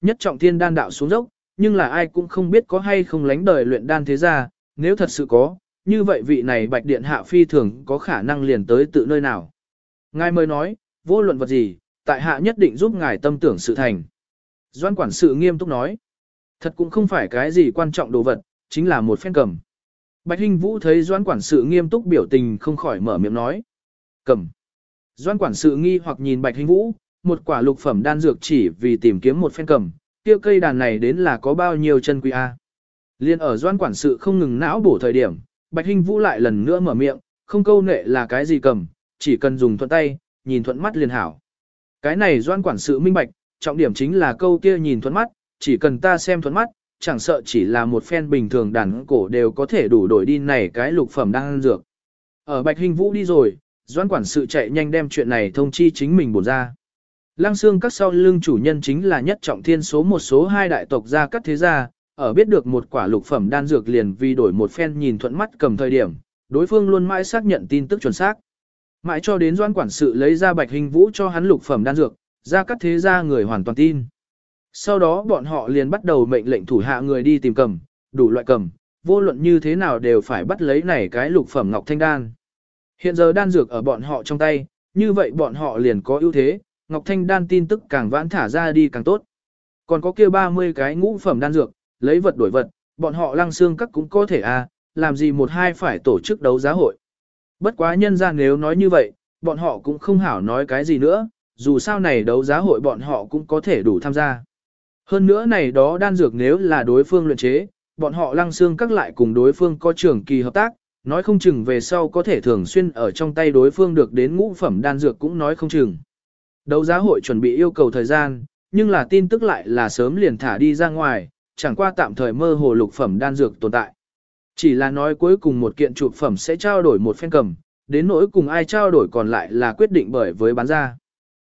Nhất trọng thiên đan đạo xuống dốc, nhưng là ai cũng không biết có hay không lánh đời luyện đan thế gia, nếu thật sự có, như vậy vị này bạch điện hạ phi thường có khả năng liền tới tự nơi nào. Ngài mới nói, vô luận vật gì, tại hạ nhất định giúp ngài tâm tưởng sự thành. Doan quản sự nghiêm túc nói, thật cũng không phải cái gì quan trọng đồ vật, chính là một phen cầm. Bạch Hinh Vũ thấy Doan quản sự nghiêm túc biểu tình không khỏi mở miệng nói. Cầm. Doan quản sự nghi hoặc nhìn Bạch Hinh Vũ, một quả lục phẩm đan dược chỉ vì tìm kiếm một phen cầm, kia cây đàn này đến là có bao nhiêu chân quý a. Liên ở Doan quản sự không ngừng não bổ thời điểm, Bạch Hinh Vũ lại lần nữa mở miệng, không câu nệ là cái gì cầm, chỉ cần dùng thuận tay, nhìn thuận mắt liền hảo. Cái này Doan quản sự minh bạch, trọng điểm chính là câu kia nhìn thuận mắt, chỉ cần ta xem thuận mắt, chẳng sợ chỉ là một phen bình thường đàn cổ đều có thể đủ đổi đi này cái lục phẩm đang dược. Ở Bạch Hình Vũ đi rồi, doan quản sự chạy nhanh đem chuyện này thông chi chính mình bổ ra. Lăng xương các sau lưng chủ nhân chính là nhất trọng thiên số một số hai đại tộc gia các thế gia, ở biết được một quả lục phẩm đan dược liền vì đổi một phen nhìn thuận mắt cầm thời điểm, đối phương luôn mãi xác nhận tin tức chuẩn xác. Mãi cho đến doan quản sự lấy ra bạch hình vũ cho hắn lục phẩm đan dược, gia các thế gia người hoàn toàn tin. Sau đó bọn họ liền bắt đầu mệnh lệnh thủ hạ người đi tìm cầm, đủ loại cầm, vô luận như thế nào đều phải bắt lấy này cái lục phẩm ngọc thanh đan. Hiện giờ đan dược ở bọn họ trong tay, như vậy bọn họ liền có ưu thế, ngọc thanh đan tin tức càng vãn thả ra đi càng tốt. Còn có kia 30 cái ngũ phẩm đan dược, lấy vật đổi vật, bọn họ lăng xương các cũng có thể à, làm gì một hai phải tổ chức đấu giá hội. Bất quá nhân ra nếu nói như vậy, bọn họ cũng không hảo nói cái gì nữa, dù sao này đấu giá hội bọn họ cũng có thể đủ tham gia. Hơn nữa này đó đan dược nếu là đối phương luyện chế, bọn họ lăng xương các lại cùng đối phương có trưởng kỳ hợp tác, nói không chừng về sau có thể thường xuyên ở trong tay đối phương được đến ngũ phẩm đan dược cũng nói không chừng. Đấu giá hội chuẩn bị yêu cầu thời gian, nhưng là tin tức lại là sớm liền thả đi ra ngoài, chẳng qua tạm thời mơ hồ lục phẩm đan dược tồn tại. Chỉ là nói cuối cùng một kiện chụp phẩm sẽ trao đổi một phen cầm, đến nỗi cùng ai trao đổi còn lại là quyết định bởi với bán ra.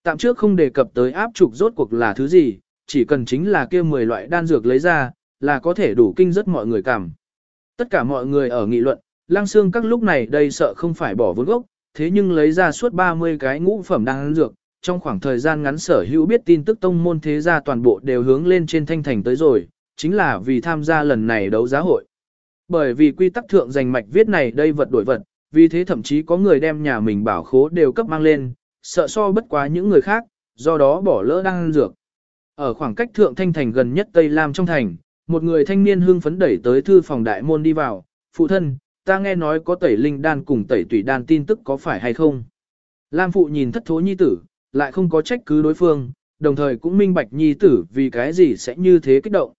Tạm trước không đề cập tới áp trục rốt cuộc là thứ gì, chỉ cần chính là kia 10 loại đan dược lấy ra, là có thể đủ kinh rất mọi người cảm. Tất cả mọi người ở nghị luận, lang xương các lúc này đây sợ không phải bỏ vốn gốc, thế nhưng lấy ra suốt 30 cái ngũ phẩm đan dược, trong khoảng thời gian ngắn sở hữu biết tin tức tông môn thế gia toàn bộ đều hướng lên trên thanh thành tới rồi, chính là vì tham gia lần này đấu giá hội. Bởi vì quy tắc thượng giành mạch viết này đây vật đổi vật, vì thế thậm chí có người đem nhà mình bảo khố đều cấp mang lên, sợ so bất quá những người khác, do đó bỏ lỡ đang dược. Ở khoảng cách thượng thanh thành gần nhất Tây Lam trong thành, một người thanh niên hưng phấn đẩy tới thư phòng đại môn đi vào, phụ thân, ta nghe nói có tẩy linh đan cùng tẩy tủy đan tin tức có phải hay không. Lam phụ nhìn thất thố nhi tử, lại không có trách cứ đối phương, đồng thời cũng minh bạch nhi tử vì cái gì sẽ như thế kích động.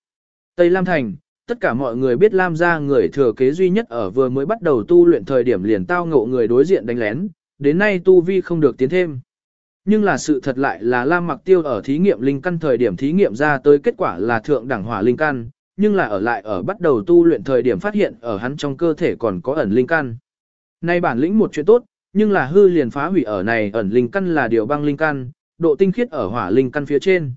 Tây Lam thành, tất cả mọi người biết Lam gia người thừa kế duy nhất ở vừa mới bắt đầu tu luyện thời điểm liền tao ngộ người đối diện đánh lén, đến nay tu vi không được tiến thêm. Nhưng là sự thật lại là Lam Mặc Tiêu ở thí nghiệm linh căn thời điểm thí nghiệm ra tới kết quả là thượng đẳng hỏa linh căn, nhưng là ở lại ở bắt đầu tu luyện thời điểm phát hiện ở hắn trong cơ thể còn có ẩn linh căn. Nay bản lĩnh một chuyện tốt, nhưng là hư liền phá hủy ở này ẩn linh căn là điều băng linh căn, độ tinh khiết ở hỏa linh căn phía trên.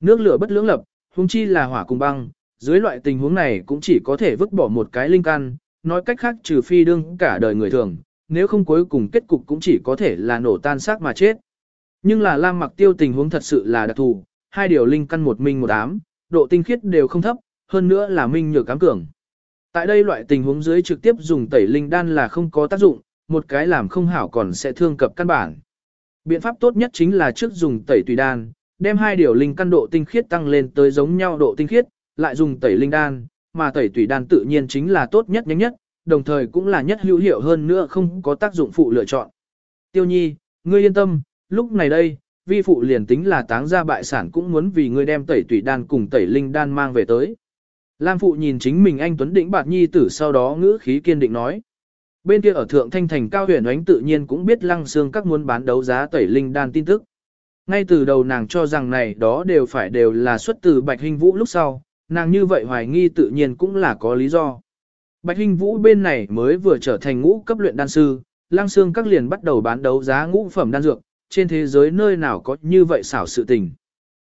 Nước lửa bất lưỡng lập, huống chi là hỏa cùng băng, dưới loại tình huống này cũng chỉ có thể vứt bỏ một cái linh căn, nói cách khác trừ phi đương cả đời người thường, nếu không cuối cùng kết cục cũng chỉ có thể là nổ tan xác mà chết. Nhưng là Lam Mặc Tiêu tình huống thật sự là đặc thù, hai điều linh căn một minh một ám, độ tinh khiết đều không thấp, hơn nữa là minh nhược cám cường. Tại đây loại tình huống dưới trực tiếp dùng tẩy linh đan là không có tác dụng, một cái làm không hảo còn sẽ thương cập căn bản. Biện pháp tốt nhất chính là trước dùng tẩy tùy đan, đem hai điều linh căn độ tinh khiết tăng lên tới giống nhau độ tinh khiết, lại dùng tẩy linh đan, mà tẩy tùy đan tự nhiên chính là tốt nhất nhanh nhất, đồng thời cũng là nhất hữu hiệu hơn nữa không có tác dụng phụ lựa chọn. Tiêu nhi, ngươi yên tâm, lúc này đây, vi phụ liền tính là táng ra bại sản cũng muốn vì ngươi đem tẩy tùy đan cùng tẩy linh đan mang về tới. Lam phụ nhìn chính mình anh Tuấn Đĩnh Bạc Nhi tử sau đó ngữ khí kiên định nói. Bên kia ở Thượng Thanh Thành Cao huyền ánh tự nhiên cũng biết lăng xương các muốn bán đấu giá tẩy linh đan tin tức. Ngay từ đầu nàng cho rằng này đó đều phải đều là xuất từ Bạch Hình Vũ lúc sau, nàng như vậy hoài nghi tự nhiên cũng là có lý do. Bạch Hình Vũ bên này mới vừa trở thành ngũ cấp luyện đan sư, lăng xương các liền bắt đầu bán đấu giá ngũ phẩm đan dược, trên thế giới nơi nào có như vậy xảo sự tình.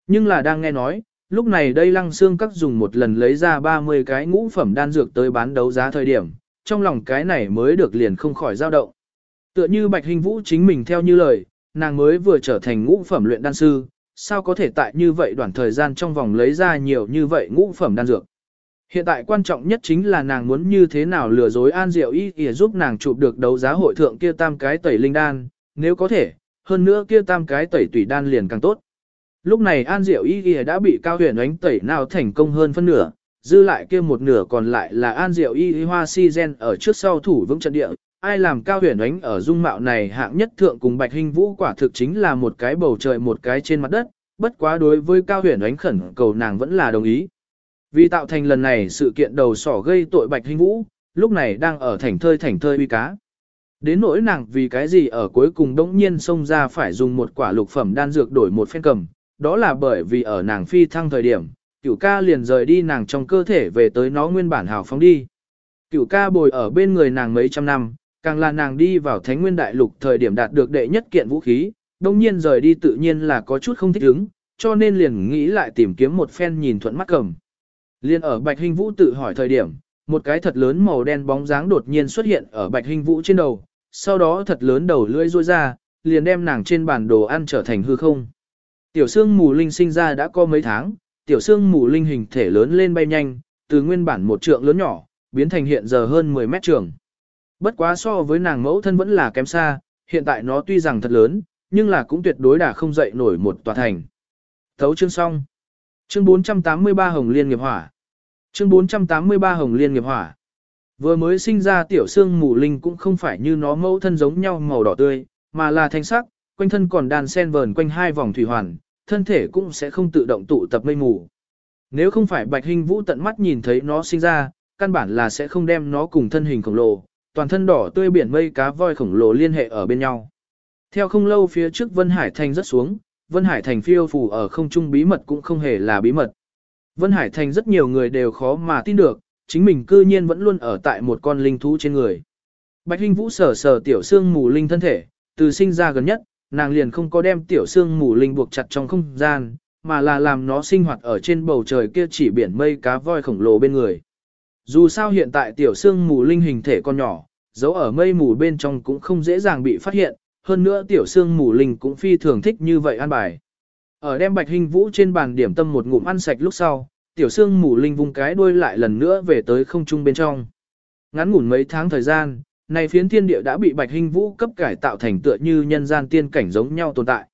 Nhưng là đang nghe nói, lúc này đây lăng xương các dùng một lần lấy ra 30 cái ngũ phẩm đan dược tới bán đấu giá thời điểm, trong lòng cái này mới được liền không khỏi dao động. Tựa như Bạch Hình Vũ chính mình theo như lời, nàng mới vừa trở thành ngũ phẩm luyện đan sư, sao có thể tại như vậy đoạn thời gian trong vòng lấy ra nhiều như vậy ngũ phẩm đan dược. Hiện tại quan trọng nhất chính là nàng muốn như thế nào lừa dối An Diệu Y để giúp nàng chụp được đấu giá hội thượng kia tam cái tẩy linh đan, nếu có thể, hơn nữa kia tam cái tẩy tùy đan liền càng tốt. Lúc này An Diệu Y Y đã bị Cao Huyền Ánh tẩy nào thành công hơn phân nửa, dư lại kia một nửa còn lại là An Diệu Y Y Hoa Si Gen ở trước sau thủ vững trận địa. Ai làm Cao Huyền Ánh ở dung mạo này hạng nhất thượng cùng Bạch Hình Vũ quả thực chính là một cái bầu trời một cái trên mặt đất, bất quá đối với Cao Huyền Ánh khẩn cầu nàng vẫn là đồng ý. Vì tạo thành lần này sự kiện đầu sỏ gây tội Bạch Hình Vũ, lúc này đang ở thành thơi thành thơi uy cá. Đến nỗi nàng vì cái gì ở cuối cùng đống nhiên xông ra phải dùng một quả lục phẩm đan dược đổi một phen cầm, đó là bởi vì ở nàng phi thăng thời điểm, cửu ca liền rời đi nàng trong cơ thể về tới nó nguyên bản hào phóng đi. Cửu ca bồi ở bên người nàng mấy trăm năm, càng là nàng đi vào thánh nguyên đại lục thời điểm đạt được đệ nhất kiện vũ khí, đông nhiên rời đi tự nhiên là có chút không thích ứng, cho nên liền nghĩ lại tìm kiếm một phen nhìn thuận mắt cầm. Liên ở Bạch Hình Vũ tự hỏi thời điểm, một cái thật lớn màu đen bóng dáng đột nhiên xuất hiện ở Bạch Hình Vũ trên đầu, sau đó thật lớn đầu lưỡi rôi ra, liền đem nàng trên bản đồ ăn trở thành hư không. Tiểu xương mù linh sinh ra đã có mấy tháng, tiểu xương mù linh hình thể lớn lên bay nhanh, từ nguyên bản một trượng lớn nhỏ, biến thành hiện giờ hơn 10 mét trường. Bất quá so với nàng mẫu thân vẫn là kém xa, hiện tại nó tuy rằng thật lớn, nhưng là cũng tuyệt đối đã không dậy nổi một tòa thành. Thấu chương xong. Chương 483 Hồng Liên nghiệp hỏa. Chương 483 Hồng Liên nghiệp hỏa. Vừa mới sinh ra tiểu xương mù linh cũng không phải như nó mẫu thân giống nhau màu đỏ tươi, mà là thanh sắc, quanh thân còn đàn sen vờn quanh hai vòng thủy hoàn, thân thể cũng sẽ không tự động tụ tập mây mù. Nếu không phải Bạch Hình Vũ tận mắt nhìn thấy nó sinh ra, căn bản là sẽ không đem nó cùng thân hình khổng lồ, toàn thân đỏ tươi biển mây cá voi khổng lồ liên hệ ở bên nhau. Theo không lâu phía trước Vân Hải Thành rất xuống, Vân Hải Thành phiêu phù ở không trung bí mật cũng không hề là bí mật. Vân Hải Thành rất nhiều người đều khó mà tin được, chính mình cư nhiên vẫn luôn ở tại một con linh thú trên người. Bạch Hinh Vũ sở sở tiểu xương mù linh thân thể, từ sinh ra gần nhất, nàng liền không có đem tiểu xương mù linh buộc chặt trong không gian, mà là làm nó sinh hoạt ở trên bầu trời kia chỉ biển mây cá voi khổng lồ bên người. Dù sao hiện tại tiểu xương mù linh hình thể con nhỏ, giấu ở mây mù bên trong cũng không dễ dàng bị phát hiện, hơn nữa tiểu xương mù linh cũng phi thường thích như vậy ăn bài. Ở đem bạch hình vũ trên bàn điểm tâm một ngụm ăn sạch lúc sau, tiểu xương mù linh vung cái đuôi lại lần nữa về tới không trung bên trong. Ngắn ngủn mấy tháng thời gian, này phiến thiên địa đã bị bạch hình vũ cấp cải tạo thành tựa như nhân gian tiên cảnh giống nhau tồn tại.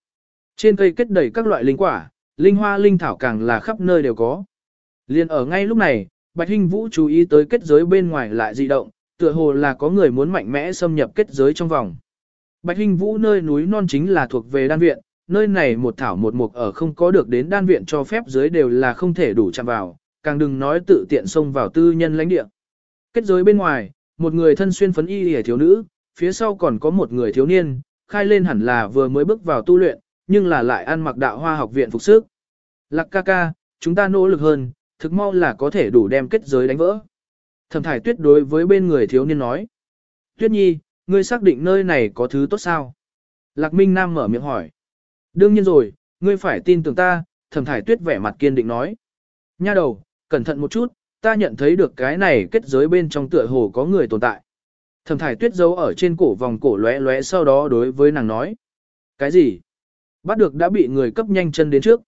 Trên cây kết đầy các loại linh quả, linh hoa linh thảo càng là khắp nơi đều có. Liên ở ngay lúc này, bạch hình vũ chú ý tới kết giới bên ngoài lại dị động, tựa hồ là có người muốn mạnh mẽ xâm nhập kết giới trong vòng. Bạch hình vũ nơi núi non chính là thuộc về đan viện, nơi này một thảo một mục ở không có được đến đan viện cho phép dưới đều là không thể đủ chạm vào, càng đừng nói tự tiện xông vào tư nhân lãnh địa. Kết giới bên ngoài, một người thân xuyên phấn y hề thiếu nữ, phía sau còn có một người thiếu niên, khai lên hẳn là vừa mới bước vào tu luyện, nhưng là lại ăn mặc đạo hoa học viện phục sức. Lạc ca ca, chúng ta nỗ lực hơn, thực mau là có thể đủ đem kết giới đánh vỡ. Thẩm thải tuyết đối với bên người thiếu niên nói. Tuyết nhi, ngươi xác định nơi này có thứ tốt sao? Lạc Minh Nam mở miệng hỏi. Đương nhiên rồi, ngươi phải tin tưởng ta, thẩm thải tuyết vẻ mặt kiên định nói. Nha đầu, cẩn thận một chút, ta nhận thấy được cái này kết giới bên trong tựa hồ có người tồn tại. Thẩm thải tuyết giấu ở trên cổ vòng cổ lóe lóe sau đó đối với nàng nói. Cái gì? Bắt được đã bị người cấp nhanh chân đến trước.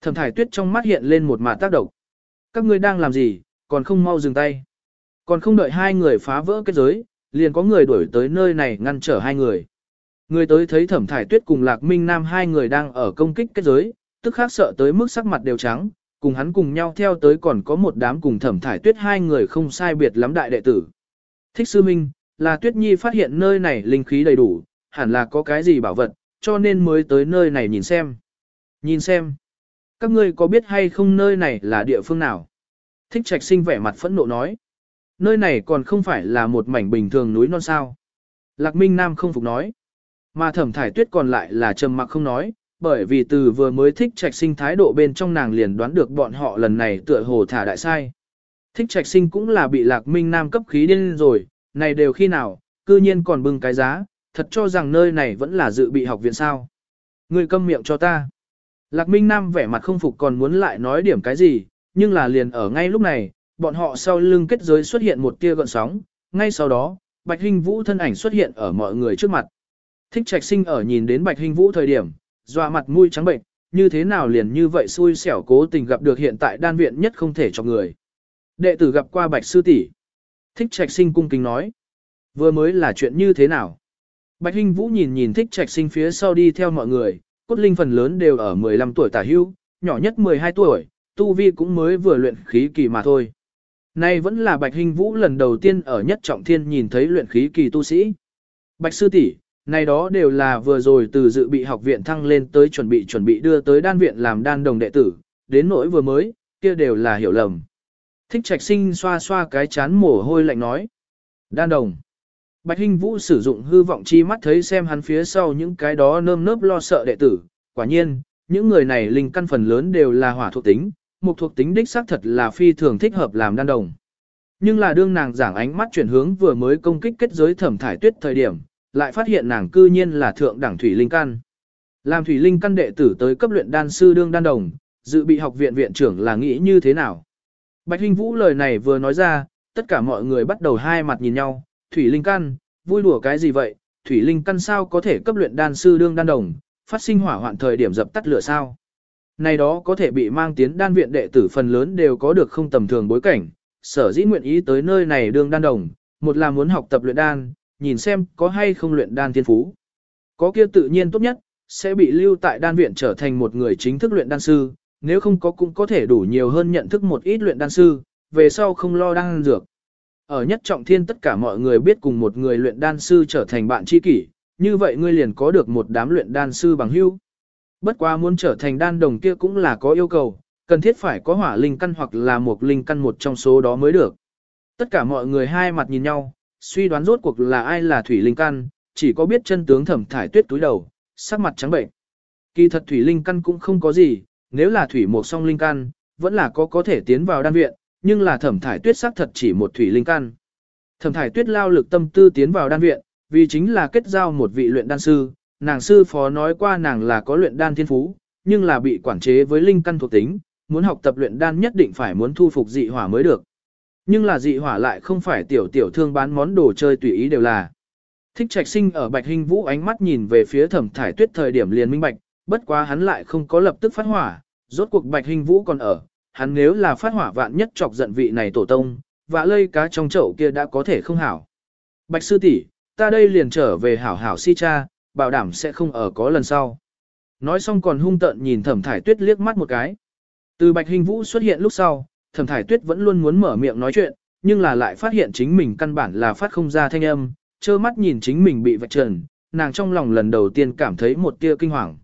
Thẩm thải tuyết trong mắt hiện lên một mạt tác động. Các ngươi đang làm gì, còn không mau dừng tay. Còn không đợi hai người phá vỡ kết giới, liền có người đuổi tới nơi này ngăn trở hai người. Người tới thấy thẩm thải tuyết cùng lạc minh nam hai người đang ở công kích kết giới, tức khác sợ tới mức sắc mặt đều trắng, cùng hắn cùng nhau theo tới còn có một đám cùng thẩm thải tuyết hai người không sai biệt lắm đại đệ tử. Thích sư minh, là tuyết nhi phát hiện nơi này linh khí đầy đủ, hẳn là có cái gì bảo vật, cho nên mới tới nơi này nhìn xem. Nhìn xem, các ngươi có biết hay không nơi này là địa phương nào? Thích trạch sinh vẻ mặt phẫn nộ nói. Nơi này còn không phải là một mảnh bình thường núi non sao. Lạc Minh Nam không phục nói. Mà thẩm thải tuyết còn lại là trầm mặc không nói, bởi vì từ vừa mới thích trạch sinh thái độ bên trong nàng liền đoán được bọn họ lần này tựa hồ thả đại sai. Thích trạch sinh cũng là bị lạc minh nam cấp khí điên rồi, này đều khi nào, cư nhiên còn bưng cái giá, thật cho rằng nơi này vẫn là dự bị học viện sao. Người câm miệng cho ta. Lạc minh nam vẻ mặt không phục còn muốn lại nói điểm cái gì, nhưng là liền ở ngay lúc này, bọn họ sau lưng kết giới xuất hiện một tia gợn sóng, ngay sau đó, Bạch Hinh Vũ thân ảnh xuất hiện ở mọi người trước mặt. Thích Trạch Sinh ở nhìn đến Bạch Hinh Vũ thời điểm, dọa mặt mũi trắng bệnh, như thế nào liền như vậy xui xẻo cố tình gặp được hiện tại đan viện nhất không thể cho người. Đệ tử gặp qua bạch sư tỷ Thích trạch sinh cung kính nói. Vừa mới là chuyện như thế nào? Bạch Hinh Vũ nhìn nhìn thích trạch sinh phía sau đi theo mọi người, cốt linh phần lớn đều ở 15 tuổi tả hưu, nhỏ nhất 12 tuổi, tu vi cũng mới vừa luyện khí kỳ mà thôi. Nay vẫn là Bạch Hinh Vũ lần đầu tiên ở nhất trọng thiên nhìn thấy luyện khí kỳ tu sĩ. Bạch sư tỷ, này đó đều là vừa rồi từ dự bị học viện thăng lên tới chuẩn bị chuẩn bị đưa tới đan viện làm đan đồng đệ tử, đến nỗi vừa mới, kia đều là hiểu lầm. Thích trạch sinh xoa xoa cái chán mồ hôi lạnh nói. Đan đồng. Bạch Hinh Vũ sử dụng hư vọng chi mắt thấy xem hắn phía sau những cái đó nơm nớp lo sợ đệ tử. Quả nhiên, những người này linh căn phần lớn đều là hỏa thuộc tính, một thuộc tính đích xác thật là phi thường thích hợp làm đan đồng. Nhưng là đương nàng giảng ánh mắt chuyển hướng vừa mới công kích kết giới thẩm thải tuyết thời điểm, lại phát hiện nàng cư nhiên là thượng đẳng thủy linh căn. Làm thủy linh căn đệ tử tới cấp luyện đan sư đương đan đồng, dự bị học viện viện trưởng là nghĩ như thế nào? Bạch Hinh Vũ lời này vừa nói ra, tất cả mọi người bắt đầu hai mặt nhìn nhau, thủy linh căn, vui đùa cái gì vậy, thủy linh căn sao có thể cấp luyện đan sư đương đan đồng, phát sinh hỏa hoạn thời điểm dập tắt lửa sao? Này đó có thể bị mang tiến đan viện đệ tử phần lớn đều có được không tầm thường bối cảnh, sở dĩ nguyện ý tới nơi này đương đan đồng, một là muốn học tập luyện đan, nhìn xem có hay không luyện đan thiên phú. Có kia tự nhiên tốt nhất, sẽ bị lưu tại đan viện trở thành một người chính thức luyện đan sư, nếu không có cũng có thể đủ nhiều hơn nhận thức một ít luyện đan sư, về sau không lo đan dược. Ở nhất trọng thiên tất cả mọi người biết cùng một người luyện đan sư trở thành bạn tri kỷ, như vậy ngươi liền có được một đám luyện đan sư bằng hữu. Bất quá muốn trở thành đan đồng kia cũng là có yêu cầu, cần thiết phải có hỏa linh căn hoặc là một linh căn một trong số đó mới được. Tất cả mọi người hai mặt nhìn nhau, suy đoán rốt cuộc là ai là thủy linh căn, chỉ có biết chân tướng thẩm thải tuyết túi đầu, sắc mặt trắng bệnh. Kỳ thật thủy linh căn cũng không có gì, nếu là thủy một song linh căn, vẫn là có có thể tiến vào đan viện, nhưng là thẩm thải tuyết sắc thật chỉ một thủy linh căn. Thẩm thải tuyết lao lực tâm tư tiến vào đan viện, vì chính là kết giao một vị luyện đan sư, nàng sư phó nói qua nàng là có luyện đan thiên phú, nhưng là bị quản chế với linh căn thuộc tính, muốn học tập luyện đan nhất định phải muốn thu phục dị hỏa mới được. Nhưng là dị hỏa lại không phải tiểu tiểu thương bán món đồ chơi tùy ý đều là. Thích trạch sinh ở bạch hình vũ ánh mắt nhìn về phía thẩm thải tuyết thời điểm liền minh bạch, bất quá hắn lại không có lập tức phát hỏa, rốt cuộc bạch hình vũ còn ở, hắn nếu là phát hỏa vạn nhất chọc giận vị này tổ tông, vạ lây cá trong chậu kia đã có thể không hảo. Bạch sư tỷ, ta đây liền trở về hảo hảo si cha, bảo đảm sẽ không ở có lần sau. Nói xong còn hung tợn nhìn thẩm thải tuyết liếc mắt một cái. Từ bạch hình vũ xuất hiện lúc sau, thẩm thải tuyết vẫn luôn muốn mở miệng nói chuyện, nhưng là lại phát hiện chính mình căn bản là phát không ra thanh âm, trơ mắt nhìn chính mình bị vạch trần, nàng trong lòng lần đầu tiên cảm thấy một tia kinh hoàng.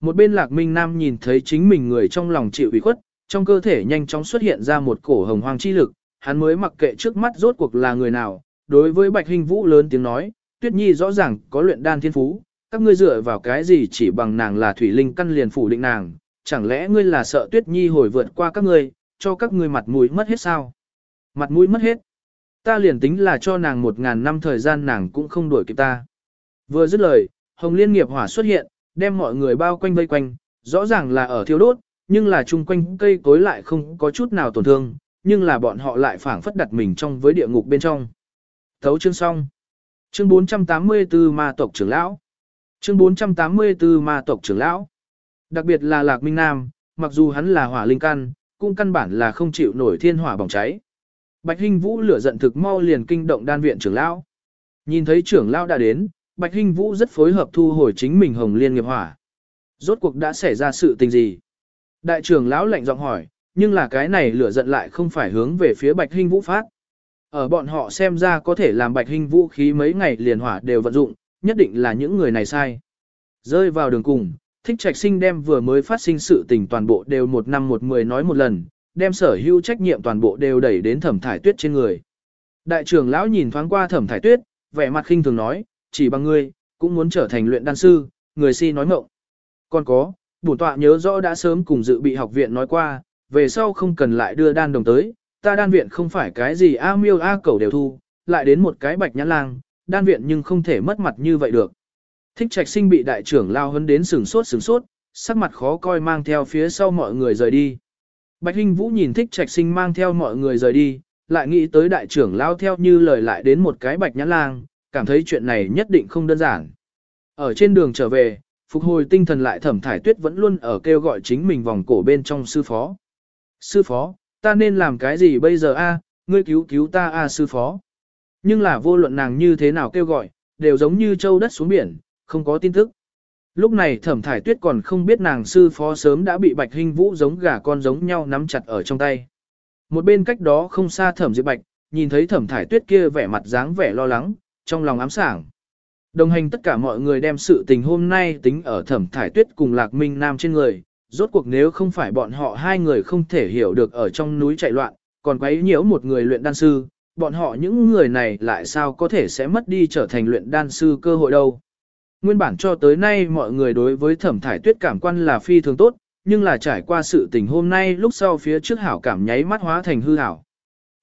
Một bên lạc minh nam nhìn thấy chính mình người trong lòng chịu ủy khuất, trong cơ thể nhanh chóng xuất hiện ra một cổ hồng hoang chi lực, hắn mới mặc kệ trước mắt rốt cuộc là người nào, đối với bạch hình vũ lớn tiếng nói, tuyết nhi rõ ràng có luyện đan thiên phú, các ngươi dựa vào cái gì chỉ bằng nàng là thủy linh căn liền phủ định nàng, chẳng lẽ ngươi là sợ tuyết nhi hồi vượt qua các ngươi, cho các ngươi mặt mũi mất hết sao? Mặt mũi mất hết. Ta liền tính là cho nàng một ngàn năm thời gian nàng cũng không đuổi kịp ta. Vừa dứt lời, Hồng Liên nghiệp hỏa xuất hiện, đem mọi người bao quanh vây quanh, rõ ràng là ở thiêu đốt, nhưng là chung quanh cây cối lại không có chút nào tổn thương, nhưng là bọn họ lại phảng phất đặt mình trong với địa ngục bên trong. Thấu chương xong. Chương 484 ma tộc trưởng lão. Chương 484 ma tộc trưởng lão. Đặc biệt là Lạc Minh Nam, mặc dù hắn là hỏa linh căn, cũng căn bản là không chịu nổi thiên hỏa bỏng cháy. Bạch Hinh Vũ lửa giận thực mau liền kinh động đan viện trưởng lão. Nhìn thấy trưởng lão đã đến, Bạch Hinh Vũ rất phối hợp thu hồi chính mình Hồng Liên nghiệp hỏa. Rốt cuộc đã xảy ra sự tình gì? Đại trưởng lão lạnh giọng hỏi, nhưng là cái này lửa giận lại không phải hướng về phía Bạch Hinh Vũ phát. Ở bọn họ xem ra có thể làm Bạch Hinh Vũ khí mấy ngày liền hỏa đều vận dụng, nhất định là những người này sai. Rơi vào đường cùng, thích trạch sinh đem vừa mới phát sinh sự tình toàn bộ đều một năm một mười nói một lần, đem sở hữu trách nhiệm toàn bộ đều đẩy đến thẩm thải tuyết trên người. Đại trưởng lão nhìn thoáng qua thẩm thải tuyết, vẻ mặt khinh thường nói, chỉ bằng ngươi, cũng muốn trở thành luyện đan sư, người si nói mộng. Còn có, bổn tọa nhớ rõ đã sớm cùng dự bị học viện nói qua, về sau không cần lại đưa đan đồng tới, ta đan viện không phải cái gì a miêu a cầu đều thu, lại đến một cái bạch nhãn lang, đan viện nhưng không thể mất mặt như vậy được. Thích trạch sinh bị đại trưởng lao hấn đến sừng sốt sừng sốt, sắc mặt khó coi mang theo phía sau mọi người rời đi. Bạch Hinh Vũ nhìn thích trạch sinh mang theo mọi người rời đi, lại nghĩ tới đại trưởng lao theo như lời lại đến một cái bạch nhãn lang, cảm thấy chuyện này nhất định không đơn giản. Ở trên đường trở về, Phục hồi tinh thần lại thẩm thải tuyết vẫn luôn ở kêu gọi chính mình vòng cổ bên trong sư phó. Sư phó, ta nên làm cái gì bây giờ a? ngươi cứu cứu ta a sư phó. Nhưng là vô luận nàng như thế nào kêu gọi, đều giống như châu đất xuống biển, không có tin tức. Lúc này thẩm thải tuyết còn không biết nàng sư phó sớm đã bị bạch hình vũ giống gà con giống nhau nắm chặt ở trong tay. Một bên cách đó không xa thẩm diệp bạch, nhìn thấy thẩm thải tuyết kia vẻ mặt dáng vẻ lo lắng, trong lòng ám sảng. Đồng hành tất cả mọi người đem sự tình hôm nay tính ở thẩm thải tuyết cùng lạc minh nam trên người, rốt cuộc nếu không phải bọn họ hai người không thể hiểu được ở trong núi chạy loạn, còn quấy nhiễu một người luyện đan sư, bọn họ những người này lại sao có thể sẽ mất đi trở thành luyện đan sư cơ hội đâu. Nguyên bản cho tới nay mọi người đối với thẩm thải tuyết cảm quan là phi thường tốt, nhưng là trải qua sự tình hôm nay lúc sau phía trước hảo cảm nháy mắt hóa thành hư hảo.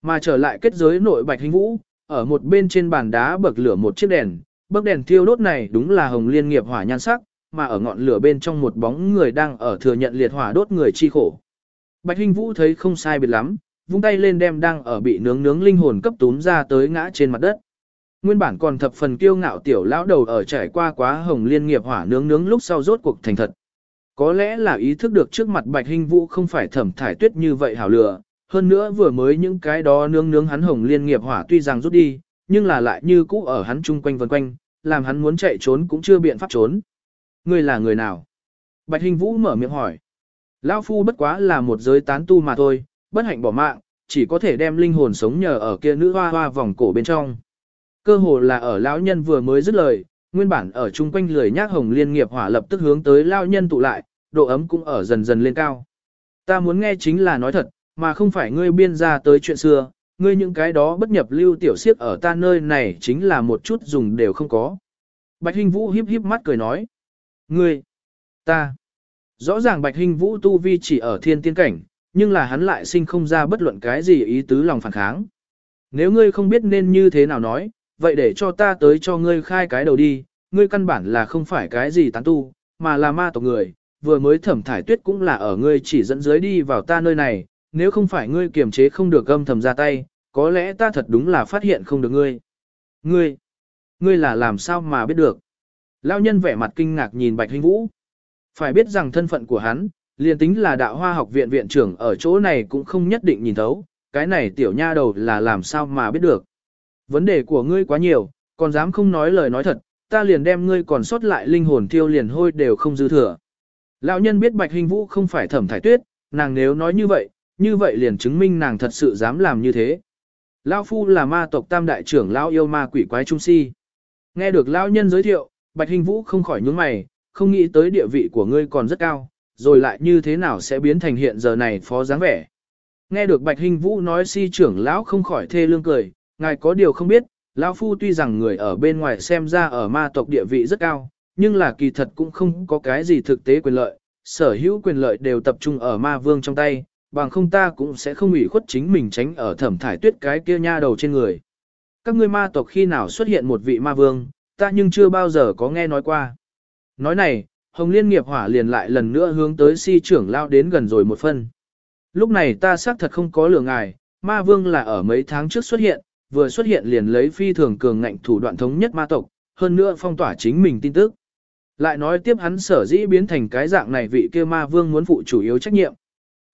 Mà trở lại kết giới nội bạch hình vũ, ở một bên trên bàn đá bậc lửa một chiếc đèn, bấc đèn thiêu đốt này đúng là hồng liên nghiệp hỏa nhan sắc, mà ở ngọn lửa bên trong một bóng người đang ở thừa nhận liệt hỏa đốt người chi khổ. Bạch Hinh Vũ thấy không sai biệt lắm, vung tay lên đem đang ở bị nướng nướng linh hồn cấp túm ra tới ngã trên mặt đất. Nguyên bản còn thập phần kiêu ngạo tiểu lão đầu ở trải qua quá hồng liên nghiệp hỏa nướng nướng lúc sau rốt cuộc thành thật. Có lẽ là ý thức được trước mặt Bạch Hinh Vũ không phải thẩm thải tuyết như vậy hảo lựa. hơn nữa vừa mới những cái đó nướng nướng hắn hồng liên nghiệp hỏa tuy rằng rút đi, nhưng là lại như cũ ở hắn chung quanh vần quanh, làm hắn muốn chạy trốn cũng chưa biện pháp trốn. Ngươi là người nào? Bạch Hình Vũ mở miệng hỏi. Lão phu bất quá là một giới tán tu mà thôi, bất hạnh bỏ mạng, chỉ có thể đem linh hồn sống nhờ ở kia nữ hoa hoa vòng cổ bên trong. Cơ hồ là ở lão nhân vừa mới dứt lời, nguyên bản ở chung quanh lười nhác hồng liên nghiệp hỏa lập tức hướng tới lão nhân tụ lại, độ ấm cũng ở dần dần lên cao. Ta muốn nghe chính là nói thật, mà không phải ngươi biên ra tới chuyện xưa, ngươi những cái đó bất nhập lưu tiểu siếp ở ta nơi này chính là một chút dùng đều không có. Bạch Hinh Vũ híp híp mắt cười nói. Ngươi, ta, rõ ràng Bạch Hinh Vũ tu vi chỉ ở thiên tiên cảnh, nhưng là hắn lại sinh không ra bất luận cái gì ý tứ lòng phản kháng. Nếu ngươi không biết nên như thế nào nói, vậy để cho ta tới cho ngươi khai cái đầu đi, ngươi căn bản là không phải cái gì tán tu, mà là ma tộc người, vừa mới thẩm thải tuyết cũng là ở ngươi chỉ dẫn dưới đi vào ta nơi này, nếu không phải ngươi kiềm chế không được âm thầm ra tay, có lẽ ta thật đúng là phát hiện không được ngươi. Ngươi, ngươi là làm sao mà biết được? Lão nhân vẻ mặt kinh ngạc nhìn Bạch Hinh Vũ. Phải biết rằng thân phận của hắn, liền tính là đạo hoa học viện viện trưởng ở chỗ này cũng không nhất định nhìn thấu, cái này tiểu nha đầu là làm sao mà biết được. Vấn đề của ngươi quá nhiều, còn dám không nói lời nói thật, ta liền đem ngươi còn sót lại linh hồn thiêu liền hôi đều không dư thừa. Lão nhân biết Bạch Hình Vũ không phải thẩm thải tuyết, nàng nếu nói như vậy, như vậy liền chứng minh nàng thật sự dám làm như thế. Lão Phu là ma tộc tam đại trưởng Lão yêu ma quỷ quái trung si. Nghe được Lão nhân giới thiệu, Bạch Hình Vũ không khỏi nhướng mày, không nghĩ tới địa vị của ngươi còn rất cao, rồi lại như thế nào sẽ biến thành hiện giờ này phó dáng vẻ. Nghe được Bạch Hình Vũ nói si trưởng Lão không khỏi thê lương cười, ngài có điều không biết, Lão Phu tuy rằng người ở bên ngoài xem ra ở ma tộc địa vị rất cao, nhưng là kỳ thật cũng không có cái gì thực tế quyền lợi, sở hữu quyền lợi đều tập trung ở ma vương trong tay, bằng không ta cũng sẽ không ủy khuất chính mình tránh ở thẩm thải tuyết cái kia nha đầu trên người. Các ngươi ma tộc khi nào xuất hiện một vị ma vương, ta nhưng chưa bao giờ có nghe nói qua. Nói này, Hồng Liên nghiệp hỏa liền lại lần nữa hướng tới si trưởng lao đến gần rồi một phân. Lúc này ta xác thật không có lừa ngài, ma vương là ở mấy tháng trước xuất hiện, vừa xuất hiện liền lấy phi thường cường ngạnh thủ đoạn thống nhất ma tộc, hơn nữa phong tỏa chính mình tin tức. Lại nói tiếp hắn sở dĩ biến thành cái dạng này vị kia ma vương muốn phụ chủ yếu trách nhiệm.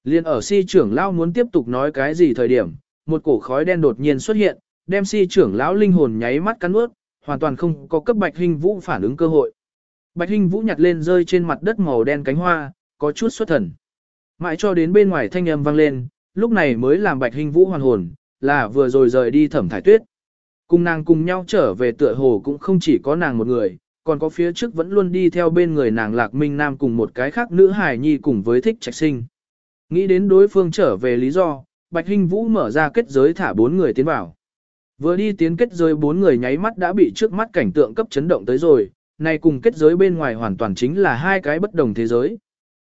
Liên ở si trưởng lão muốn tiếp tục nói cái gì thời điểm, một cổ khói đen đột nhiên xuất hiện, đem si trưởng lão linh hồn nháy mắt cắn ướt, hoàn toàn không có cấp Bạch Hình Vũ phản ứng cơ hội. Bạch Hình Vũ nhặt lên rơi trên mặt đất màu đen cánh hoa, có chút xuất thần. Mãi cho đến bên ngoài thanh âm vang lên, lúc này mới làm Bạch Hình Vũ hoàn hồn, là vừa rồi rời đi thẩm thải tuyết. Cùng nàng cùng nhau trở về tựa hồ cũng không chỉ có nàng một người, còn có phía trước vẫn luôn đi theo bên người nàng Lạc Minh Nam cùng một cái khác nữ hài nhi cùng với thích trạch sinh. Nghĩ đến đối phương trở về lý do, Bạch Hinh Vũ mở ra kết giới thả bốn người tiến vào. Vừa đi tiến kết giới bốn người nháy mắt đã bị trước mắt cảnh tượng cấp chấn động tới rồi, này cùng kết giới bên ngoài hoàn toàn chính là hai cái bất đồng thế giới.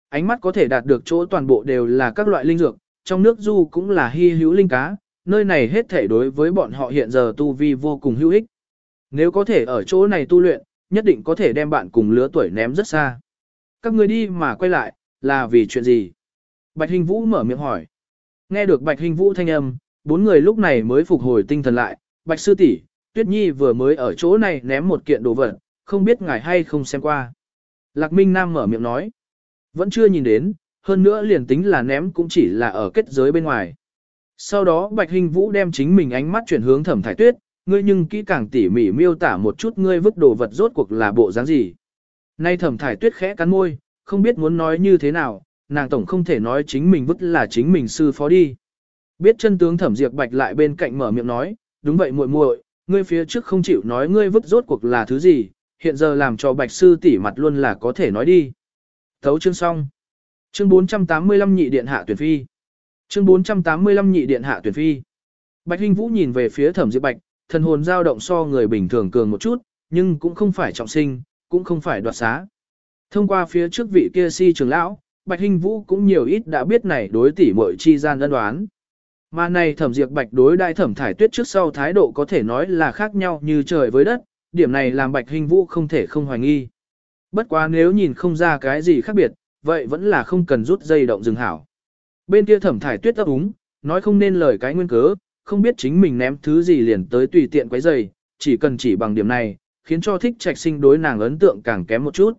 Ánh mắt có thể đạt được chỗ toàn bộ đều là các loại linh dược, trong nước du cũng là hy hữu linh cá, nơi này hết thể đối với bọn họ hiện giờ tu vi vô cùng hữu ích. Nếu có thể ở chỗ này tu luyện, nhất định có thể đem bạn cùng lứa tuổi ném rất xa. Các người đi mà quay lại, là vì chuyện gì? Bạch Hình Vũ mở miệng hỏi. Nghe được Bạch Hình Vũ thanh âm, bốn người lúc này mới phục hồi tinh thần lại. Bạch Sư tỷ, Tuyết Nhi vừa mới ở chỗ này ném một kiện đồ vật, không biết ngài hay không xem qua. Lạc Minh Nam mở miệng nói. Vẫn chưa nhìn đến, hơn nữa liền tính là ném cũng chỉ là ở kết giới bên ngoài. Sau đó Bạch Hình Vũ đem chính mình ánh mắt chuyển hướng thẩm thải tuyết, ngươi nhưng kỹ càng tỉ mỉ miêu tả một chút ngươi vứt đồ vật rốt cuộc là bộ dáng gì. Nay thẩm thải tuyết khẽ cắn môi, không biết muốn nói như thế nào, nàng tổng không thể nói chính mình vứt là chính mình sư phó đi. Biết chân tướng thẩm Diệp bạch lại bên cạnh mở miệng nói, đúng vậy muội muội, ngươi phía trước không chịu nói ngươi vứt rốt cuộc là thứ gì, hiện giờ làm cho bạch sư tỉ mặt luôn là có thể nói đi. Thấu chương xong. Chương 485 nhị điện hạ tuyển phi. Chương 485 nhị điện hạ tuyển phi. Bạch Hinh Vũ nhìn về phía Thẩm Diệp Bạch, thần hồn dao động so người bình thường cường một chút, nhưng cũng không phải trọng sinh, cũng không phải đoạt xá. Thông qua phía trước vị kia si trưởng lão, Bạch Hinh Vũ cũng nhiều ít đã biết này đối tỷ muội chi gian đơn đoán. Mà này Thẩm Diệp Bạch đối đại Thẩm Thải Tuyết trước sau thái độ có thể nói là khác nhau như trời với đất, điểm này làm Bạch Hinh Vũ không thể không hoài nghi. Bất quá nếu nhìn không ra cái gì khác biệt, vậy vẫn là không cần rút dây động dừng hảo. Bên kia thẩm thải tuyết ấp úng, nói không nên lời cái nguyên cớ, không biết chính mình ném thứ gì liền tới tùy tiện quấy giày, chỉ cần chỉ bằng điểm này, khiến cho thích trạch sinh đối nàng ấn tượng càng kém một chút.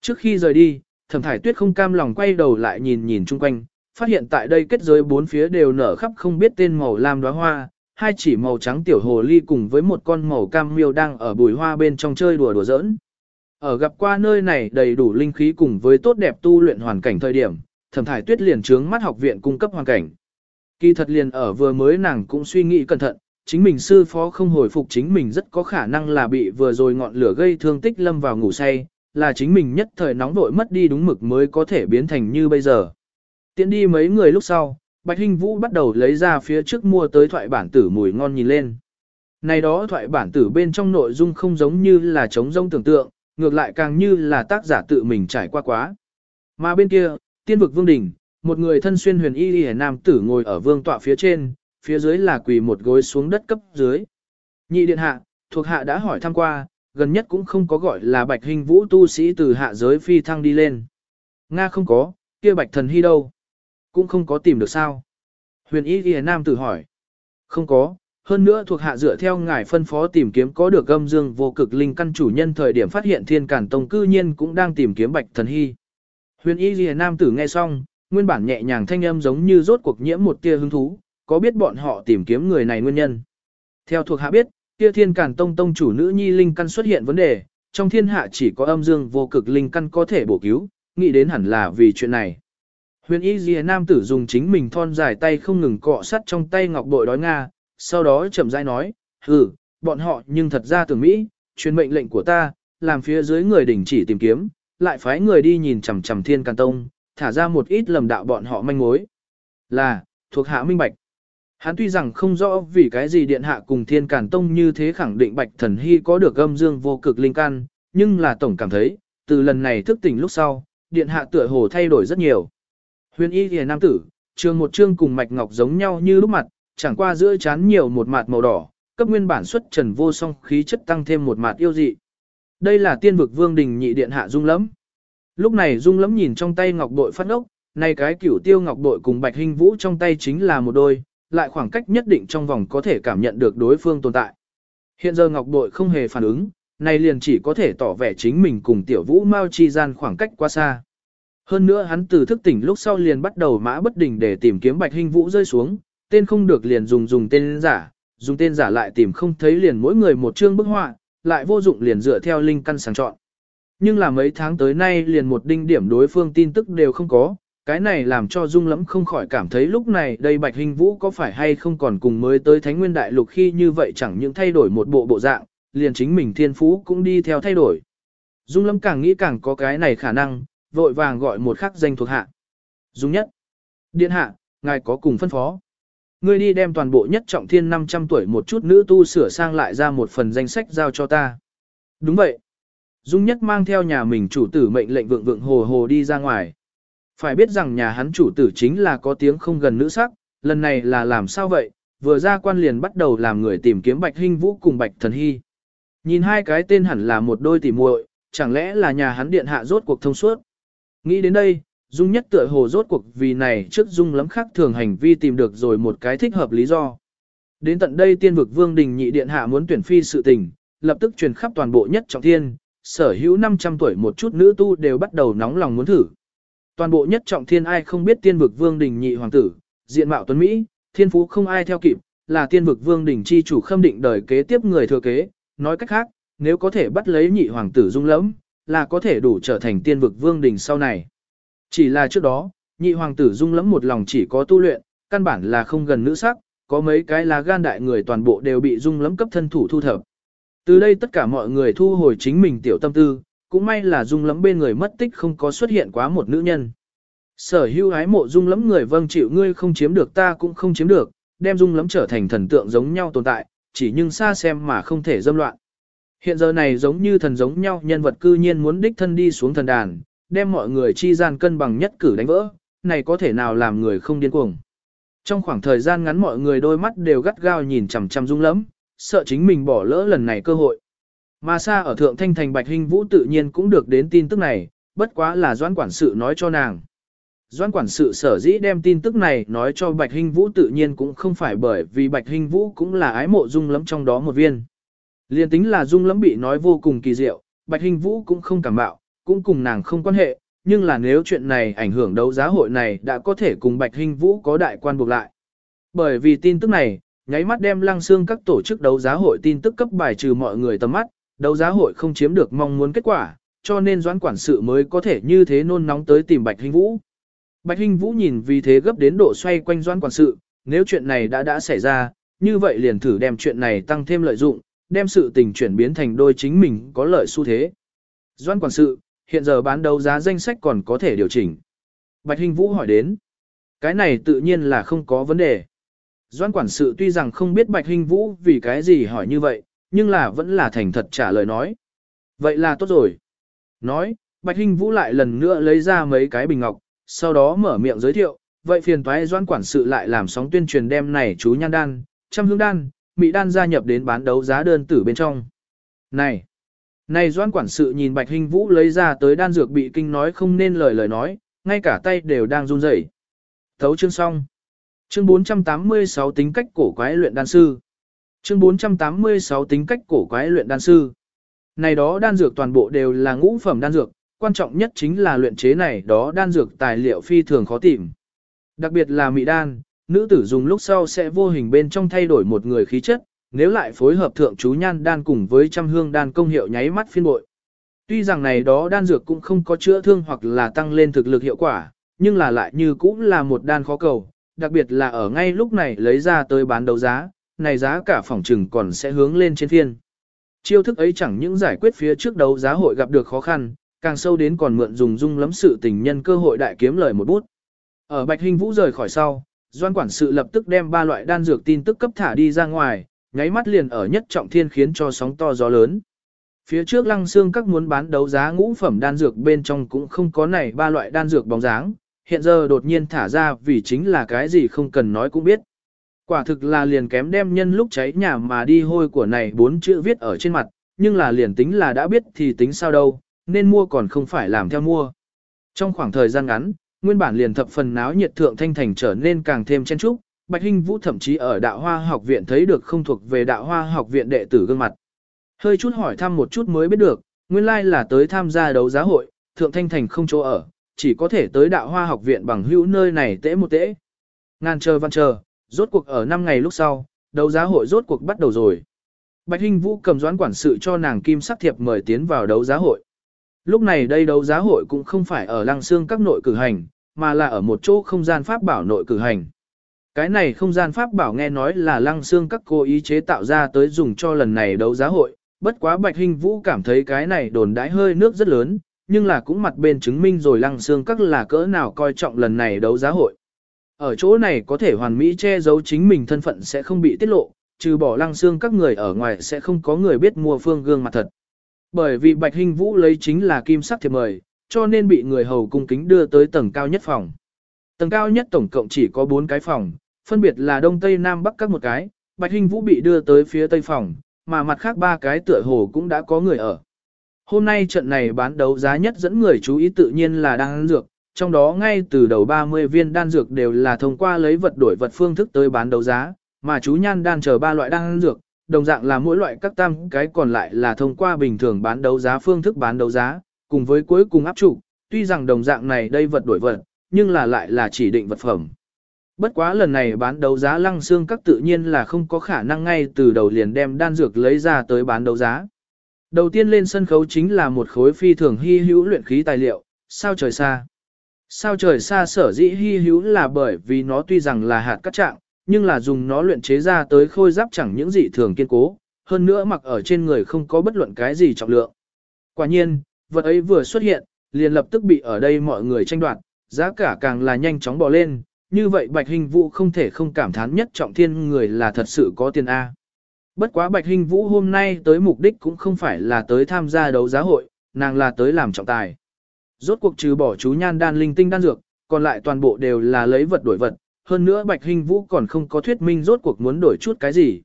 Trước khi rời đi, thẩm thải tuyết không cam lòng quay đầu lại nhìn nhìn chung quanh, phát hiện tại đây kết giới bốn phía đều nở khắp không biết tên màu lam đóa hoa, hai chỉ màu trắng tiểu hồ ly cùng với một con màu cam miêu đang ở bùi hoa bên trong chơi đùa đùa giỡn. Ở gặp qua nơi này đầy đủ linh khí cùng với tốt đẹp tu luyện hoàn cảnh thời điểm, thẩm thải tuyết liền trướng mắt học viện cung cấp hoàn cảnh. Kỳ thật liền ở vừa mới nàng cũng suy nghĩ cẩn thận, chính mình sư phó không hồi phục chính mình rất có khả năng là bị vừa rồi ngọn lửa gây thương tích lâm vào ngủ say, là chính mình nhất thời nóng vội mất đi đúng mực mới có thể biến thành như bây giờ. Tiến đi mấy người lúc sau, Bạch Hinh Vũ bắt đầu lấy ra phía trước mua tới thoại bản tử mùi ngon nhìn lên. Này đó thoại bản tử bên trong nội dung không giống như là chống rông tưởng tượng, ngược lại càng như là tác giả tự mình trải qua quá. Mà bên kia, tiên vực vương đỉnh, một người thân xuyên huyền y y nam tử ngồi ở vương tọa phía trên, phía dưới là quỳ một gối xuống đất cấp dưới. Nhị điện hạ, thuộc hạ đã hỏi thăm qua, gần nhất cũng không có gọi là bạch hình vũ tu sĩ từ hạ giới phi thăng đi lên. Nga không có, kia bạch thần hy đâu? Cũng không có tìm được sao? Huyền y y nam tử hỏi. Không có, hơn nữa thuộc hạ dựa theo ngài phân phó tìm kiếm có được âm dương vô cực linh căn chủ nhân thời điểm phát hiện thiên cản tông cư nhiên cũng đang tìm kiếm bạch thần hy. Huyền y lìa nam tử nghe xong, nguyên bản nhẹ nhàng thanh âm giống như rốt cuộc nhiễm một tia hứng thú, có biết bọn họ tìm kiếm người này nguyên nhân. Theo thuộc hạ biết, kia thiên cản tông tông chủ nữ nhi linh căn xuất hiện vấn đề, trong thiên hạ chỉ có âm dương vô cực linh căn có thể bổ cứu, nghĩ đến hẳn là vì chuyện này. Huyền y lìa nam tử dùng chính mình thon dài tay không ngừng cọ sắt trong tay ngọc bội đói nga, sau đó chậm rãi nói, hừ, bọn họ nhưng thật ra tưởng Mỹ, truyền mệnh lệnh của ta, làm phía dưới người đình chỉ tìm kiếm, lại phái người đi nhìn chằm chằm thiên can tông, thả ra một ít lầm đạo bọn họ manh mối. Là, thuộc hạ minh bạch. Hắn tuy rằng không rõ vì cái gì điện hạ cùng thiên càn tông như thế khẳng định bạch thần hy có được âm dương vô cực linh căn, nhưng là tổng cảm thấy, từ lần này thức tỉnh lúc sau, điện hạ tựa hồ thay đổi rất nhiều. Huyền y thìa nam tử, trường một Trương cùng mạch ngọc giống nhau như lúc mặt, chẳng qua giữa chán nhiều một mặt màu đỏ, cấp nguyên bản xuất trần vô song khí chất tăng thêm một mặt yêu dị. Đây là tiên vực vương đình nhị điện hạ dung lẫm. Lúc này dung lẫm nhìn trong tay ngọc bội phát ốc, nay cái cửu tiêu ngọc bội cùng bạch hình vũ trong tay chính là một đôi, lại khoảng cách nhất định trong vòng có thể cảm nhận được đối phương tồn tại. Hiện giờ ngọc bội không hề phản ứng, nay liền chỉ có thể tỏ vẻ chính mình cùng tiểu vũ mao chi gian khoảng cách quá xa. Hơn nữa hắn từ thức tỉnh lúc sau liền bắt đầu mã bất đình để tìm kiếm bạch hình vũ rơi xuống, tên không được liền dùng dùng tên giả, dùng tên giả lại tìm không thấy liền mỗi người một chương bức họa, lại vô dụng liền dựa theo linh căn sàng chọn. Nhưng là mấy tháng tới nay liền một đinh điểm đối phương tin tức đều không có, cái này làm cho Dung lẫm không khỏi cảm thấy lúc này đây Bạch Hình Vũ có phải hay không còn cùng mới tới Thánh Nguyên Đại Lục khi như vậy chẳng những thay đổi một bộ bộ dạng, liền chính mình thiên phú cũng đi theo thay đổi. Dung lâm càng nghĩ càng có cái này khả năng, vội vàng gọi một khắc danh thuộc hạ. Dung nhất. Điện hạ, ngài có cùng phân phó. Ngươi đi đem toàn bộ nhất trọng thiên 500 tuổi một chút nữ tu sửa sang lại ra một phần danh sách giao cho ta. Đúng vậy. Dung nhất mang theo nhà mình chủ tử mệnh lệnh vượng vượng hồ hồ đi ra ngoài. Phải biết rằng nhà hắn chủ tử chính là có tiếng không gần nữ sắc, lần này là làm sao vậy, vừa ra quan liền bắt đầu làm người tìm kiếm Bạch Hinh Vũ cùng Bạch Thần Hy. Nhìn hai cái tên hẳn là một đôi tỉ muội, chẳng lẽ là nhà hắn điện hạ rốt cuộc thông suốt. Nghĩ đến đây, Dung nhất tựa hồ rốt cuộc vì này trước Dung lắm khác thường hành vi tìm được rồi một cái thích hợp lý do. Đến tận đây tiên vực vương đình nhị điện hạ muốn tuyển phi sự tình, lập tức truyền khắp toàn bộ nhất trọng thiên, sở hữu 500 tuổi một chút nữ tu đều bắt đầu nóng lòng muốn thử. Toàn bộ nhất trọng thiên ai không biết tiên vực vương đình nhị hoàng tử, diện mạo tuấn Mỹ, thiên phú không ai theo kịp, là tiên vực vương đình chi chủ khâm định đời kế tiếp người thừa kế, nói cách khác, nếu có thể bắt lấy nhị hoàng tử dung lẫm, là có thể đủ trở thành tiên vực vương đình sau này. Chỉ là trước đó, nhị hoàng tử dung lẫm một lòng chỉ có tu luyện, căn bản là không gần nữ sắc, có mấy cái là gan đại người toàn bộ đều bị dung lẫm cấp thân thủ thu thập. Từ đây tất cả mọi người thu hồi chính mình tiểu tâm tư, cũng may là dung lẫm bên người mất tích không có xuất hiện quá một nữ nhân. Sở hữu ái mộ dung lẫm người vâng chịu ngươi không chiếm được ta cũng không chiếm được, đem dung lẫm trở thành thần tượng giống nhau tồn tại, chỉ nhưng xa xem mà không thể dâm loạn. Hiện giờ này giống như thần giống nhau nhân vật cư nhiên muốn đích thân đi xuống thần đàn, đem mọi người chi gian cân bằng nhất cử đánh vỡ, này có thể nào làm người không điên cuồng. Trong khoảng thời gian ngắn mọi người đôi mắt đều gắt gao nhìn chằm chằm dung lẫm, sợ chính mình bỏ lỡ lần này cơ hội. Mà xa ở Thượng Thanh Thành Bạch Hinh Vũ tự nhiên cũng được đến tin tức này, bất quá là doãn quản sự nói cho nàng. Doãn quản sự sở dĩ đem tin tức này nói cho Bạch Hinh Vũ tự nhiên cũng không phải bởi vì Bạch Hinh Vũ cũng là ái mộ dung lắm trong đó một viên. Liên tính là dung lắm bị nói vô cùng kỳ diệu, Bạch Hinh Vũ cũng không cảm bạo, cũng cùng nàng không quan hệ, nhưng là nếu chuyện này ảnh hưởng đấu giá hội này đã có thể cùng Bạch Hinh Vũ có đại quan buộc lại. Bởi vì tin tức này, nháy mắt đem lăng xương các tổ chức đấu giá hội tin tức cấp bài trừ mọi người tầm mắt, đấu giá hội không chiếm được mong muốn kết quả, cho nên doãn quản sự mới có thể như thế nôn nóng tới tìm Bạch Hinh Vũ. Bạch Hinh Vũ nhìn vì thế gấp đến độ xoay quanh doãn quản sự, nếu chuyện này đã đã xảy ra, như vậy liền thử đem chuyện này tăng thêm lợi dụng, đem sự tình chuyển biến thành đôi chính mình có lợi xu thế. Doãn quản sự, hiện giờ bán đấu giá danh sách còn có thể điều chỉnh. Bạch Hinh Vũ hỏi đến. Cái này tự nhiên là không có vấn đề. Doan quản sự tuy rằng không biết Bạch Hinh Vũ vì cái gì hỏi như vậy, nhưng là vẫn là thành thật trả lời nói. Vậy là tốt rồi. Nói, Bạch Hinh Vũ lại lần nữa lấy ra mấy cái bình ngọc, sau đó mở miệng giới thiệu, vậy phiền toái doan quản sự lại làm sóng tuyên truyền đem này chú nhan đan, trăm hương đan, mỹ đan gia nhập đến bán đấu giá đơn tử bên trong. Này! Này doan quản sự nhìn Bạch Hinh Vũ lấy ra tới đan dược bị kinh nói không nên lời lời nói, ngay cả tay đều đang run rẩy. Thấu chương xong. Chương 486 tính cách cổ quái luyện đan sư. Chương 486 tính cách cổ quái luyện đan sư. Này đó đan dược toàn bộ đều là ngũ phẩm đan dược, quan trọng nhất chính là luyện chế này đó đan dược tài liệu phi thường khó tìm. Đặc biệt là mỹ đan, nữ tử dùng lúc sau sẽ vô hình bên trong thay đổi một người khí chất, nếu lại phối hợp thượng chú nhan đan cùng với trăm hương đan công hiệu nháy mắt phiên bội. Tuy rằng này đó đan dược cũng không có chữa thương hoặc là tăng lên thực lực hiệu quả, nhưng là lại như cũng là một đan khó cầu, đặc biệt là ở ngay lúc này lấy ra tới bán đấu giá, này giá cả phòng trừng còn sẽ hướng lên trên thiên. Chiêu thức ấy chẳng những giải quyết phía trước đấu giá hội gặp được khó khăn, càng sâu đến còn mượn dùng dung lắm sự tình nhân cơ hội đại kiếm lời một bút. Ở Bạch Hình Vũ rời khỏi sau, doan quản sự lập tức đem ba loại đan dược tin tức cấp thả đi ra ngoài, nháy mắt liền ở nhất trọng thiên khiến cho sóng to gió lớn. Phía trước lăng xương các muốn bán đấu giá ngũ phẩm đan dược bên trong cũng không có này ba loại đan dược bóng dáng, hiện giờ đột nhiên thả ra vì chính là cái gì không cần nói cũng biết. Quả thực là liền kém đem nhân lúc cháy nhà mà đi hôi của này bốn chữ viết ở trên mặt, nhưng là liền tính là đã biết thì tính sao đâu, nên mua còn không phải làm theo mua. Trong khoảng thời gian ngắn, nguyên bản liền thập phần náo nhiệt thượng thanh thành trở nên càng thêm chen trúc, Bạch Hinh Vũ thậm chí ở đạo hoa học viện thấy được không thuộc về đạo hoa học viện đệ tử gương mặt. Hơi chút hỏi thăm một chút mới biết được, nguyên lai là tới tham gia đấu giá hội, thượng thanh thành không chỗ ở, chỉ có thể tới đạo hoa học viện bằng hữu nơi này tễ một tễ. Ngàn chờ văn chờ, rốt cuộc ở 5 ngày lúc sau, đấu giá hội rốt cuộc bắt đầu rồi. Bạch Hinh Vũ cầm doãn quản sự cho nàng kim sắc thiệp mời tiến vào đấu giá hội. Lúc này đây đấu giá hội cũng không phải ở lăng xương các nội cử hành, mà là ở một chỗ không gian pháp bảo nội cử hành. Cái này không gian pháp bảo nghe nói là lăng xương các cô ý chế tạo ra tới dùng cho lần này đấu giá hội, bất quá Bạch Hinh Vũ cảm thấy cái này đồn đãi hơi nước rất lớn, nhưng là cũng mặt bên chứng minh rồi lăng xương các là cỡ nào coi trọng lần này đấu giá hội. Ở chỗ này có thể hoàn mỹ che giấu chính mình thân phận sẽ không bị tiết lộ, trừ bỏ lăng xương các người ở ngoài sẽ không có người biết mua phương gương mặt thật. Bởi vì Bạch Hinh Vũ lấy chính là kim sắc thiệp mời, cho nên bị người hầu cung kính đưa tới tầng cao nhất phòng. Tầng cao nhất tổng cộng chỉ có 4 cái phòng, phân biệt là đông tây nam bắc các một cái, Bạch Hinh Vũ bị đưa tới phía tây phòng, mà mặt khác ba cái tựa hồ cũng đã có người ở. Hôm nay trận này bán đấu giá nhất dẫn người chú ý tự nhiên là đan dược, trong đó ngay từ đầu 30 viên đan dược đều là thông qua lấy vật đổi vật phương thức tới bán đấu giá, mà chú nhan đan chờ ba loại đan dược, đồng dạng là mỗi loại các tam cái còn lại là thông qua bình thường bán đấu giá phương thức bán đấu giá, cùng với cuối cùng áp trụ, tuy rằng đồng dạng này đây vật đổi vật, nhưng là lại là chỉ định vật phẩm. Bất quá lần này bán đấu giá lăng xương các tự nhiên là không có khả năng ngay từ đầu liền đem đan dược lấy ra tới bán đấu giá. Đầu tiên lên sân khấu chính là một khối phi thường hy hữu luyện khí tài liệu, sao trời xa. Sao trời xa sở dĩ hy hữu là bởi vì nó tuy rằng là hạt cắt trạng, nhưng là dùng nó luyện chế ra tới khôi giáp chẳng những gì thường kiên cố, hơn nữa mặc ở trên người không có bất luận cái gì trọng lượng. Quả nhiên, vật ấy vừa xuất hiện, liền lập tức bị ở đây mọi người tranh đoạt, giá cả càng là nhanh chóng bò lên, như vậy Bạch Hình Vũ không thể không cảm thán nhất trọng thiên người là thật sự có tiền A. Bất quá Bạch Hình Vũ hôm nay tới mục đích cũng không phải là tới tham gia đấu giá hội, nàng là tới làm trọng tài. Rốt cuộc trừ bỏ chú nhan đan linh tinh đan dược, còn lại toàn bộ đều là lấy vật đổi vật, hơn nữa Bạch Hình Vũ còn không có thuyết minh rốt cuộc muốn đổi chút cái gì.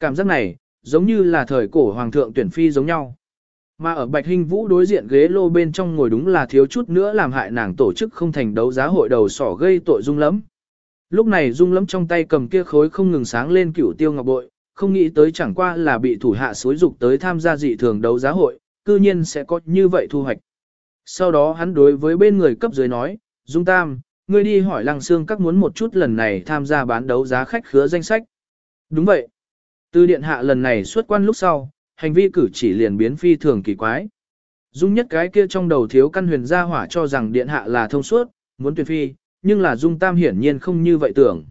Cảm giác này, giống như là thời cổ hoàng thượng tuyển phi giống nhau. Mà ở Bạch Hình Vũ đối diện ghế lô bên trong ngồi đúng là thiếu chút nữa làm hại nàng tổ chức không thành đấu giá hội đầu sỏ gây tội dung lắm. Lúc này dung lắm trong tay cầm kia khối không ngừng sáng lên cửu tiêu ngọc bội, không nghĩ tới chẳng qua là bị thủ hạ xối dục tới tham gia dị thường đấu giá hội, cư nhiên sẽ có như vậy thu hoạch. Sau đó hắn đối với bên người cấp dưới nói, Dung Tam, ngươi đi hỏi Lăng xương các muốn một chút lần này tham gia bán đấu giá khách khứa danh sách. Đúng vậy. Từ điện hạ lần này xuất quan lúc sau, hành vi cử chỉ liền biến phi thường kỳ quái. Dung nhất cái kia trong đầu thiếu căn huyền gia hỏa cho rằng điện hạ là thông suốt, muốn tuyển phi, nhưng là Dung Tam hiển nhiên không như vậy tưởng.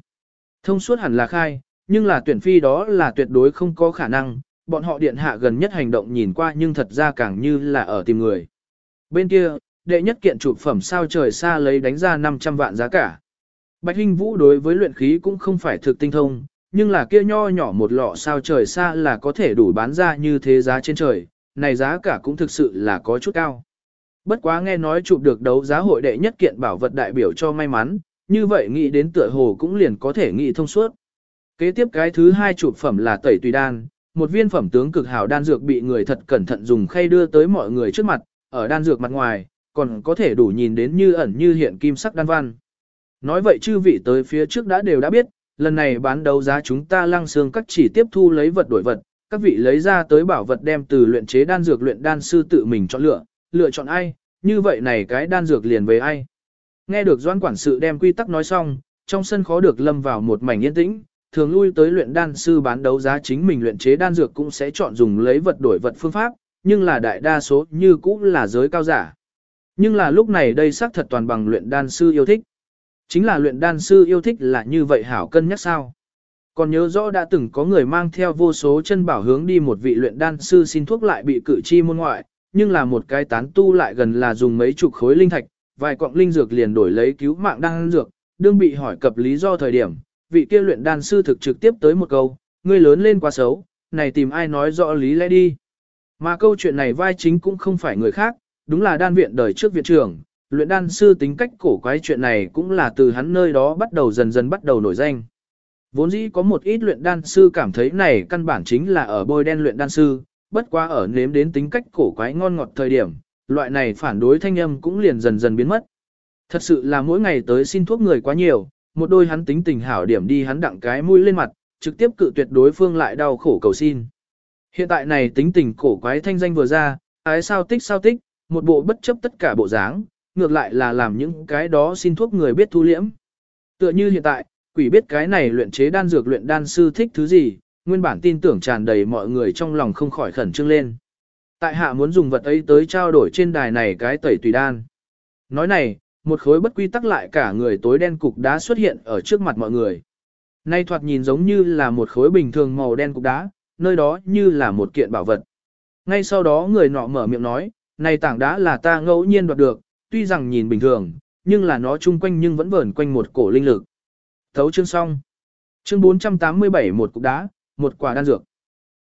Thông suốt hẳn là khai, nhưng là tuyển phi đó là tuyệt đối không có khả năng, bọn họ điện hạ gần nhất hành động nhìn qua nhưng thật ra càng như là ở tìm người. Bên kia, đệ nhất kiện chụp phẩm sao trời xa lấy đánh ra 500 vạn giá cả. Bạch Hinh Vũ đối với luyện khí cũng không phải thực tinh thông, nhưng là kia nho nhỏ một lọ sao trời xa là có thể đủ bán ra như thế giá trên trời, này giá cả cũng thực sự là có chút cao. Bất quá nghe nói chụp được đấu giá hội đệ nhất kiện bảo vật đại biểu cho may mắn, như vậy nghĩ đến tựa hồ cũng liền có thể nghĩ thông suốt. Kế tiếp cái thứ hai chụp phẩm là tẩy tùy đan, một viên phẩm tướng cực hảo đan dược bị người thật cẩn thận dùng khay đưa tới mọi người trước mặt, ở đan dược mặt ngoài, còn có thể đủ nhìn đến như ẩn như hiện kim sắc đan văn. Nói vậy chư vị tới phía trước đã đều đã biết, lần này bán đấu giá chúng ta lăng xương các chỉ tiếp thu lấy vật đổi vật, các vị lấy ra tới bảo vật đem từ luyện chế đan dược luyện đan sư tự mình chọn lựa, lựa chọn ai, như vậy này cái đan dược liền về ai. Nghe được doan quản sự đem quy tắc nói xong, trong sân khó được lâm vào một mảnh yên tĩnh, thường lui tới luyện đan sư bán đấu giá chính mình luyện chế đan dược cũng sẽ chọn dùng lấy vật đổi vật phương pháp, nhưng là đại đa số như cũng là giới cao giả. Nhưng là lúc này đây xác thật toàn bằng luyện đan sư yêu thích. Chính là luyện đan sư yêu thích là như vậy hảo cân nhắc sao. Còn nhớ rõ đã từng có người mang theo vô số chân bảo hướng đi một vị luyện đan sư xin thuốc lại bị cử chi môn ngoại, nhưng là một cái tán tu lại gần là dùng mấy chục khối linh thạch, vài quặng linh dược liền đổi lấy cứu mạng đan dược, đương bị hỏi cập lý do thời điểm, vị kia luyện đan sư thực trực tiếp tới một câu, ngươi lớn lên quá xấu, này tìm ai nói rõ lý lẽ đi. Mà câu chuyện này vai chính cũng không phải người khác, đúng là đan viện đời trước viện trưởng, luyện đan sư tính cách cổ quái chuyện này cũng là từ hắn nơi đó bắt đầu dần dần bắt đầu nổi danh. Vốn dĩ có một ít luyện đan sư cảm thấy này căn bản chính là ở bôi đen luyện đan sư, bất quá ở nếm đến tính cách cổ quái ngon ngọt thời điểm, loại này phản đối thanh âm cũng liền dần dần biến mất. Thật sự là mỗi ngày tới xin thuốc người quá nhiều, một đôi hắn tính tình hảo điểm đi hắn đặng cái mũi lên mặt, trực tiếp cự tuyệt đối phương lại đau khổ cầu xin. Hiện tại này tính tình cổ quái thanh danh vừa ra, ái sao tích sao tích, một bộ bất chấp tất cả bộ dáng, ngược lại là làm những cái đó xin thuốc người biết thu liễm. Tựa như hiện tại, quỷ biết cái này luyện chế đan dược luyện đan sư thích thứ gì, nguyên bản tin tưởng tràn đầy mọi người trong lòng không khỏi khẩn trương lên. Tại hạ muốn dùng vật ấy tới trao đổi trên đài này cái tẩy tùy đan. Nói này, một khối bất quy tắc lại cả người tối đen cục đá xuất hiện ở trước mặt mọi người. Nay thoạt nhìn giống như là một khối bình thường màu đen cục đá, nơi đó như là một kiện bảo vật. Ngay sau đó người nọ mở miệng nói, này tảng đá là ta ngẫu nhiên đoạt được, tuy rằng nhìn bình thường, nhưng là nó chung quanh nhưng vẫn vờn quanh một cổ linh lực. Thấu chương xong. Chương 487 một cục đá, một quả đan dược.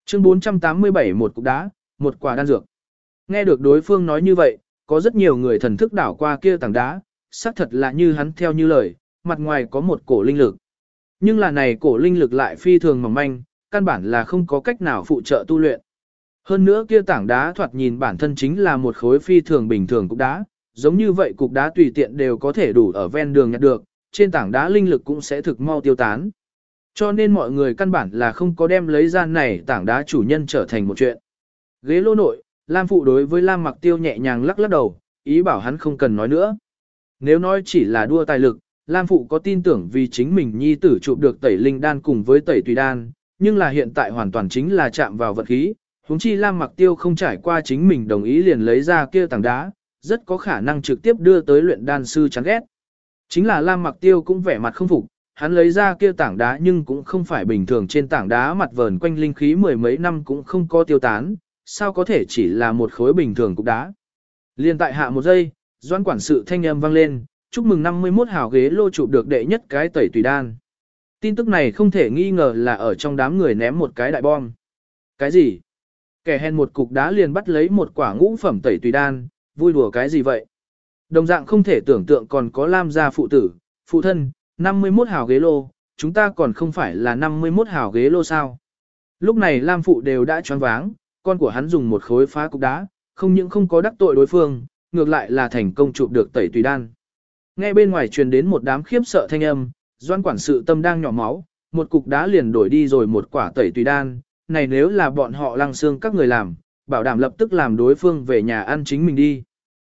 Chương 487 một cục đá, một quả đan dược. Nghe được đối phương nói như vậy, có rất nhiều người thần thức đảo qua kia tảng đá, xác thật là như hắn theo như lời, mặt ngoài có một cổ linh lực. Nhưng là này cổ linh lực lại phi thường mỏng manh, căn bản là không có cách nào phụ trợ tu luyện. Hơn nữa kia tảng đá thoạt nhìn bản thân chính là một khối phi thường bình thường cục đá, giống như vậy cục đá tùy tiện đều có thể đủ ở ven đường nhặt được, trên tảng đá linh lực cũng sẽ thực mau tiêu tán. Cho nên mọi người căn bản là không có đem lấy ra này tảng đá chủ nhân trở thành một chuyện. Ghế lô nội, Lam Phụ đối với Lam Mặc Tiêu nhẹ nhàng lắc lắc đầu, ý bảo hắn không cần nói nữa. Nếu nói chỉ là đua tài lực, Lam Phụ có tin tưởng vì chính mình nhi tử chụp được tẩy linh đan cùng với tẩy tùy đan, nhưng là hiện tại hoàn toàn chính là chạm vào vật khí, huống chi Lam Mặc Tiêu không trải qua chính mình đồng ý liền lấy ra kia tảng đá, rất có khả năng trực tiếp đưa tới luyện đan sư chán ghét. Chính là Lam Mặc Tiêu cũng vẻ mặt không phục, hắn lấy ra kia tảng đá nhưng cũng không phải bình thường trên tảng đá mặt vờn quanh linh khí mười mấy năm cũng không có tiêu tán, sao có thể chỉ là một khối bình thường cục đá. Liên tại hạ một giây, doan quản sự thanh âm vang lên, chúc mừng 51 hào ghế lô chụp được đệ nhất cái tẩy tùy đan. Tin tức này không thể nghi ngờ là ở trong đám người ném một cái đại bom. Cái gì? Kẻ hèn một cục đá liền bắt lấy một quả ngũ phẩm tẩy tùy đan, vui đùa cái gì vậy? Đồng dạng không thể tưởng tượng còn có Lam gia phụ tử, phụ thân, 51 hào ghế lô, chúng ta còn không phải là 51 hào ghế lô sao? Lúc này Lam phụ đều đã choáng váng, con của hắn dùng một khối phá cục đá, không những không có đắc tội đối phương, ngược lại là thành công chụp được tẩy tùy đan. Nghe bên ngoài truyền đến một đám khiếp sợ thanh âm, doan quản sự tâm đang nhỏ máu, một cục đá liền đổi đi rồi một quả tẩy tùy đan, này nếu là bọn họ lăng xương các người làm, bảo đảm lập tức làm đối phương về nhà ăn chính mình đi.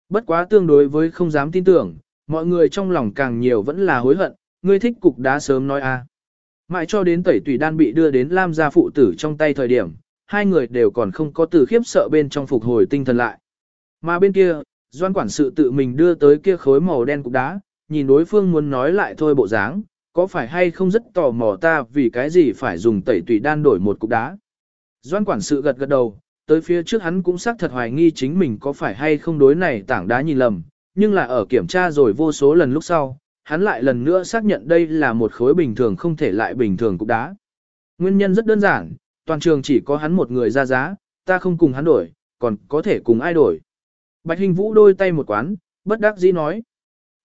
Bất quá tương đối với không dám tin tưởng, mọi người trong lòng càng nhiều vẫn là hối hận, ngươi thích cục đá sớm nói a. À. Mãi cho đến tẩy tùy đan bị đưa đến Lam gia phụ tử trong tay thời điểm, hai người đều còn không có từ khiếp sợ bên trong phục hồi tinh thần lại. Mà bên kia, doan quản sự tự mình đưa tới kia khối màu đen cục đá, nhìn đối phương muốn nói lại thôi bộ dáng, có phải hay không rất tò mò ta vì cái gì phải dùng tẩy tùy đan đổi một cục đá. Doan quản sự gật gật đầu, tới phía trước hắn cũng xác thật hoài nghi chính mình có phải hay không đối này tảng đá nhìn lầm, nhưng là ở kiểm tra rồi vô số lần lúc sau, hắn lại lần nữa xác nhận đây là một khối bình thường không thể lại bình thường cục đá. Nguyên nhân rất đơn giản, toàn trường chỉ có hắn một người ra giá, ta không cùng hắn đổi, còn có thể cùng ai đổi. Bạch Hình Vũ đôi tay một quán, bất đắc dĩ nói.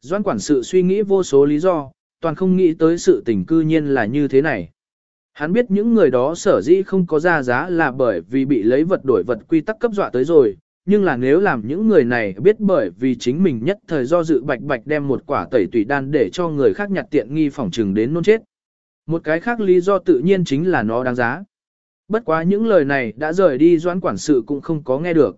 Doan quản sự suy nghĩ vô số lý do, toàn không nghĩ tới sự tình cư nhiên là như thế này. Hắn biết những người đó sở dĩ không có ra giá là bởi vì bị lấy vật đổi vật quy tắc cấp dọa tới rồi, nhưng là nếu làm những người này biết bởi vì chính mình nhất thời do dự bạch bạch đem một quả tẩy tùy đan để cho người khác nhặt tiện nghi phỏng trừng đến nôn chết. Một cái khác lý do tự nhiên chính là nó đáng giá. Bất quá những lời này đã rời đi doãn quản sự cũng không có nghe được.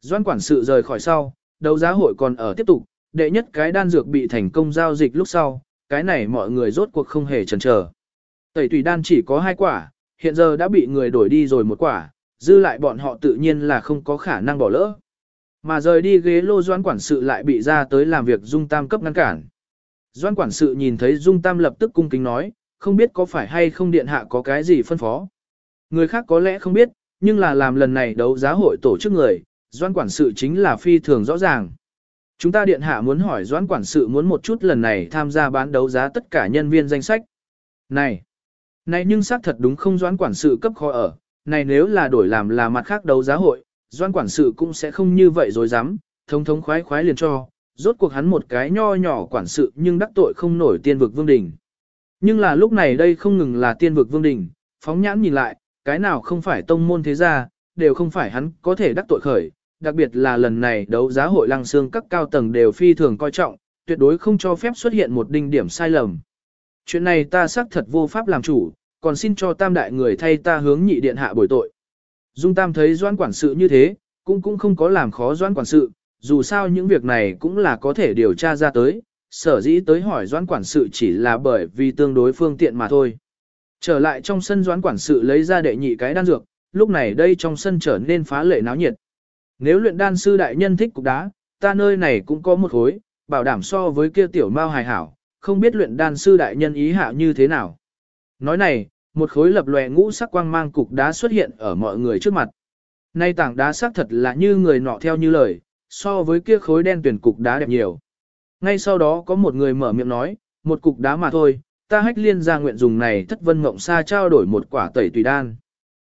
Doãn quản sự rời khỏi sau, đấu giá hội còn ở tiếp tục, đệ nhất cái đan dược bị thành công giao dịch lúc sau, cái này mọi người rốt cuộc không hề chần chờ. Tẩy tùy đan chỉ có hai quả, hiện giờ đã bị người đổi đi rồi một quả, dư lại bọn họ tự nhiên là không có khả năng bỏ lỡ. Mà rời đi ghế lô doan quản sự lại bị ra tới làm việc dung tam cấp ngăn cản. Doan quản sự nhìn thấy dung tam lập tức cung kính nói, không biết có phải hay không điện hạ có cái gì phân phó. Người khác có lẽ không biết, nhưng là làm lần này đấu giá hội tổ chức người, doan quản sự chính là phi thường rõ ràng. Chúng ta điện hạ muốn hỏi doan quản sự muốn một chút lần này tham gia bán đấu giá tất cả nhân viên danh sách. Này! Này nhưng xác thật đúng không doãn quản sự cấp khó ở, này nếu là đổi làm là mặt khác đấu giá hội, doãn quản sự cũng sẽ không như vậy rồi dám, thống thống khoái khoái liền cho, rốt cuộc hắn một cái nho nhỏ quản sự nhưng đắc tội không nổi tiên vực vương đình. Nhưng là lúc này đây không ngừng là tiên vực vương đình, phóng nhãn nhìn lại, cái nào không phải tông môn thế gia, đều không phải hắn có thể đắc tội khởi, đặc biệt là lần này đấu giá hội lăng xương các cao tầng đều phi thường coi trọng, tuyệt đối không cho phép xuất hiện một đinh điểm sai lầm. Chuyện này ta xác thật vô pháp làm chủ, còn xin cho tam đại người thay ta hướng nhị điện hạ bồi tội. Dung tam thấy doan quản sự như thế, cũng cũng không có làm khó doan quản sự, dù sao những việc này cũng là có thể điều tra ra tới, sở dĩ tới hỏi doan quản sự chỉ là bởi vì tương đối phương tiện mà thôi. Trở lại trong sân doan quản sự lấy ra đệ nhị cái đan dược, lúc này đây trong sân trở nên phá lệ náo nhiệt. Nếu luyện đan sư đại nhân thích cục đá, ta nơi này cũng có một khối, bảo đảm so với kia tiểu mao hài hảo, không biết luyện đan sư đại nhân ý hạ như thế nào. Nói này, một khối lập lòe ngũ sắc quang mang cục đá xuất hiện ở mọi người trước mặt. Nay tảng đá sắc thật là như người nọ theo như lời, so với kia khối đen tuyển cục đá đẹp nhiều. Ngay sau đó có một người mở miệng nói, một cục đá mà thôi, ta hách liên ra nguyện dùng này thất vân mộng sa trao đổi một quả tẩy tùy đan.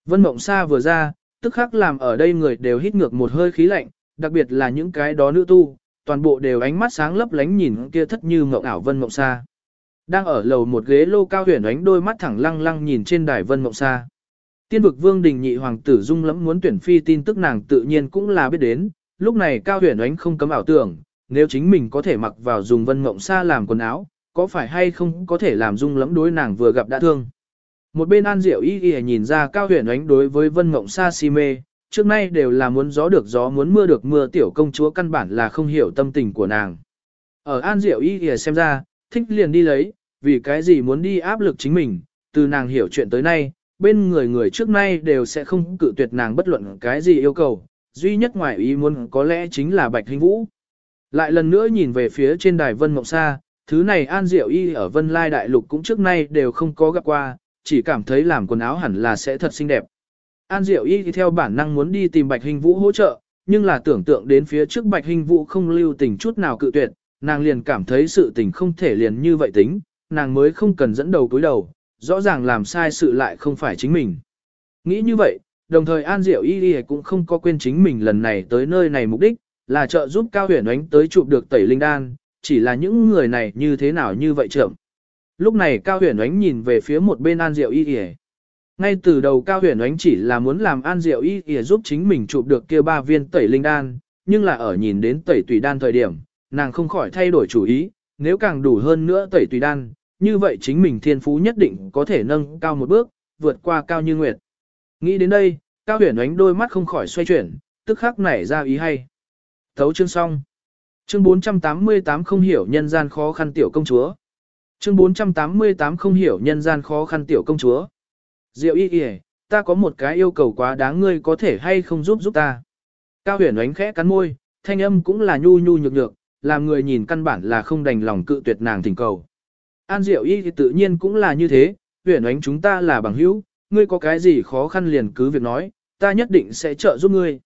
Vân mộng sa vừa ra, tức khắc làm ở đây người đều hít ngược một hơi khí lạnh, đặc biệt là những cái đó nữ tu, toàn bộ đều ánh mắt sáng lấp lánh nhìn kia thất như mộng ảo vân mộng sa. Đang ở lầu một ghế lô cao huyền ánh đôi mắt thẳng lăng lăng nhìn trên đài vân mộng xa. Tiên vực vương đình nhị hoàng tử dung lẫm muốn tuyển phi tin tức nàng tự nhiên cũng là biết đến, lúc này cao huyền ánh không cấm ảo tưởng, nếu chính mình có thể mặc vào dùng vân mộng xa làm quần áo, có phải hay không có thể làm dung lẫm đối nàng vừa gặp đã thương. Một bên An Diệu Y Y nhìn ra Cao Huyền Ánh đối với Vân Mộng Sa si mê, trước nay đều là muốn gió được gió muốn mưa được mưa tiểu công chúa căn bản là không hiểu tâm tình của nàng. Ở An Diệu Y thì xem ra, thích liền đi lấy, vì cái gì muốn đi áp lực chính mình, từ nàng hiểu chuyện tới nay, bên người người trước nay đều sẽ không cự tuyệt nàng bất luận cái gì yêu cầu, duy nhất ngoài ý muốn có lẽ chính là Bạch Hình Vũ. Lại lần nữa nhìn về phía trên đài Vân Mộng Sa, thứ này An Diệu Y ở Vân Lai Đại Lục cũng trước nay đều không có gặp qua, chỉ cảm thấy làm quần áo hẳn là sẽ thật xinh đẹp. An Diệu Y theo bản năng muốn đi tìm Bạch Hình Vũ hỗ trợ, nhưng là tưởng tượng đến phía trước Bạch Hình Vũ không lưu tình chút nào cự tuyệt, nàng liền cảm thấy sự tình không thể liền như vậy tính, nàng mới không cần dẫn đầu túi đầu, rõ ràng làm sai sự lại không phải chính mình. Nghĩ như vậy, đồng thời An Diệu Y Y cũng không có quên chính mình lần này tới nơi này mục đích, là trợ giúp Cao Huyền Ánh tới chụp được tẩy linh đan, chỉ là những người này như thế nào như vậy chậm. Lúc này Cao Huyền Ánh nhìn về phía một bên An Diệu Y Y. Ngay từ đầu Cao Huyền Ánh chỉ là muốn làm An Diệu Y để giúp chính mình chụp được kia ba viên tẩy linh đan, nhưng là ở nhìn đến tẩy tùy đan thời điểm, nàng không khỏi thay đổi chủ ý, nếu càng đủ hơn nữa tẩy tùy đan, như vậy chính mình thiên phú nhất định có thể nâng cao một bước, vượt qua cao như nguyệt. Nghĩ đến đây, Cao Huyền Ánh đôi mắt không khỏi xoay chuyển, tức khắc nảy ra ý hay. Thấu chương xong. Chương 488 không hiểu nhân gian khó khăn tiểu công chúa. Chương 488 không hiểu nhân gian khó khăn tiểu công chúa. Diệu y kìa, ta có một cái yêu cầu quá đáng ngươi có thể hay không giúp giúp ta. Cao huyền ánh khẽ cắn môi, thanh âm cũng là nhu nhu nhược nhược, làm người nhìn căn bản là không đành lòng cự tuyệt nàng thỉnh cầu. An Diệu y thì tự nhiên cũng là như thế, huyền ánh chúng ta là bằng hữu, ngươi có cái gì khó khăn liền cứ việc nói, ta nhất định sẽ trợ giúp ngươi.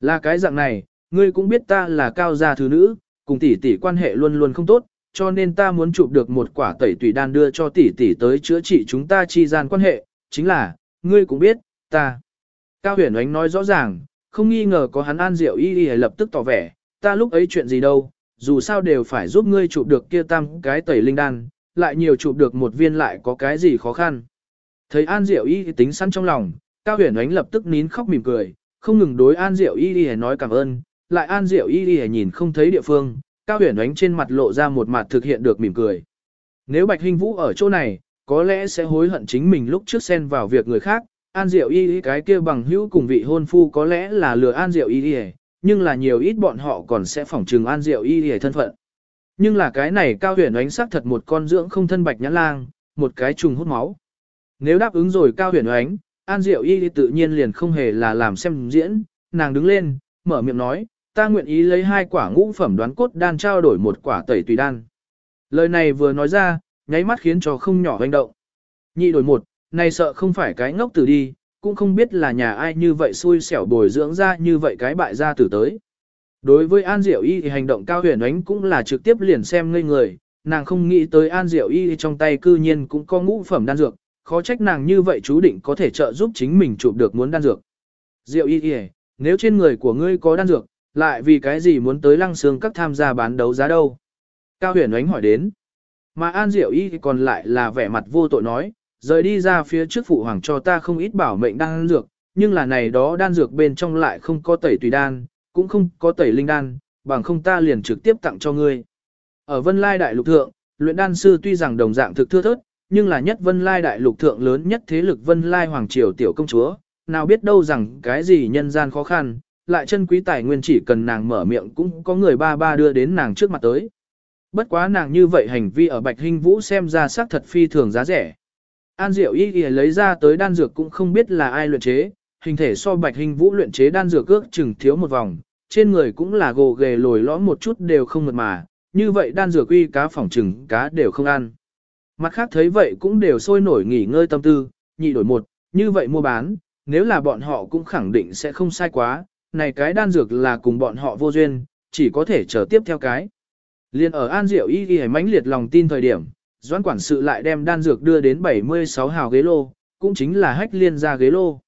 Là cái dạng này, ngươi cũng biết ta là cao gia thứ nữ, cùng tỷ tỷ quan hệ luôn luôn không tốt, cho nên ta muốn chụp được một quả tẩy tùy đan đưa cho tỷ tỷ tới chữa trị chúng ta chi gian quan hệ, chính là, ngươi cũng biết, ta. Cao huyền ánh nói rõ ràng, không nghi ngờ có hắn an diệu y y lập tức tỏ vẻ, ta lúc ấy chuyện gì đâu, dù sao đều phải giúp ngươi chụp được kia tam cái tẩy linh đan, lại nhiều chụp được một viên lại có cái gì khó khăn. Thấy an diệu y tính sẵn trong lòng, Cao huyền ánh lập tức nín khóc mỉm cười, không ngừng đối an diệu y y nói cảm ơn, lại an diệu y y nhìn không thấy địa phương, Cao huyền ánh trên mặt lộ ra một mặt thực hiện được mỉm cười. Nếu Bạch Hinh Vũ ở chỗ này, có lẽ sẽ hối hận chính mình lúc trước xen vào việc người khác, An Diệu Y cái kia bằng hữu cùng vị hôn phu có lẽ là lừa An Diệu Y nhưng là nhiều ít bọn họ còn sẽ phỏng trừng An Diệu Y thân phận. Nhưng là cái này cao huyền ánh sắc thật một con dưỡng không thân bạch nhãn lang, một cái trùng hút máu. Nếu đáp ứng rồi cao huyền ánh, An Diệu Y tự nhiên liền không hề là làm xem diễn, nàng đứng lên, mở miệng nói, ta nguyện ý lấy hai quả ngũ phẩm đoán cốt đan trao đổi một quả tẩy tùy đan. Lời này vừa nói ra, nháy mắt khiến cho không nhỏ hoành động. Nhị đổi một, này sợ không phải cái ngốc tử đi, cũng không biết là nhà ai như vậy xui xẻo bồi dưỡng ra như vậy cái bại gia tử tới. Đối với An Diệu Y thì hành động cao huyền ánh cũng là trực tiếp liền xem ngây người, nàng không nghĩ tới An Diệu Y trong tay cư nhiên cũng có ngũ phẩm đan dược, khó trách nàng như vậy chú định có thể trợ giúp chính mình chụp được muốn đan dược. Diệu Y Y, nếu trên người của ngươi có đan dược, lại vì cái gì muốn tới lăng xương các tham gia bán đấu giá đâu? Cao huyền ánh hỏi đến. Mà An Diệu Y còn lại là vẻ mặt vô tội nói, rời đi ra phía trước phụ hoàng cho ta không ít bảo mệnh đan dược, nhưng là này đó đan dược bên trong lại không có tẩy tùy đan, cũng không có tẩy linh đan, bằng không ta liền trực tiếp tặng cho ngươi. Ở Vân Lai Đại Lục Thượng, luyện đan sư tuy rằng đồng dạng thực thưa thớt, nhưng là nhất Vân Lai Đại Lục Thượng lớn nhất thế lực Vân Lai Hoàng Triều Tiểu Công Chúa, nào biết đâu rằng cái gì nhân gian khó khăn, lại chân quý tài nguyên chỉ cần nàng mở miệng cũng có người ba ba đưa đến nàng trước mặt tới. Bất quá nàng như vậy hành vi ở Bạch Hinh Vũ xem ra xác thật phi thường giá rẻ. An Diệu Y Y lấy ra tới đan dược cũng không biết là ai luyện chế, hình thể so Bạch Hinh Vũ luyện chế đan dược ước chừng thiếu một vòng, trên người cũng là gồ ghề lồi lõm một chút đều không mượt mà, như vậy đan dược uy cá phỏng chừng cá đều không ăn. Mặt khác thấy vậy cũng đều sôi nổi nghỉ ngơi tâm tư, nhị đổi một, như vậy mua bán, nếu là bọn họ cũng khẳng định sẽ không sai quá, này cái đan dược là cùng bọn họ vô duyên, chỉ có thể chờ tiếp theo cái. Liên ở An Diệu y y mãnh liệt lòng tin thời điểm, doãn quản sự lại đem đan dược đưa đến 76 hào ghế lô, cũng chính là hách liên gia ghế lô.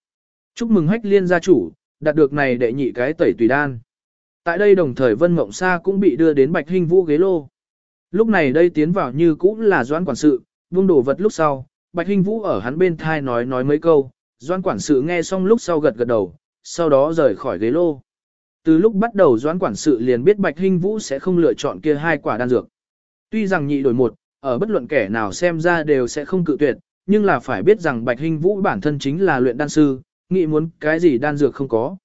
Chúc mừng hách liên gia chủ, đạt được này đệ nhị cái tẩy tùy đan. Tại đây đồng thời Vân Mộng Sa cũng bị đưa đến Bạch Hinh Vũ ghế lô. Lúc này đây tiến vào như cũng là doãn quản sự, vung đổ vật lúc sau, Bạch Hinh Vũ ở hắn bên thai nói nói mấy câu, doãn quản sự nghe xong lúc sau gật gật đầu, sau đó rời khỏi ghế lô. Từ lúc bắt đầu doãn quản sự liền biết Bạch Hinh Vũ sẽ không lựa chọn kia hai quả đan dược. Tuy rằng nhị đổi một, ở bất luận kẻ nào xem ra đều sẽ không cự tuyệt, nhưng là phải biết rằng Bạch Hinh Vũ bản thân chính là luyện đan sư, nghĩ muốn cái gì đan dược không có.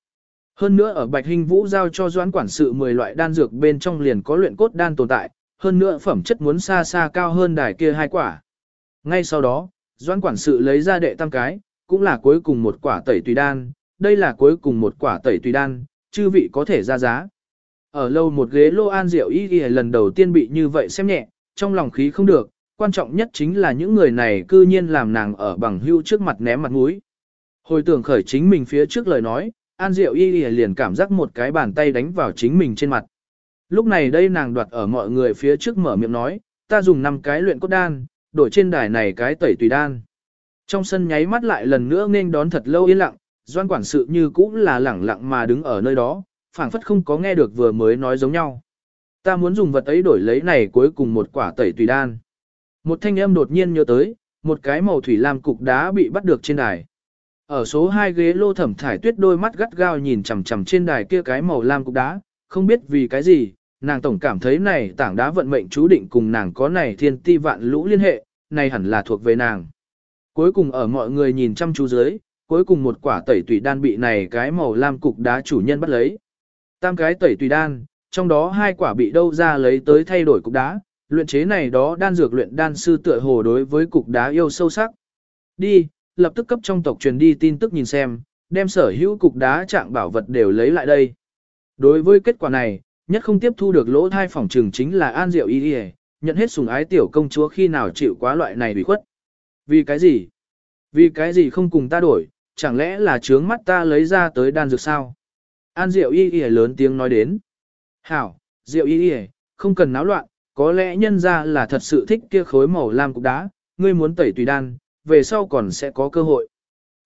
Hơn nữa ở Bạch Hinh Vũ giao cho doãn quản sự 10 loại đan dược bên trong liền có luyện cốt đan tồn tại, hơn nữa phẩm chất muốn xa xa cao hơn đài kia hai quả. Ngay sau đó, doãn quản sự lấy ra đệ tam cái, cũng là cuối cùng một quả tẩy tùy đan, đây là cuối cùng một quả tẩy tùy đan, chư vị có thể ra giá. Ở lâu một ghế lô an rượu y y lần đầu tiên bị như vậy xem nhẹ, trong lòng khí không được, quan trọng nhất chính là những người này cư nhiên làm nàng ở bằng hưu trước mặt ném mặt mũi. Hồi tưởng khởi chính mình phía trước lời nói, an rượu y y liền cảm giác một cái bàn tay đánh vào chính mình trên mặt. Lúc này đây nàng đoạt ở mọi người phía trước mở miệng nói, ta dùng 5 cái luyện cốt đan, đổi trên đài này cái tẩy tùy đan. Trong sân nháy mắt lại lần nữa nên đón thật lâu yên lặng, doan quản sự như cũ là lẳng lặng mà đứng ở nơi đó, phảng phất không có nghe được vừa mới nói giống nhau. Ta muốn dùng vật ấy đổi lấy này cuối cùng một quả tẩy tùy đan. Một thanh âm đột nhiên nhớ tới, một cái màu thủy lam cục đá bị bắt được trên đài. Ở số 2 ghế lô thẩm thải tuyết đôi mắt gắt gao nhìn chằm chằm trên đài kia cái màu lam cục đá, không biết vì cái gì, nàng tổng cảm thấy này tảng đá vận mệnh chú định cùng nàng có này thiên ti vạn lũ liên hệ, này hẳn là thuộc về nàng. Cuối cùng ở mọi người nhìn chăm chú dưới, cuối cùng một quả tẩy tùy đan bị này cái màu lam cục đá chủ nhân bắt lấy. Tam cái tẩy tùy đan, trong đó hai quả bị đâu ra lấy tới thay đổi cục đá, luyện chế này đó đan dược luyện đan sư tựa hồ đối với cục đá yêu sâu sắc. Đi, lập tức cấp trong tộc truyền đi tin tức nhìn xem, đem sở hữu cục đá trạng bảo vật đều lấy lại đây. Đối với kết quả này, nhất không tiếp thu được lỗ thai phòng trừng chính là An Diệu Y Y, nhận hết sùng ái tiểu công chúa khi nào chịu quá loại này bị khuất. Vì cái gì? Vì cái gì không cùng ta đổi, chẳng lẽ là trướng mắt ta lấy ra tới đan dược sao? An Diệu Y Y lớn tiếng nói đến. Hảo, Diệu Y Y, không cần náo loạn, có lẽ nhân ra là thật sự thích kia khối màu lam cục đá, ngươi muốn tẩy tùy đan, về sau còn sẽ có cơ hội.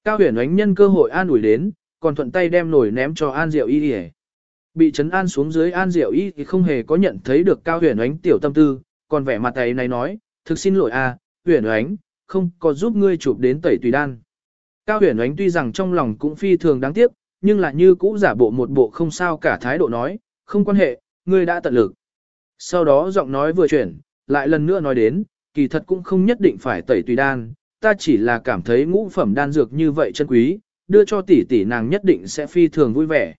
Cao huyền ánh nhân cơ hội an ủi đến, còn thuận tay đem nổi ném cho An Diệu Y Y. Bị chấn an xuống dưới An Diệu Y thì không hề có nhận thấy được Cao huyền ánh tiểu tâm tư, còn vẻ mặt ấy này nói, thực xin lỗi à, huyền ánh, không có giúp ngươi chụp đến tẩy tùy đan. Cao huyền ánh tuy rằng trong lòng cũng phi thường đáng tiếc, nhưng là như cũ giả bộ một bộ không sao cả thái độ nói, không quan hệ, ngươi đã tận lực. Sau đó giọng nói vừa chuyển, lại lần nữa nói đến, kỳ thật cũng không nhất định phải tẩy tùy đan, ta chỉ là cảm thấy ngũ phẩm đan dược như vậy chân quý, đưa cho tỷ tỷ nàng nhất định sẽ phi thường vui vẻ.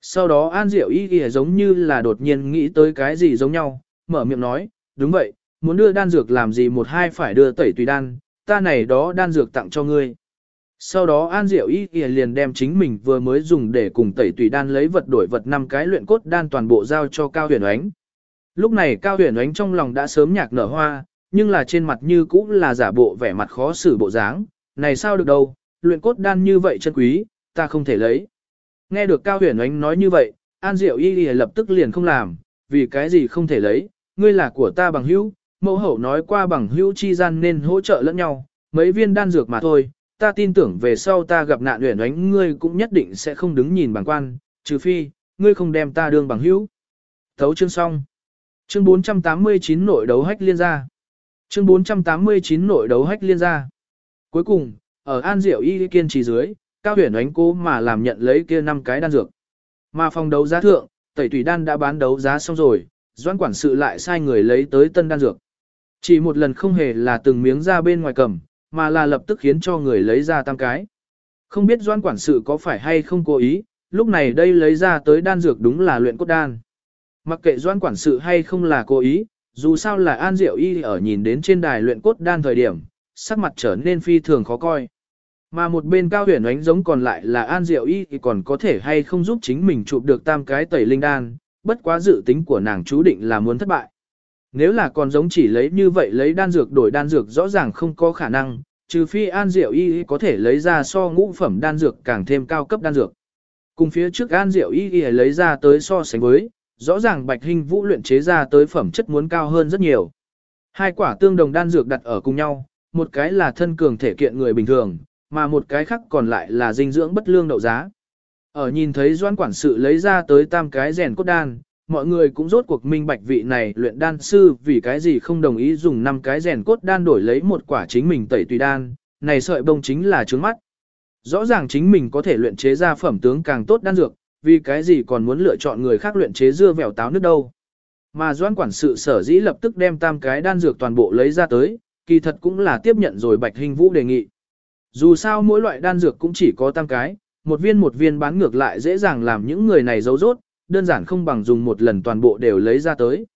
Sau đó An Diệu Y Y giống như là đột nhiên nghĩ tới cái gì giống nhau, mở miệng nói, đúng vậy, muốn đưa đan dược làm gì một hai phải đưa tẩy tùy đan, ta này đó đan dược tặng cho ngươi. Sau đó An Diệu Y Y liền đem chính mình vừa mới dùng để cùng tẩy tùy đan lấy vật đổi vật năm cái luyện cốt đan toàn bộ giao cho Cao Huyền Ánh. Lúc này Cao Huyền Ánh trong lòng đã sớm nhạc nở hoa, nhưng là trên mặt như cũ là giả bộ vẻ mặt khó xử bộ dáng, này sao được đâu, luyện cốt đan như vậy chân quý, ta không thể lấy. Nghe được Cao Huyền Ánh nói như vậy, An Diệu Y Y lập tức liền không làm, vì cái gì không thể lấy, ngươi là của ta bằng hữu, mẫu hậu nói qua bằng hữu chi gian nên hỗ trợ lẫn nhau, mấy viên đan dược mà thôi, ta tin tưởng về sau ta gặp nạn luyện ánh ngươi cũng nhất định sẽ không đứng nhìn bằng quan, trừ phi, ngươi không đem ta đương bằng hữu. Thấu chương xong. Chương 489 nội đấu hách liên gia. Chương 489 nội đấu hách liên gia. Cuối cùng, ở An Diệu Y kiên trì dưới, Cao Huyền ánh cố mà làm nhận lấy kia năm cái đan dược. Mà phòng đấu giá thượng, tẩy tùy đan đã bán đấu giá xong rồi, doãn quản sự lại sai người lấy tới tân đan dược. Chỉ một lần không hề là từng miếng ra bên ngoài cầm, mà là lập tức khiến cho người lấy ra tam cái. Không biết doan quản sự có phải hay không cố ý, lúc này đây lấy ra tới đan dược đúng là luyện cốt đan. Mặc kệ doan quản sự hay không là cố ý, dù sao là An Diệu Y ở nhìn đến trên đài luyện cốt đan thời điểm, sắc mặt trở nên phi thường khó coi. Mà một bên cao huyền ánh giống còn lại là An Diệu Y thì còn có thể hay không giúp chính mình chụp được tam cái tẩy linh đan, bất quá dự tính của nàng chú định là muốn thất bại. Nếu là còn giống chỉ lấy như vậy lấy đan dược đổi đan dược rõ ràng không có khả năng, trừ phi An Diệu Y có thể lấy ra so ngũ phẩm đan dược càng thêm cao cấp đan dược. Cùng phía trước An Diệu Y lấy ra tới so sánh với, rõ ràng Bạch Hình Vũ luyện chế ra tới phẩm chất muốn cao hơn rất nhiều. Hai quả tương đồng đan dược đặt ở cùng nhau, một cái là thân cường thể kiện người bình thường, mà một cái khác còn lại là dinh dưỡng bất lương đậu giá. Ở nhìn thấy doan quản sự lấy ra tới tam cái rèn cốt đan, mọi người cũng rốt cuộc minh bạch vị này luyện đan sư vì cái gì không đồng ý dùng năm cái rèn cốt đan đổi lấy một quả chính mình tẩy tùy đan, này sợi bông chính là trướng mắt. Rõ ràng chính mình có thể luyện chế ra phẩm tướng càng tốt đan dược, vì cái gì còn muốn lựa chọn người khác luyện chế dưa vẻo táo nước đâu. Mà doan quản sự sở dĩ lập tức đem tam cái đan dược toàn bộ lấy ra tới, kỳ thật cũng là tiếp nhận rồi Bạch Hình Vũ đề nghị. Dù sao mỗi loại đan dược cũng chỉ có tam cái, một viên một viên bán ngược lại dễ dàng làm những người này giấu rốt, đơn giản không bằng dùng một lần toàn bộ đều lấy ra tới.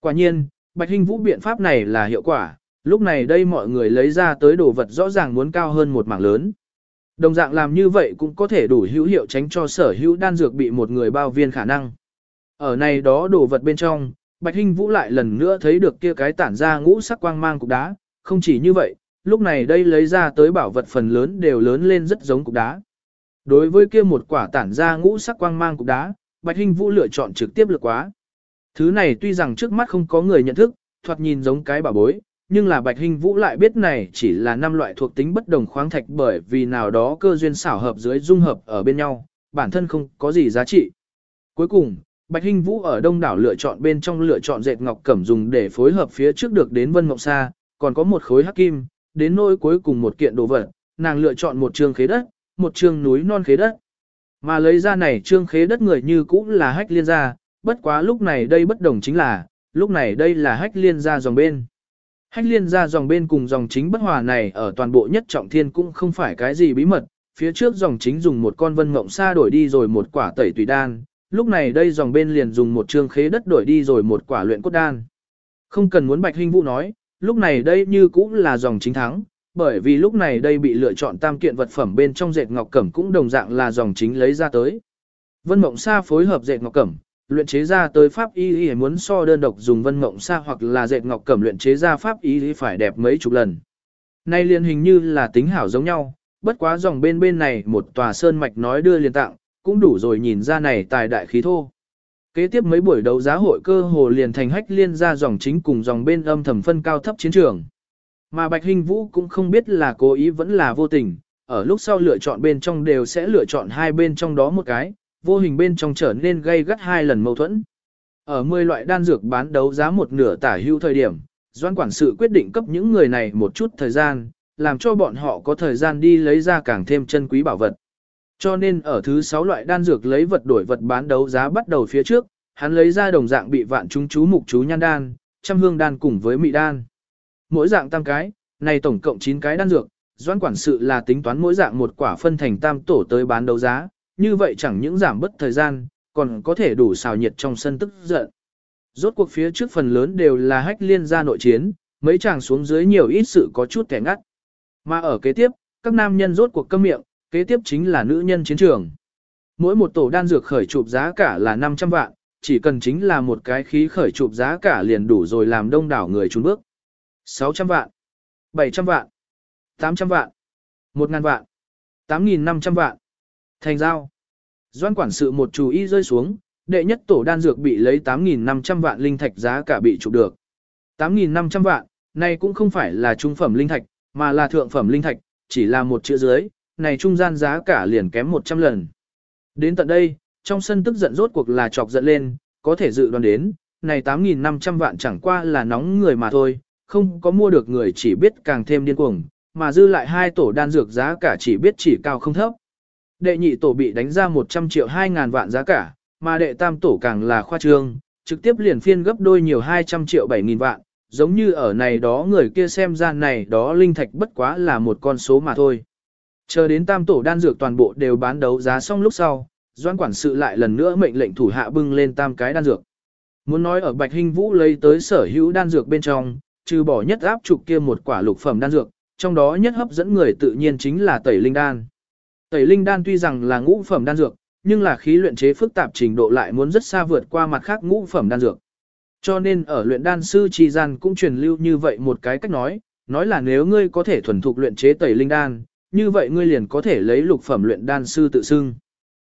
Quả nhiên, Bạch Hình Vũ biện pháp này là hiệu quả, lúc này đây mọi người lấy ra tới đồ vật rõ ràng muốn cao hơn một mảng lớn. Đồng dạng làm như vậy cũng có thể đủ hữu hiệu tránh cho sở hữu đan dược bị một người bao viên khả năng. Ở này đó đồ vật bên trong, Bạch Hinh Vũ lại lần nữa thấy được kia cái tản ra ngũ sắc quang mang cục đá, không chỉ như vậy, lúc này đây lấy ra tới bảo vật phần lớn đều lớn lên rất giống cục đá. Đối với kia một quả tản ra ngũ sắc quang mang cục đá, Bạch Hinh Vũ lựa chọn trực tiếp lực quá. Thứ này tuy rằng trước mắt không có người nhận thức, thoạt nhìn giống cái bảo bối, nhưng là Bạch Hinh Vũ lại biết này chỉ là năm loại thuộc tính bất đồng khoáng thạch bởi vì nào đó cơ duyên xảo hợp dưới dung hợp ở bên nhau, bản thân không có gì giá trị. Cuối cùng, Bạch Hinh Vũ ở đông đảo lựa chọn bên trong lựa chọn dệt ngọc cẩm dùng để phối hợp phía trước được đến Vân Mộng Sa, còn có một khối hắc kim, đến nỗi cuối cùng một kiện đồ vật, nàng lựa chọn một trường khế đất, một trường núi non khế đất. Mà lấy ra này trương khế đất người như cũng là hách liên gia, bất quá lúc này đây bất đồng chính là, lúc này đây là hách liên gia dòng bên. Hách liên gia dòng bên cùng dòng chính bất hòa này ở toàn bộ nhất trọng thiên cũng không phải cái gì bí mật, phía trước dòng chính dùng một con vân ngộng sa đổi đi rồi một quả tẩy tùy đan, lúc này đây dòng bên liền dùng một trương khế đất đổi đi rồi một quả luyện cốt đan. Không cần muốn Bạch Hinh Vũ nói, lúc này đây như cũng là dòng chính thắng, bởi vì lúc này đây bị lựa chọn tam kiện vật phẩm bên trong dệt ngọc cẩm cũng đồng dạng là dòng chính lấy ra tới. Vân Mộng Sa phối hợp dệt ngọc cẩm, luyện chế ra tới pháp y y muốn so đơn độc dùng Vân Mộng Sa hoặc là dệt ngọc cẩm luyện chế ra pháp y y phải đẹp mấy chục lần. Nay liền hình như là tính hảo giống nhau, bất quá dòng bên bên này một tòa sơn mạch nói đưa liền tặng, cũng đủ rồi nhìn ra này tài đại khí thô. Kế tiếp mấy buổi đấu giá hội cơ hồ liền thành hách liên ra dòng chính cùng dòng bên âm thầm phân cao thấp chiến trường. Mà Bạch Hinh Vũ cũng không biết là cố ý vẫn là vô tình, ở lúc sau lựa chọn bên trong đều sẽ lựa chọn hai bên trong đó một cái, vô hình bên trong trở nên gây gắt hai lần mâu thuẫn. Ở 10 loại đan dược bán đấu giá một nửa tả hữu thời điểm, doan quản sự quyết định cấp những người này một chút thời gian, làm cho bọn họ có thời gian đi lấy ra càng thêm chân quý bảo vật. Cho nên ở thứ 6 loại đan dược lấy vật đổi vật bán đấu giá bắt đầu phía trước, hắn lấy ra đồng dạng bị vạn chúng chú mục chú nhan đan, trăm hương đan cùng với mị đan. Mỗi dạng tam cái, này tổng cộng 9 cái đan dược, doãn quản sự là tính toán mỗi dạng một quả phân thành tam tổ tới bán đấu giá, như vậy chẳng những giảm bất thời gian, còn có thể đủ xào nhiệt trong sân tức giận. Rốt cuộc phía trước phần lớn đều là hách liên gia nội chiến, mấy chàng xuống dưới nhiều ít sự có chút kẻ ngắt. Mà ở kế tiếp, các nam nhân rốt cuộc câm miệng, kế tiếp chính là nữ nhân chiến trường. Mỗi một tổ đan dược khởi chụp giá cả là 500 vạn, chỉ cần chính là một cái khí khởi chụp giá cả liền đủ rồi làm đông đảo người trốn bước. 600 vạn, 700 vạn, 800 vạn, 1.000 vạn, 8.500 vạn. Thành giao. Doan quản sự một chú ý rơi xuống, đệ nhất tổ đan dược bị lấy 8.500 vạn linh thạch giá cả bị chụp được. 8.500 vạn, này cũng không phải là trung phẩm linh thạch, mà là thượng phẩm linh thạch, chỉ là một chữ dưới, này trung gian giá cả liền kém 100 lần. Đến tận đây, trong sân tức giận rốt cuộc là chọc giận lên, có thể dự đoán đến, này 8.500 vạn chẳng qua là nóng người mà thôi, không có mua được người chỉ biết càng thêm điên cuồng, mà dư lại hai tổ đan dược giá cả chỉ biết chỉ cao không thấp. Đệ nhị tổ bị đánh ra 100 triệu 2 ngàn vạn giá cả, mà đệ tam tổ càng là khoa trương, trực tiếp liền phiên gấp đôi nhiều 200 triệu 7 nghìn vạn, giống như ở này đó người kia xem ra này đó linh thạch bất quá là một con số mà thôi. Chờ đến tam tổ đan dược toàn bộ đều bán đấu giá xong lúc sau, doan quản sự lại lần nữa mệnh lệnh thủ hạ bưng lên tam cái đan dược. Muốn nói ở Bạch Hinh Vũ lấy tới sở hữu đan dược bên trong, trừ bỏ nhất áp trục kia một quả lục phẩm đan dược, trong đó nhất hấp dẫn người tự nhiên chính là tẩy linh đan. Tẩy linh đan tuy rằng là ngũ phẩm đan dược, nhưng là khí luyện chế phức tạp trình độ lại muốn rất xa vượt qua mặt khác ngũ phẩm đan dược. Cho nên ở luyện đan sư trì gian cũng truyền lưu như vậy một cái cách nói, nói là nếu ngươi có thể thuần thục luyện chế tẩy linh đan, như vậy ngươi liền có thể lấy lục phẩm luyện đan sư tự xưng.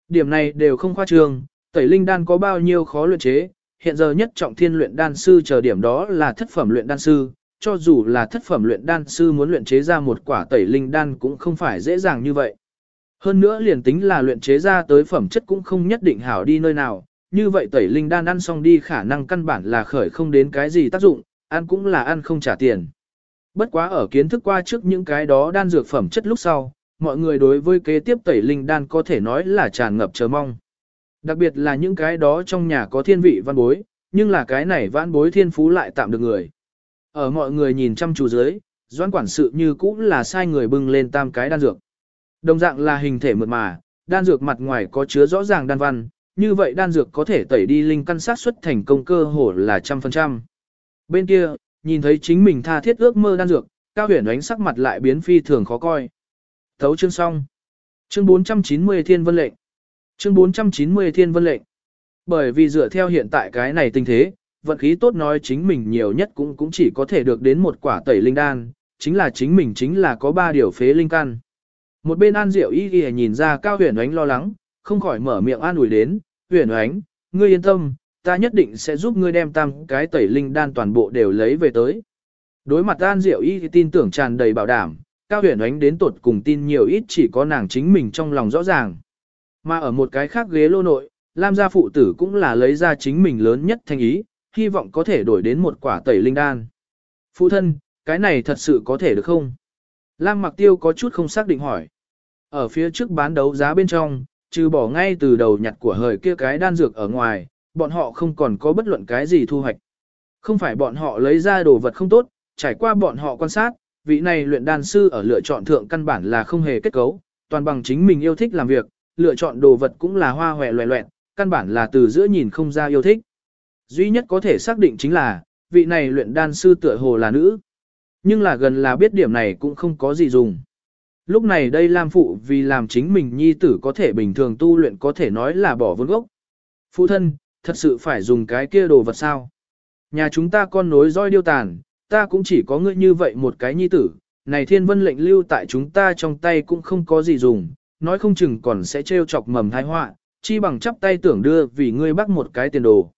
Điểm này đều không khoa trương, tẩy linh đan có bao nhiêu khó luyện chế, hiện giờ nhất trọng thiên luyện đan sư chờ điểm đó là thất phẩm luyện đan sư, cho dù là thất phẩm luyện đan sư muốn luyện chế ra một quả tẩy linh đan cũng không phải dễ dàng như vậy. Hơn nữa liền tính là luyện chế ra tới phẩm chất cũng không nhất định hảo đi nơi nào, như vậy tẩy linh đan ăn xong đi khả năng căn bản là khởi không đến cái gì tác dụng, ăn cũng là ăn không trả tiền. Bất quá ở kiến thức qua trước những cái đó đan dược phẩm chất lúc sau, mọi người đối với kế tiếp tẩy linh đan có thể nói là tràn ngập chờ mong. Đặc biệt là những cái đó trong nhà có thiên vị văn bối, nhưng là cái này văn bối thiên phú lại tạm được người. Ở mọi người nhìn chăm chú dưới, doãn quản sự như cũ là sai người bưng lên tam cái đan dược. Đồng dạng là hình thể mượt mà, đan dược mặt ngoài có chứa rõ ràng đan văn, như vậy đan dược có thể tẩy đi linh căn sát xuất thành công cơ hồ là trăm phần trăm. Bên kia, nhìn thấy chính mình tha thiết ước mơ đan dược, cao huyền ánh sắc mặt lại biến phi thường khó coi. Thấu chương xong. Chương 490 Thiên Vân lệnh. Chương 490 Thiên Vân lệnh. Bởi vì dựa theo hiện tại cái này tình thế, vận khí tốt nói chính mình nhiều nhất cũng cũng chỉ có thể được đến một quả tẩy linh đan, chính là chính mình chính là có ba điều phế linh căn. Một bên An Diệu Y Y nhìn ra Cao Huyền Ánh lo lắng, không khỏi mở miệng an ủi đến, "Huyền Ánh, ngươi yên tâm, ta nhất định sẽ giúp ngươi đem tam cái tẩy linh đan toàn bộ đều lấy về tới." Đối mặt An Diệu Y tin tưởng tràn đầy bảo đảm, Cao Huyền Ánh đến tột cùng tin nhiều ít chỉ có nàng chính mình trong lòng rõ ràng. Mà ở một cái khác ghế lô nội, Lam gia phụ tử cũng là lấy ra chính mình lớn nhất thành ý, hy vọng có thể đổi đến một quả tẩy linh đan. Phụ thân, cái này thật sự có thể được không? Lam Mặc Tiêu có chút không xác định hỏi. Ở phía trước bán đấu giá bên trong, trừ bỏ ngay từ đầu nhặt của hời kia cái đan dược ở ngoài, bọn họ không còn có bất luận cái gì thu hoạch. Không phải bọn họ lấy ra đồ vật không tốt, trải qua bọn họ quan sát, vị này luyện đan sư ở lựa chọn thượng căn bản là không hề kết cấu, toàn bằng chính mình yêu thích làm việc, lựa chọn đồ vật cũng là hoa hòe loẹ loẹt, căn bản là từ giữa nhìn không ra yêu thích. Duy nhất có thể xác định chính là, vị này luyện đan sư tựa hồ là nữ. Nhưng là gần là biết điểm này cũng không có gì dùng. Lúc này đây Lam Phụ vì làm chính mình nhi tử có thể bình thường tu luyện có thể nói là bỏ vốn gốc. Phụ thân, thật sự phải dùng cái kia đồ vật sao? Nhà chúng ta con nối roi điêu tàn, ta cũng chỉ có ngươi như vậy một cái nhi tử, này thiên vân lệnh lưu tại chúng ta trong tay cũng không có gì dùng, nói không chừng còn sẽ trêu chọc mầm tai họa, chi bằng chắp tay tưởng đưa vì ngươi bắt một cái tiền đồ.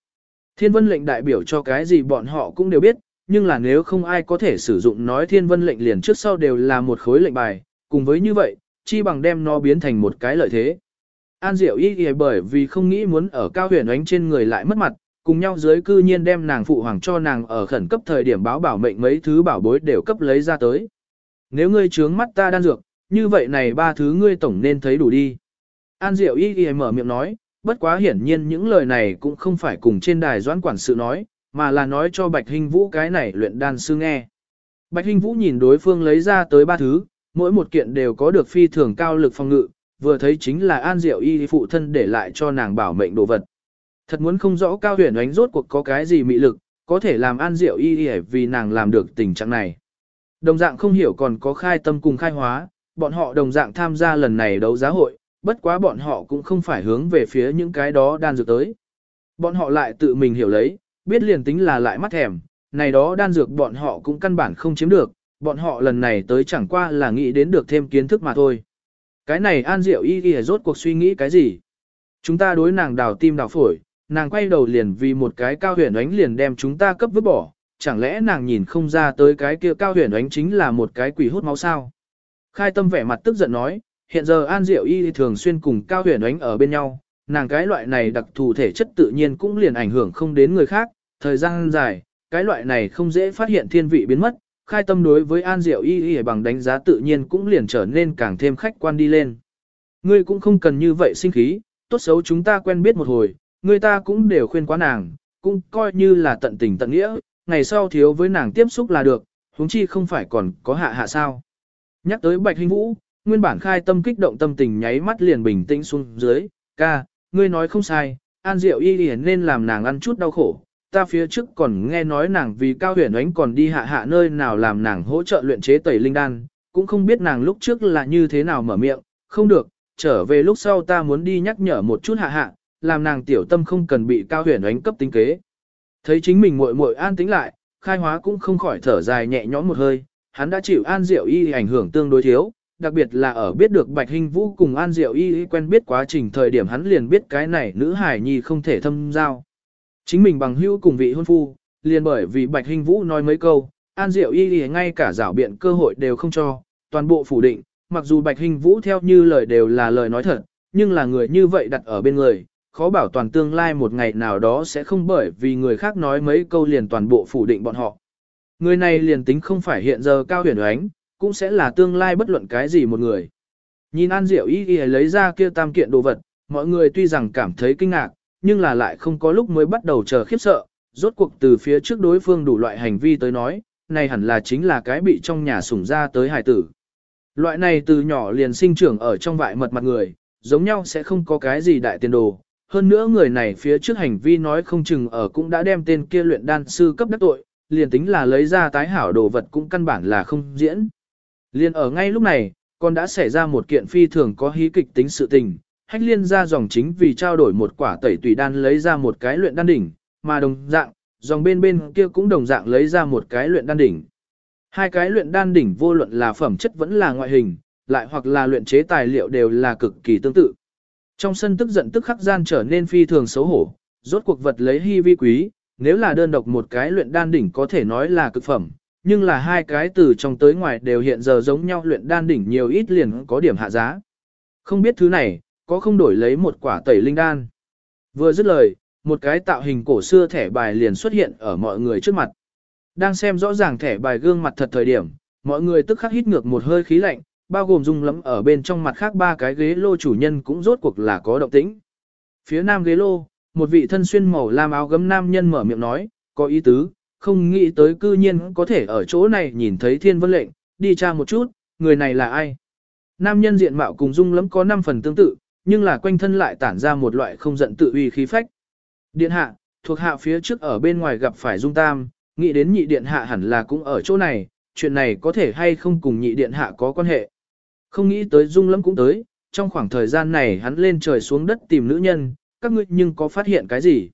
Thiên vân lệnh đại biểu cho cái gì bọn họ cũng đều biết, nhưng là nếu không ai có thể sử dụng nói thiên vân lệnh liền trước sau đều là một khối lệnh bài, cùng với như vậy, chi bằng đem nó biến thành một cái lợi thế. An Diệu y y bởi vì không nghĩ muốn ở cao huyền ánh trên người lại mất mặt, cùng nhau dưới cư nhiên đem nàng phụ hoàng cho nàng ở khẩn cấp thời điểm báo bảo mệnh mấy thứ bảo bối đều cấp lấy ra tới. Nếu ngươi trướng mắt ta đan dược, như vậy này ba thứ ngươi tổng nên thấy đủ đi. An Diệu y y mở miệng nói, bất quá hiển nhiên những lời này cũng không phải cùng trên đài doãn quản sự nói, mà là nói cho Bạch Hinh Vũ cái này luyện đan sư nghe. Bạch Hinh Vũ nhìn đối phương lấy ra tới ba thứ, mỗi một kiện đều có được phi thường cao lực phòng ngự, vừa thấy chính là An Diệu Y phụ thân để lại cho nàng bảo mệnh đồ vật. Thật muốn không rõ cao huyền ánh rốt cuộc có cái gì mị lực, có thể làm An Diệu Y vì nàng làm được tình trạng này. Đồng dạng không hiểu còn có khai tâm cùng khai hóa, bọn họ đồng dạng tham gia lần này đấu giá hội, bất quá bọn họ cũng không phải hướng về phía những cái đó đan dược tới. Bọn họ lại tự mình hiểu lấy, biết liền tính là lại mắt thèm, này đó đan dược bọn họ cũng căn bản không chiếm được, bọn họ lần này tới chẳng qua là nghĩ đến được thêm kiến thức mà thôi. Cái này An Diệu Y ghi rốt cuộc suy nghĩ cái gì? Chúng ta đối nàng đào tim đào phổi, nàng quay đầu liền vì một cái cao huyền ánh liền đem chúng ta cấp vứt bỏ, chẳng lẽ nàng nhìn không ra tới cái kia cao huyền ánh chính là một cái quỷ hút máu sao? Khai tâm vẻ mặt tức giận nói, hiện giờ An Diệu Y thường xuyên cùng cao huyền ánh ở bên nhau, nàng cái loại này đặc thù thể chất tự nhiên cũng liền ảnh hưởng không đến người khác, thời gian dài, cái loại này không dễ phát hiện thiên vị biến mất, khai tâm đối với An Diệu Y Y bằng đánh giá tự nhiên cũng liền trở nên càng thêm khách quan đi lên. Ngươi cũng không cần như vậy sinh khí, tốt xấu chúng ta quen biết một hồi, người ta cũng đều khuyên quá nàng, cũng coi như là tận tình tận nghĩa, ngày sau thiếu với nàng tiếp xúc là được, huống chi không phải còn có hạ hạ sao. Nhắc tới Bạch hinh Vũ, nguyên bản khai tâm kích động tâm tình nháy mắt liền bình tĩnh xuống dưới, ca, ngươi nói không sai, An Diệu Y liền nên làm nàng ăn chút đau khổ, ta phía trước còn nghe nói nàng vì cao huyền ánh còn đi hạ hạ nơi nào làm nàng hỗ trợ luyện chế tẩy linh đan, cũng không biết nàng lúc trước là như thế nào mở miệng, không được, trở về lúc sau ta muốn đi nhắc nhở một chút hạ hạ, làm nàng tiểu tâm không cần bị cao huyền ánh cấp tính kế. Thấy chính mình muội muội an tĩnh lại, khai hóa cũng không khỏi thở dài nhẹ nhõm một hơi, hắn đã chịu an diệu y ảnh hưởng tương đối thiếu, đặc biệt là ở biết được Bạch Hình Vũ cùng An Diệu Y quen biết quá trình thời điểm hắn liền biết cái này nữ hải nhi không thể thâm giao. Chính mình bằng hữu cùng vị hôn phu, liền bởi vì Bạch Hình Vũ nói mấy câu, An Diệu Y ngay cả rảo biện cơ hội đều không cho, toàn bộ phủ định, mặc dù Bạch Hình Vũ theo như lời đều là lời nói thật, nhưng là người như vậy đặt ở bên người, khó bảo toàn tương lai một ngày nào đó sẽ không bởi vì người khác nói mấy câu liền toàn bộ phủ định bọn họ. Người này liền tính không phải hiện giờ cao huyền ánh, cũng sẽ là tương lai bất luận cái gì một người. Nhìn An Diệu Y Y lấy ra kia tam kiện đồ vật, mọi người tuy rằng cảm thấy kinh ngạc, nhưng là lại không có lúc mới bắt đầu chờ khiếp sợ, rốt cuộc từ phía trước đối phương đủ loại hành vi tới nói, này hẳn là chính là cái bị trong nhà sủng ra tới hài tử. Loại này từ nhỏ liền sinh trưởng ở trong vại mật mặt người, giống nhau sẽ không có cái gì đại tiền đồ. Hơn nữa người này phía trước hành vi nói không chừng ở cũng đã đem tên kia luyện đan sư cấp đắc tội, liền tính là lấy ra tái hảo đồ vật cũng căn bản là không diễn. Liền ở ngay lúc này, còn đã xảy ra một kiện phi thường có hí kịch tính sự tình, hách liên ra dòng chính vì trao đổi một quả tẩy tùy đan lấy ra một cái luyện đan đỉnh, mà đồng dạng, dòng bên bên kia cũng đồng dạng lấy ra một cái luyện đan đỉnh. Hai cái luyện đan đỉnh vô luận là phẩm chất vẫn là ngoại hình, lại hoặc là luyện chế tài liệu đều là cực kỳ tương tự. Trong sân tức giận tức khắc gian trở nên phi thường xấu hổ, rốt cuộc vật lấy hy vi quý, nếu là đơn độc một cái luyện đan đỉnh có thể nói là cực phẩm, nhưng là hai cái từ trong tới ngoài đều hiện giờ giống nhau luyện đan đỉnh nhiều ít liền có điểm hạ giá. Không biết thứ này, có không đổi lấy một quả tẩy linh đan. Vừa dứt lời, một cái tạo hình cổ xưa thẻ bài liền xuất hiện ở mọi người trước mặt. Đang xem rõ ràng thẻ bài gương mặt thật thời điểm, mọi người tức khắc hít ngược một hơi khí lạnh, bao gồm dung lắm ở bên trong mặt khác ba cái ghế lô chủ nhân cũng rốt cuộc là có động tĩnh. Phía nam ghế lô, một vị thân xuyên màu lam áo gấm nam nhân mở miệng nói, có ý tứ, không nghĩ tới cư nhiên có thể ở chỗ này nhìn thấy thiên vân lệnh, đi tra một chút, người này là ai. Nam nhân diện mạo cùng dung lắm có 5 phần tương tự, nhưng là quanh thân lại tản ra một loại không giận tự uy khí phách. Điện hạ, thuộc hạ phía trước ở bên ngoài gặp phải dung tam, nghĩ đến nhị điện hạ hẳn là cũng ở chỗ này, chuyện này có thể hay không cùng nhị điện hạ có quan hệ. Không nghĩ tới dung lắm cũng tới, trong khoảng thời gian này hắn lên trời xuống đất tìm nữ nhân, các ngươi nhưng có phát hiện cái gì?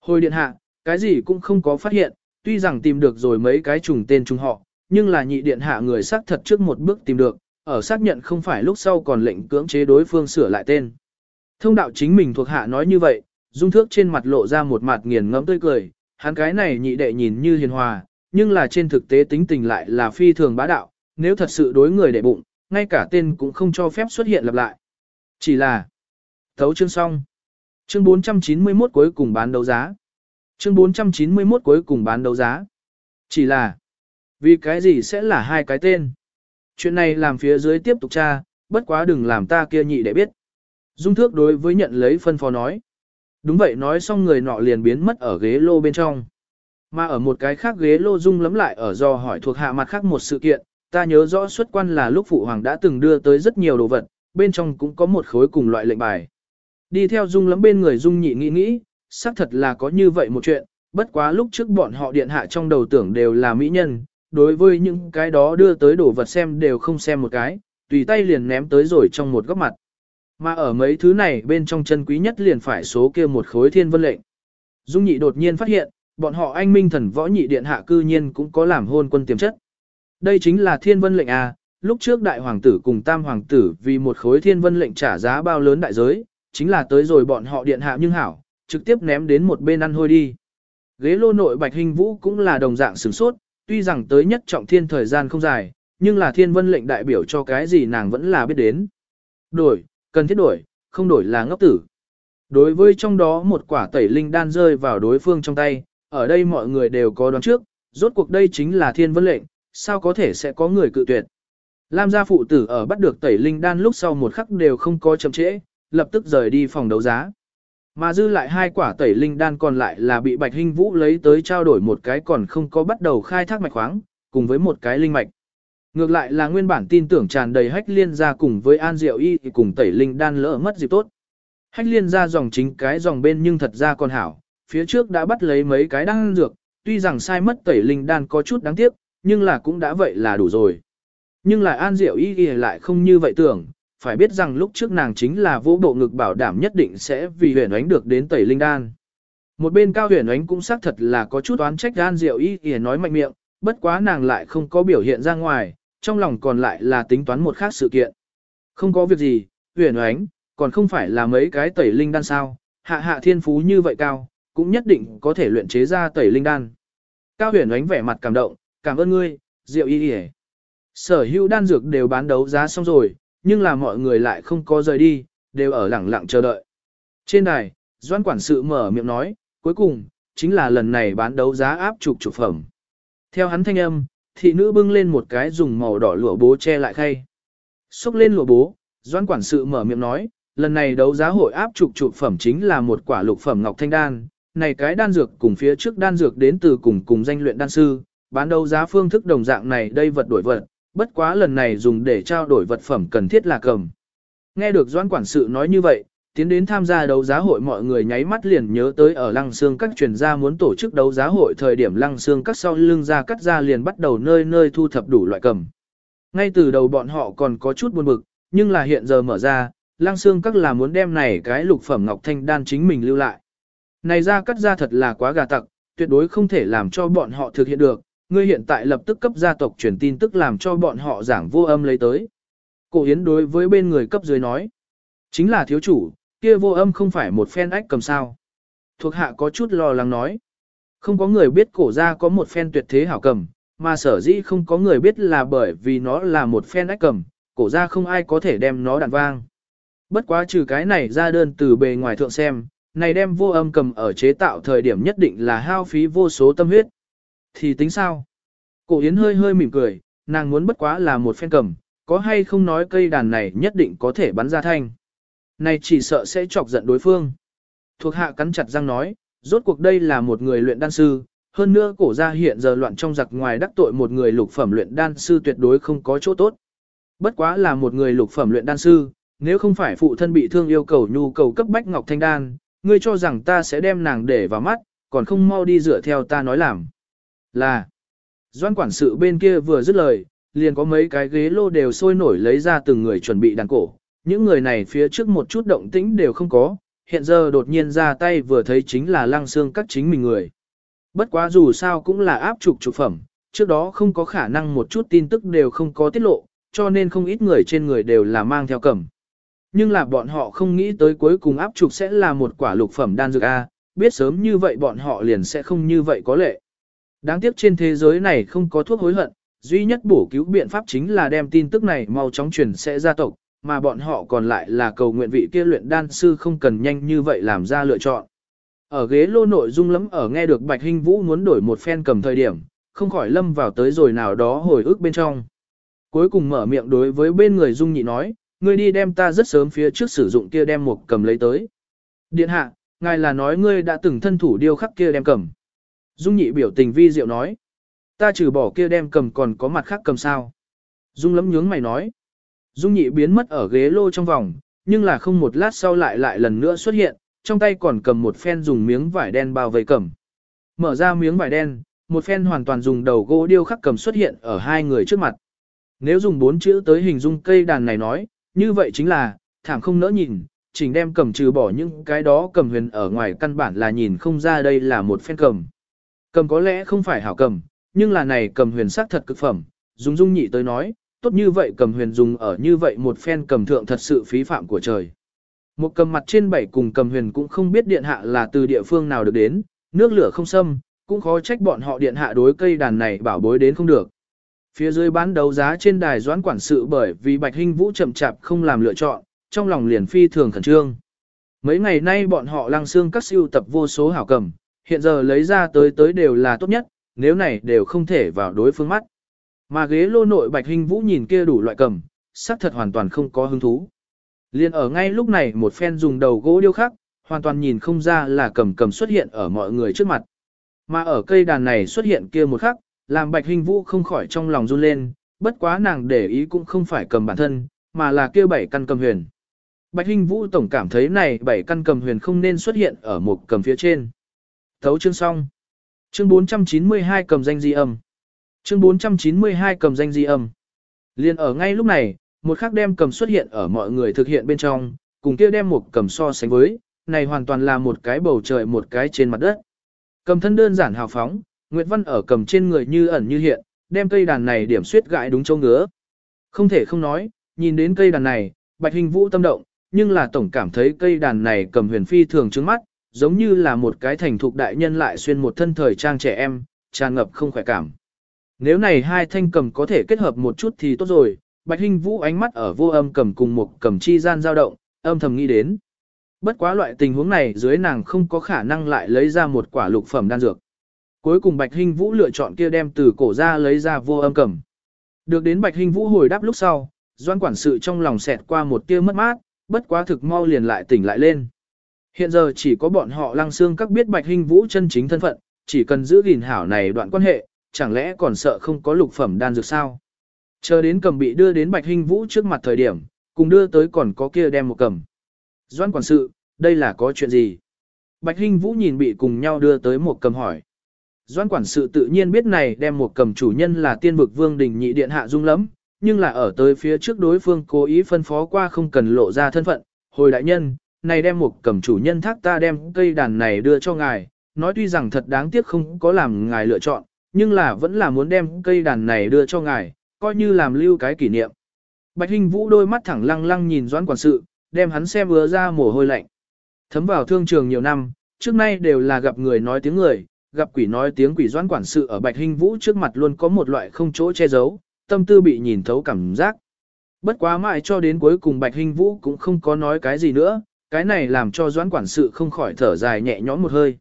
Hồi điện hạ, cái gì cũng không có phát hiện, tuy rằng tìm được rồi mấy cái trùng tên trùng họ, nhưng là nhị điện hạ người xác thật trước một bước tìm được, ở xác nhận không phải lúc sau còn lệnh cưỡng chế đối phương sửa lại tên. Thông đạo chính mình thuộc hạ nói như vậy, dung thước trên mặt lộ ra một mặt nghiền ngẫm tươi cười, hắn cái này nhị đệ nhìn như hiền hòa, nhưng là trên thực tế tính tình lại là phi thường bá đạo, nếu thật sự đối người để bụng, ngay cả tên cũng không cho phép xuất hiện lặp lại. Chỉ là, thấu chương xong. Chương 491 cuối cùng bán đấu giá. Chương 491 cuối cùng bán đấu giá. Chỉ là, vì cái gì sẽ là hai cái tên? Chuyện này làm phía dưới tiếp tục tra, bất quá đừng làm ta kia nhị để biết. Dung thước đối với nhận lấy phân phó nói. Đúng vậy nói xong người nọ liền biến mất ở ghế lô bên trong. Mà ở một cái khác ghế lô dung lắm lại ở do hỏi thuộc hạ mặt khác một sự kiện, ta nhớ rõ xuất quan là lúc phụ hoàng đã từng đưa tới rất nhiều đồ vật, bên trong cũng có một khối cùng loại lệnh bài. Đi theo dung lắm bên người dung nhị nghĩ nghĩ, xác thật là có như vậy một chuyện, bất quá lúc trước bọn họ điện hạ trong đầu tưởng đều là mỹ nhân, đối với những cái đó đưa tới đồ vật xem đều không xem một cái, tùy tay liền ném tới rồi trong một góc mặt. Mà ở mấy thứ này bên trong chân quý nhất liền phải số kia một khối thiên vân lệnh. Dung nhị đột nhiên phát hiện, bọn họ anh minh thần võ nhị điện hạ cư nhiên cũng có làm hôn quân tiềm chất. Đây chính là thiên vân lệnh à, lúc trước đại hoàng tử cùng tam hoàng tử vì một khối thiên vân lệnh trả giá bao lớn đại giới, chính là tới rồi bọn họ điện hạ nhưng hảo, trực tiếp ném đến một bên ăn hôi đi. Ghế lô nội bạch hình vũ cũng là đồng dạng sửng sốt, tuy rằng tới nhất trọng thiên thời gian không dài, nhưng là thiên vân lệnh đại biểu cho cái gì nàng vẫn là biết đến. Đổi, cần thiết đổi, không đổi là ngốc tử. Đối với trong đó một quả tẩy linh đan rơi vào đối phương trong tay, ở đây mọi người đều có đoán trước, rốt cuộc đây chính là thiên vân lệnh, sao có thể sẽ có người cự tuyệt. Lam gia phụ tử ở bắt được tẩy linh đan lúc sau một khắc đều không có chậm trễ, lập tức rời đi phòng đấu giá. Mà dư lại hai quả tẩy linh đan còn lại là bị Bạch Hinh Vũ lấy tới trao đổi một cái còn không có bắt đầu khai thác mạch khoáng, cùng với một cái linh mạch. Ngược lại là nguyên bản tin tưởng tràn đầy hách liên ra cùng với An Diệu Y thì cùng tẩy linh đan lỡ mất dịp tốt. Hách liên ra dòng chính cái dòng bên nhưng thật ra còn hảo, phía trước đã bắt lấy mấy cái đan dược, tuy rằng sai mất tẩy linh đan có chút đáng tiếc, nhưng là cũng đã vậy là đủ rồi. Nhưng lại An Diệu Y lại không như vậy tưởng, phải biết rằng lúc trước nàng chính là vô bộ ngực bảo đảm nhất định sẽ vì huyền ánh được đến tẩy linh đan. Một bên cao huyền ánh cũng xác thật là có chút oán trách gan Diệu Y Y nói mạnh miệng, bất quá nàng lại không có biểu hiện ra ngoài, trong lòng còn lại là tính toán một khác sự kiện. Không có việc gì, huyền ánh, còn không phải là mấy cái tẩy linh đan sao, hạ hạ thiên phú như vậy cao, cũng nhất định có thể luyện chế ra tẩy linh đan. Cao huyền ánh vẻ mặt cảm động, cảm ơn ngươi, Diệu Y Y. Sở hữu đan dược đều bán đấu giá xong rồi, nhưng là mọi người lại không có rời đi, đều ở lẳng lặng chờ đợi. Trên đài, doan quản sự mở miệng nói, cuối cùng, chính là lần này bán đấu giá áp trục trục phẩm. Theo hắn thanh âm, thị nữ bưng lên một cái dùng màu đỏ lụa bố che lại khay. Xúc lên lụa bố, doan quản sự mở miệng nói, lần này đấu giá hội áp trục trục phẩm chính là một quả lục phẩm ngọc thanh đan. Này cái đan dược cùng phía trước đan dược đến từ cùng cùng danh luyện đan sư, bán đấu giá phương thức đồng dạng này đây vật đổi vật, bất quá lần này dùng để trao đổi vật phẩm cần thiết là cầm. Nghe được doãn quản sự nói như vậy, tiến đến tham gia đấu giá hội mọi người nháy mắt liền nhớ tới ở lăng xương các truyền gia muốn tổ chức đấu giá hội thời điểm lăng xương các sau lưng ra cắt ra liền bắt đầu nơi nơi thu thập đủ loại cầm. Ngay từ đầu bọn họ còn có chút buồn bực, nhưng là hiện giờ mở ra, lăng xương các là muốn đem này cái lục phẩm ngọc thanh đan chính mình lưu lại. Này ra cắt ra thật là quá gà tặc, tuyệt đối không thể làm cho bọn họ thực hiện được, ngươi hiện tại lập tức cấp gia tộc truyền tin tức làm cho bọn họ giảng vô âm lấy tới. Cổ Yến đối với bên người cấp dưới nói, chính là thiếu chủ, kia vô âm không phải một phen ách cầm sao. Thuộc hạ có chút lo lắng nói, không có người biết cổ ra có một phen tuyệt thế hảo cầm, mà sở dĩ không có người biết là bởi vì nó là một phen ách cầm, cổ ra không ai có thể đem nó đạn vang. Bất quá trừ cái này ra đơn từ bề ngoài thượng xem, này đem vô âm cầm ở chế tạo thời điểm nhất định là hao phí vô số tâm huyết. Thì tính sao? Cổ Yến hơi hơi mỉm cười, nàng muốn bất quá là một phen cầm, có hay không nói cây đàn này nhất định có thể bắn ra thanh. Này chỉ sợ sẽ chọc giận đối phương. Thuộc hạ cắn chặt răng nói, rốt cuộc đây là một người luyện đan sư, hơn nữa cổ gia hiện giờ loạn trong giặc ngoài đắc tội một người lục phẩm luyện đan sư tuyệt đối không có chỗ tốt. Bất quá là một người lục phẩm luyện đan sư, nếu không phải phụ thân bị thương yêu cầu nhu cầu cấp bách ngọc thanh đan, ngươi cho rằng ta sẽ đem nàng để vào mắt, còn không mau đi dựa theo ta nói làm. Là, doan quản sự bên kia vừa dứt lời, liền có mấy cái ghế lô đều sôi nổi lấy ra từng người chuẩn bị đàn cổ. Những người này phía trước một chút động tĩnh đều không có, hiện giờ đột nhiên ra tay vừa thấy chính là lăng xương các chính mình người. Bất quá dù sao cũng là áp trục trục phẩm, trước đó không có khả năng một chút tin tức đều không có tiết lộ, cho nên không ít người trên người đều là mang theo cầm. Nhưng là bọn họ không nghĩ tới cuối cùng áp trục sẽ là một quả lục phẩm đan dược A, biết sớm như vậy bọn họ liền sẽ không như vậy có lệ. Đáng tiếc trên thế giới này không có thuốc hối hận, duy nhất bổ cứu biện pháp chính là đem tin tức này mau chóng truyền sẽ gia tộc, mà bọn họ còn lại là cầu nguyện vị kia luyện đan sư không cần nhanh như vậy làm ra lựa chọn. Ở ghế lô nội dung lắm ở nghe được Bạch Hinh Vũ muốn đổi một phen cầm thời điểm, không khỏi lâm vào tới rồi nào đó hồi ức bên trong. Cuối cùng mở miệng đối với bên người Dung Nhị nói, ngươi đi đem ta rất sớm phía trước sử dụng kia đem một cầm lấy tới. Điện hạ, ngài là nói ngươi đã từng thân thủ điêu khắc kia đem cầm. Dung Nhị biểu tình vi diệu nói, ta trừ bỏ kia đem cầm còn có mặt khác cầm sao. Dung lấm nhướng mày nói, Dung Nhị biến mất ở ghế lô trong vòng, nhưng là không một lát sau lại lại lần nữa xuất hiện, trong tay còn cầm một phen dùng miếng vải đen bao vây cầm. Mở ra miếng vải đen, một phen hoàn toàn dùng đầu gỗ điêu khắc cầm xuất hiện ở hai người trước mặt. Nếu dùng bốn chữ tới hình dung cây đàn này nói, như vậy chính là, thảm không nỡ nhìn, chỉnh đem cầm trừ bỏ những cái đó cầm huyền ở ngoài căn bản là nhìn không ra đây là một phen cầm. Cầm có lẽ không phải hảo cầm, nhưng là này cầm huyền sắc thật cực phẩm, dùng dung nhị tới nói, tốt như vậy cầm huyền dùng ở như vậy một phen cầm thượng thật sự phí phạm của trời. Một cầm mặt trên bảy cùng cầm huyền cũng không biết điện hạ là từ địa phương nào được đến, nước lửa không xâm, cũng khó trách bọn họ điện hạ đối cây đàn này bảo bối đến không được. Phía dưới bán đấu giá trên đài doãn quản sự bởi vì Bạch Hinh Vũ chậm chạp không làm lựa chọn, trong lòng liền phi thường khẩn trương. Mấy ngày nay bọn họ lăng xương các siêu tập vô số hảo cầm, hiện giờ lấy ra tới tới đều là tốt nhất, nếu này đều không thể vào đối phương mắt. Mà ghế lô nội Bạch Hình Vũ nhìn kia đủ loại cầm, sắc thật hoàn toàn không có hứng thú. Liên ở ngay lúc này một phen dùng đầu gỗ điêu khắc, hoàn toàn nhìn không ra là cầm cầm xuất hiện ở mọi người trước mặt. Mà ở cây đàn này xuất hiện kia một khắc, làm Bạch Hình Vũ không khỏi trong lòng run lên, bất quá nàng để ý cũng không phải cầm bản thân, mà là kia bảy căn cầm huyền. Bạch Hình Vũ tổng cảm thấy này bảy căn cầm huyền không nên xuất hiện ở một cầm phía trên. Thấu chương xong. Chương 492 cầm danh di âm. Chương 492 cầm danh di âm. Liên ở ngay lúc này, một khắc đem cầm xuất hiện ở mọi người thực hiện bên trong, cùng kia đem một cầm so sánh với, này hoàn toàn là một cái bầu trời một cái trên mặt đất. Cầm thân đơn giản hào phóng, Nguyệt Văn ở cầm trên người như ẩn như hiện, đem cây đàn này điểm suyết gãi đúng châu ngứa. Không thể không nói, nhìn đến cây đàn này, Bạch Hình Vũ tâm động, nhưng là tổng cảm thấy cây đàn này cầm huyền phi thường trước mắt, giống như là một cái thành thục đại nhân lại xuyên một thân thời trang trẻ em, tràn ngập không khỏe cảm. Nếu này hai thanh cầm có thể kết hợp một chút thì tốt rồi, Bạch Hinh Vũ ánh mắt ở vô âm cầm cùng một cầm chi gian dao động, âm thầm nghĩ đến. Bất quá loại tình huống này dưới nàng không có khả năng lại lấy ra một quả lục phẩm đan dược. Cuối cùng Bạch Hinh Vũ lựa chọn kia đem từ cổ ra lấy ra vô âm cầm. Được đến Bạch Hinh Vũ hồi đáp lúc sau, doan quản sự trong lòng xẹt qua một tia mất mát, bất quá thực mau liền lại tỉnh lại lên. Hiện giờ chỉ có bọn họ lăng xương các biết Bạch Hinh Vũ chân chính thân phận, chỉ cần giữ gìn hảo này đoạn quan hệ, chẳng lẽ còn sợ không có lục phẩm đan dược sao? Chờ đến cầm bị đưa đến Bạch Hinh Vũ trước mặt thời điểm, cùng đưa tới còn có kia đem một cầm. Doan quản sự, đây là có chuyện gì? Bạch Hinh Vũ nhìn bị cùng nhau đưa tới một cầm hỏi. Doan quản sự tự nhiên biết này đem một cầm chủ nhân là tiên vực vương đình nhị điện hạ dung lắm, nhưng là ở tới phía trước đối phương cố ý phân phó qua không cần lộ ra thân phận. Hồi đại nhân, này đem một cầm chủ nhân thác ta đem cây đàn này đưa cho ngài, nói tuy rằng thật đáng tiếc không có làm ngài lựa chọn, nhưng là vẫn là muốn đem cây đàn này đưa cho ngài, coi như làm lưu cái kỷ niệm. Bạch Hinh Vũ đôi mắt thẳng lăng lăng nhìn Doãn quản sự, đem hắn xem ứa ra mồ hôi lạnh. Thấm vào thương trường nhiều năm, trước nay đều là gặp người nói tiếng người, gặp quỷ nói tiếng quỷ Doãn quản sự ở Bạch Hinh Vũ trước mặt luôn có một loại không chỗ che giấu, tâm tư bị nhìn thấu cảm giác. Bất quá mãi cho đến cuối cùng Bạch Hinh Vũ cũng không có nói cái gì nữa, cái này làm cho Doãn quản sự không khỏi thở dài nhẹ nhõm một hơi.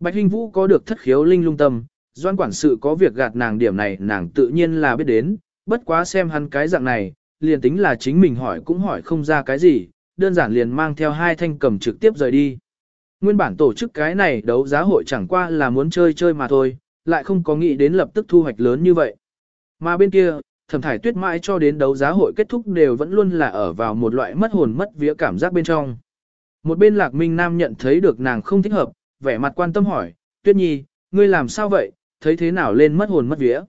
Bạch Hinh Vũ có được thất khiếu linh lung tâm, Doãn quản sự có việc gạt nàng điểm này nàng tự nhiên là biết đến, bất quá xem hắn cái dạng này, liền tính là chính mình hỏi cũng hỏi không ra cái gì, đơn giản liền mang theo hai thanh cầm trực tiếp rời đi. Nguyên bản tổ chức cái này đấu giá hội chẳng qua là muốn chơi chơi mà thôi, lại không có nghĩ đến lập tức thu hoạch lớn như vậy. Mà bên kia, thẩm thải tuyết mãi cho đến đấu giá hội kết thúc đều vẫn luôn là ở vào một loại mất hồn mất vía cảm giác bên trong. Một bên lạc minh nam nhận thấy được nàng không thích hợp, vẻ mặt quan tâm hỏi, tuyết nhi, ngươi làm sao vậy, thấy thế nào lên mất hồn mất vía.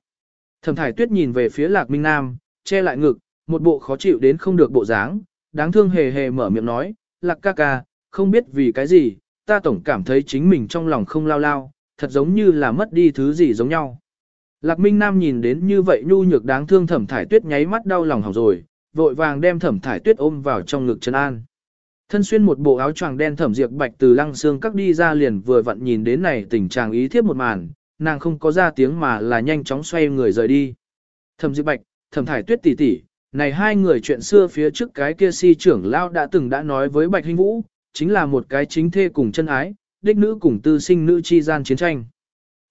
Thẩm thải tuyết nhìn về phía lạc minh nam, che lại ngực, một bộ khó chịu đến không được bộ dáng, đáng thương hề hề mở miệng nói, lạc ca ca, không biết vì cái gì, ta tổng cảm thấy chính mình trong lòng không lao lao, thật giống như là mất đi thứ gì giống nhau. Lạc Minh Nam nhìn đến như vậy nhu nhược đáng thương thẩm thải tuyết nháy mắt đau lòng hỏng rồi, vội vàng đem thẩm thải tuyết ôm vào trong ngực chân an. Thân xuyên một bộ áo choàng đen thẩm diệt bạch từ lăng xương các đi ra liền vừa vặn nhìn đến này tình trạng ý thiếp một màn, nàng không có ra tiếng mà là nhanh chóng xoay người rời đi. Thẩm diệt bạch, thẩm thải tuyết tỷ tỷ, này hai người chuyện xưa phía trước cái kia si trưởng lao đã từng đã nói với bạch hình vũ, chính là một cái chính thê cùng chân ái, đích nữ cùng tư sinh nữ chi gian chiến tranh.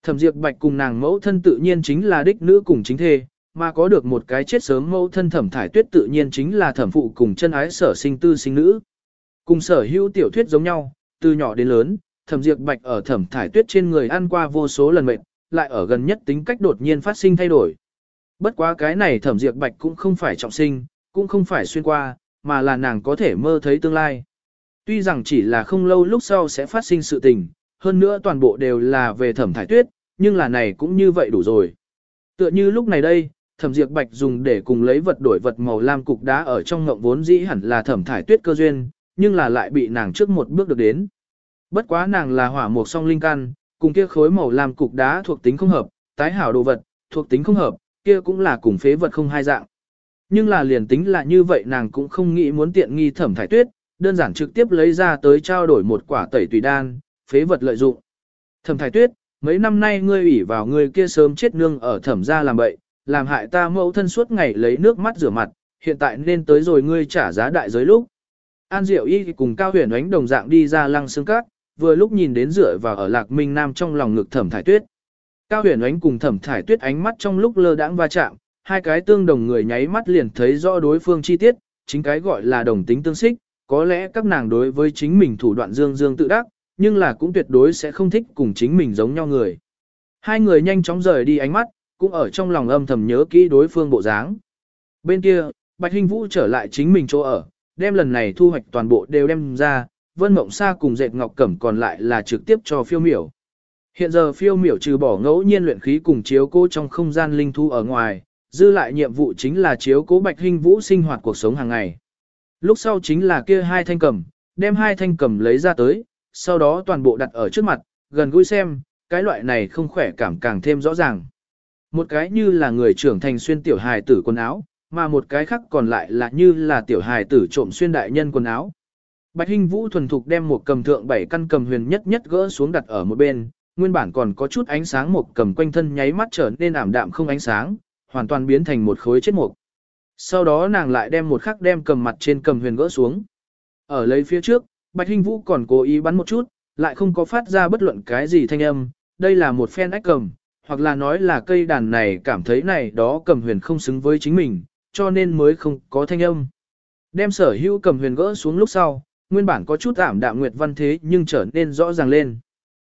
Thẩm diệt bạch cùng nàng mẫu thân tự nhiên chính là đích nữ cùng chính thê, mà có được một cái chết sớm mẫu thân thẩm thải tuyết tự nhiên chính là thẩm phụ cùng chân ái sở sinh tư sinh nữ. Cùng sở hữu tiểu thuyết giống nhau, từ nhỏ đến lớn, thẩm diệt bạch ở thẩm thải tuyết trên người ăn qua vô số lần mệt, lại ở gần nhất tính cách đột nhiên phát sinh thay đổi. Bất quá cái này thẩm diệt bạch cũng không phải trọng sinh, cũng không phải xuyên qua, mà là nàng có thể mơ thấy tương lai. Tuy rằng chỉ là không lâu lúc sau sẽ phát sinh sự tình, hơn nữa toàn bộ đều là về thẩm thải tuyết, nhưng là này cũng như vậy đủ rồi. Tựa như lúc này đây, thẩm diệt bạch dùng để cùng lấy vật đổi vật màu lam cục đá ở trong ngộng vốn dĩ hẳn là thẩm thải tuyết cơ duyên, nhưng là lại bị nàng trước một bước được đến. Bất quá nàng là hỏa mục song linh căn, cùng kia khối màu làm cục đá thuộc tính không hợp, tái hảo đồ vật, thuộc tính không hợp, kia cũng là cùng phế vật không hai dạng. Nhưng là liền tính là như vậy nàng cũng không nghĩ muốn tiện nghi thẩm thải tuyết, đơn giản trực tiếp lấy ra tới trao đổi một quả tẩy tùy đan, phế vật lợi dụng. Thẩm thải tuyết, mấy năm nay ngươi ủy vào ngươi kia sớm chết nương ở thẩm gia làm bậy, làm hại ta mẫu thân suốt ngày lấy nước mắt rửa mặt, hiện tại nên tới rồi ngươi trả giá đại giới lúc. An Diệu Y cùng Cao Huyền ánh đồng dạng đi ra lăng xương cát, vừa lúc nhìn đến rửa vào ở Lạc Minh Nam trong lòng ngực thẩm thải tuyết. Cao huyền ánh cùng thẩm thải tuyết ánh mắt trong lúc lơ đãng va chạm, hai cái tương đồng người nháy mắt liền thấy rõ đối phương chi tiết, chính cái gọi là đồng tính tương xích, có lẽ các nàng đối với chính mình thủ đoạn dương dương tự đắc, nhưng là cũng tuyệt đối sẽ không thích cùng chính mình giống nhau người. Hai người nhanh chóng rời đi ánh mắt, cũng ở trong lòng âm thầm nhớ kỹ đối phương bộ dáng. Bên kia, Bạch Hinh Vũ trở lại chính mình chỗ ở, đem lần này thu hoạch toàn bộ đều đem ra, Vân Mộng Sa cùng dệt ngọc cẩm còn lại là trực tiếp cho phiêu miểu. Hiện giờ phiêu miểu trừ bỏ ngẫu nhiên luyện khí cùng chiếu cố trong không gian linh thu ở ngoài, dư lại nhiệm vụ chính là chiếu cố bạch hình vũ sinh hoạt cuộc sống hàng ngày. Lúc sau chính là kia hai thanh cầm, đem hai thanh cầm lấy ra tới, sau đó toàn bộ đặt ở trước mặt, gần gũi xem, cái loại này không khỏe cảm càng thêm rõ ràng. Một cái như là người trưởng thành xuyên tiểu hài tử quần áo, mà một cái khác còn lại là như là tiểu hài tử trộm xuyên đại nhân quần áo. Bạch Hinh Vũ thuần thục đem một cầm thượng bảy căn cầm huyền nhất nhất gỡ xuống đặt ở một bên, nguyên bản còn có chút ánh sáng một cầm quanh thân nháy mắt trở nên ảm đạm không ánh sáng, hoàn toàn biến thành một khối chết mục. Sau đó nàng lại đem một khắc đem cầm mặt trên cầm huyền gỡ xuống. Ở lấy phía trước, Bạch Hinh Vũ còn cố ý bắn một chút, lại không có phát ra bất luận cái gì thanh âm, đây là một phen ách cầm, hoặc là nói là cây đàn này cảm thấy này đó cầm huyền không xứng với chính mình, cho nên mới không có thanh âm. Đem sở hữu cầm huyền gỡ xuống lúc sau, nguyên bản có chút ảm đạm nguyệt văn thế nhưng trở nên rõ ràng lên.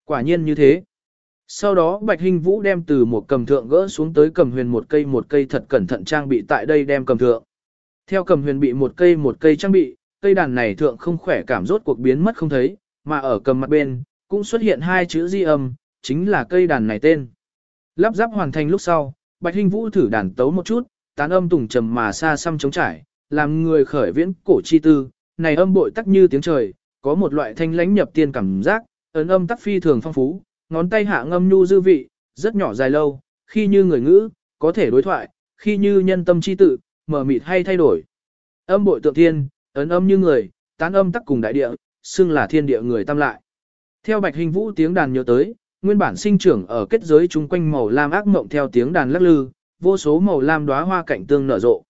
Quả nhiên như thế. Sau đó Bạch Hinh Vũ đem từ một cầm thượng gỡ xuống tới cầm huyền một cây một cây thật cẩn thận trang bị tại đây đem cầm thượng. Theo cầm huyền bị một cây một cây trang bị, cây đàn này thượng không khỏe cảm rốt cuộc biến mất không thấy, mà ở cầm mặt bên, cũng xuất hiện hai chữ di âm, chính là cây đàn này tên. Lắp ráp hoàn thành lúc sau, Bạch Hinh Vũ thử đàn tấu một chút, tán âm tùng trầm mà xa xăm trống trải, làm người khởi viễn cổ chi tư, này âm bội tắc như tiếng trời, có một loại thanh lãnh nhập tiên cảm giác, ấn âm tắc phi thường phong phú, ngón tay hạ ngâm nhu dư vị, rất nhỏ dài lâu, khi như người ngữ, có thể đối thoại, khi như nhân tâm chi tự, mở mịt hay thay đổi. Âm bội tượng thiên, ấn âm như người, tán âm tắc cùng đại địa, xưng là thiên địa người tâm lại. Theo Bạch Hình Vũ tiếng đàn nhớ tới, nguyên bản sinh trưởng ở kết giới chung quanh màu lam ác mộng theo tiếng đàn lắc lư, vô số màu lam đóa hoa cảnh tương nở rộ.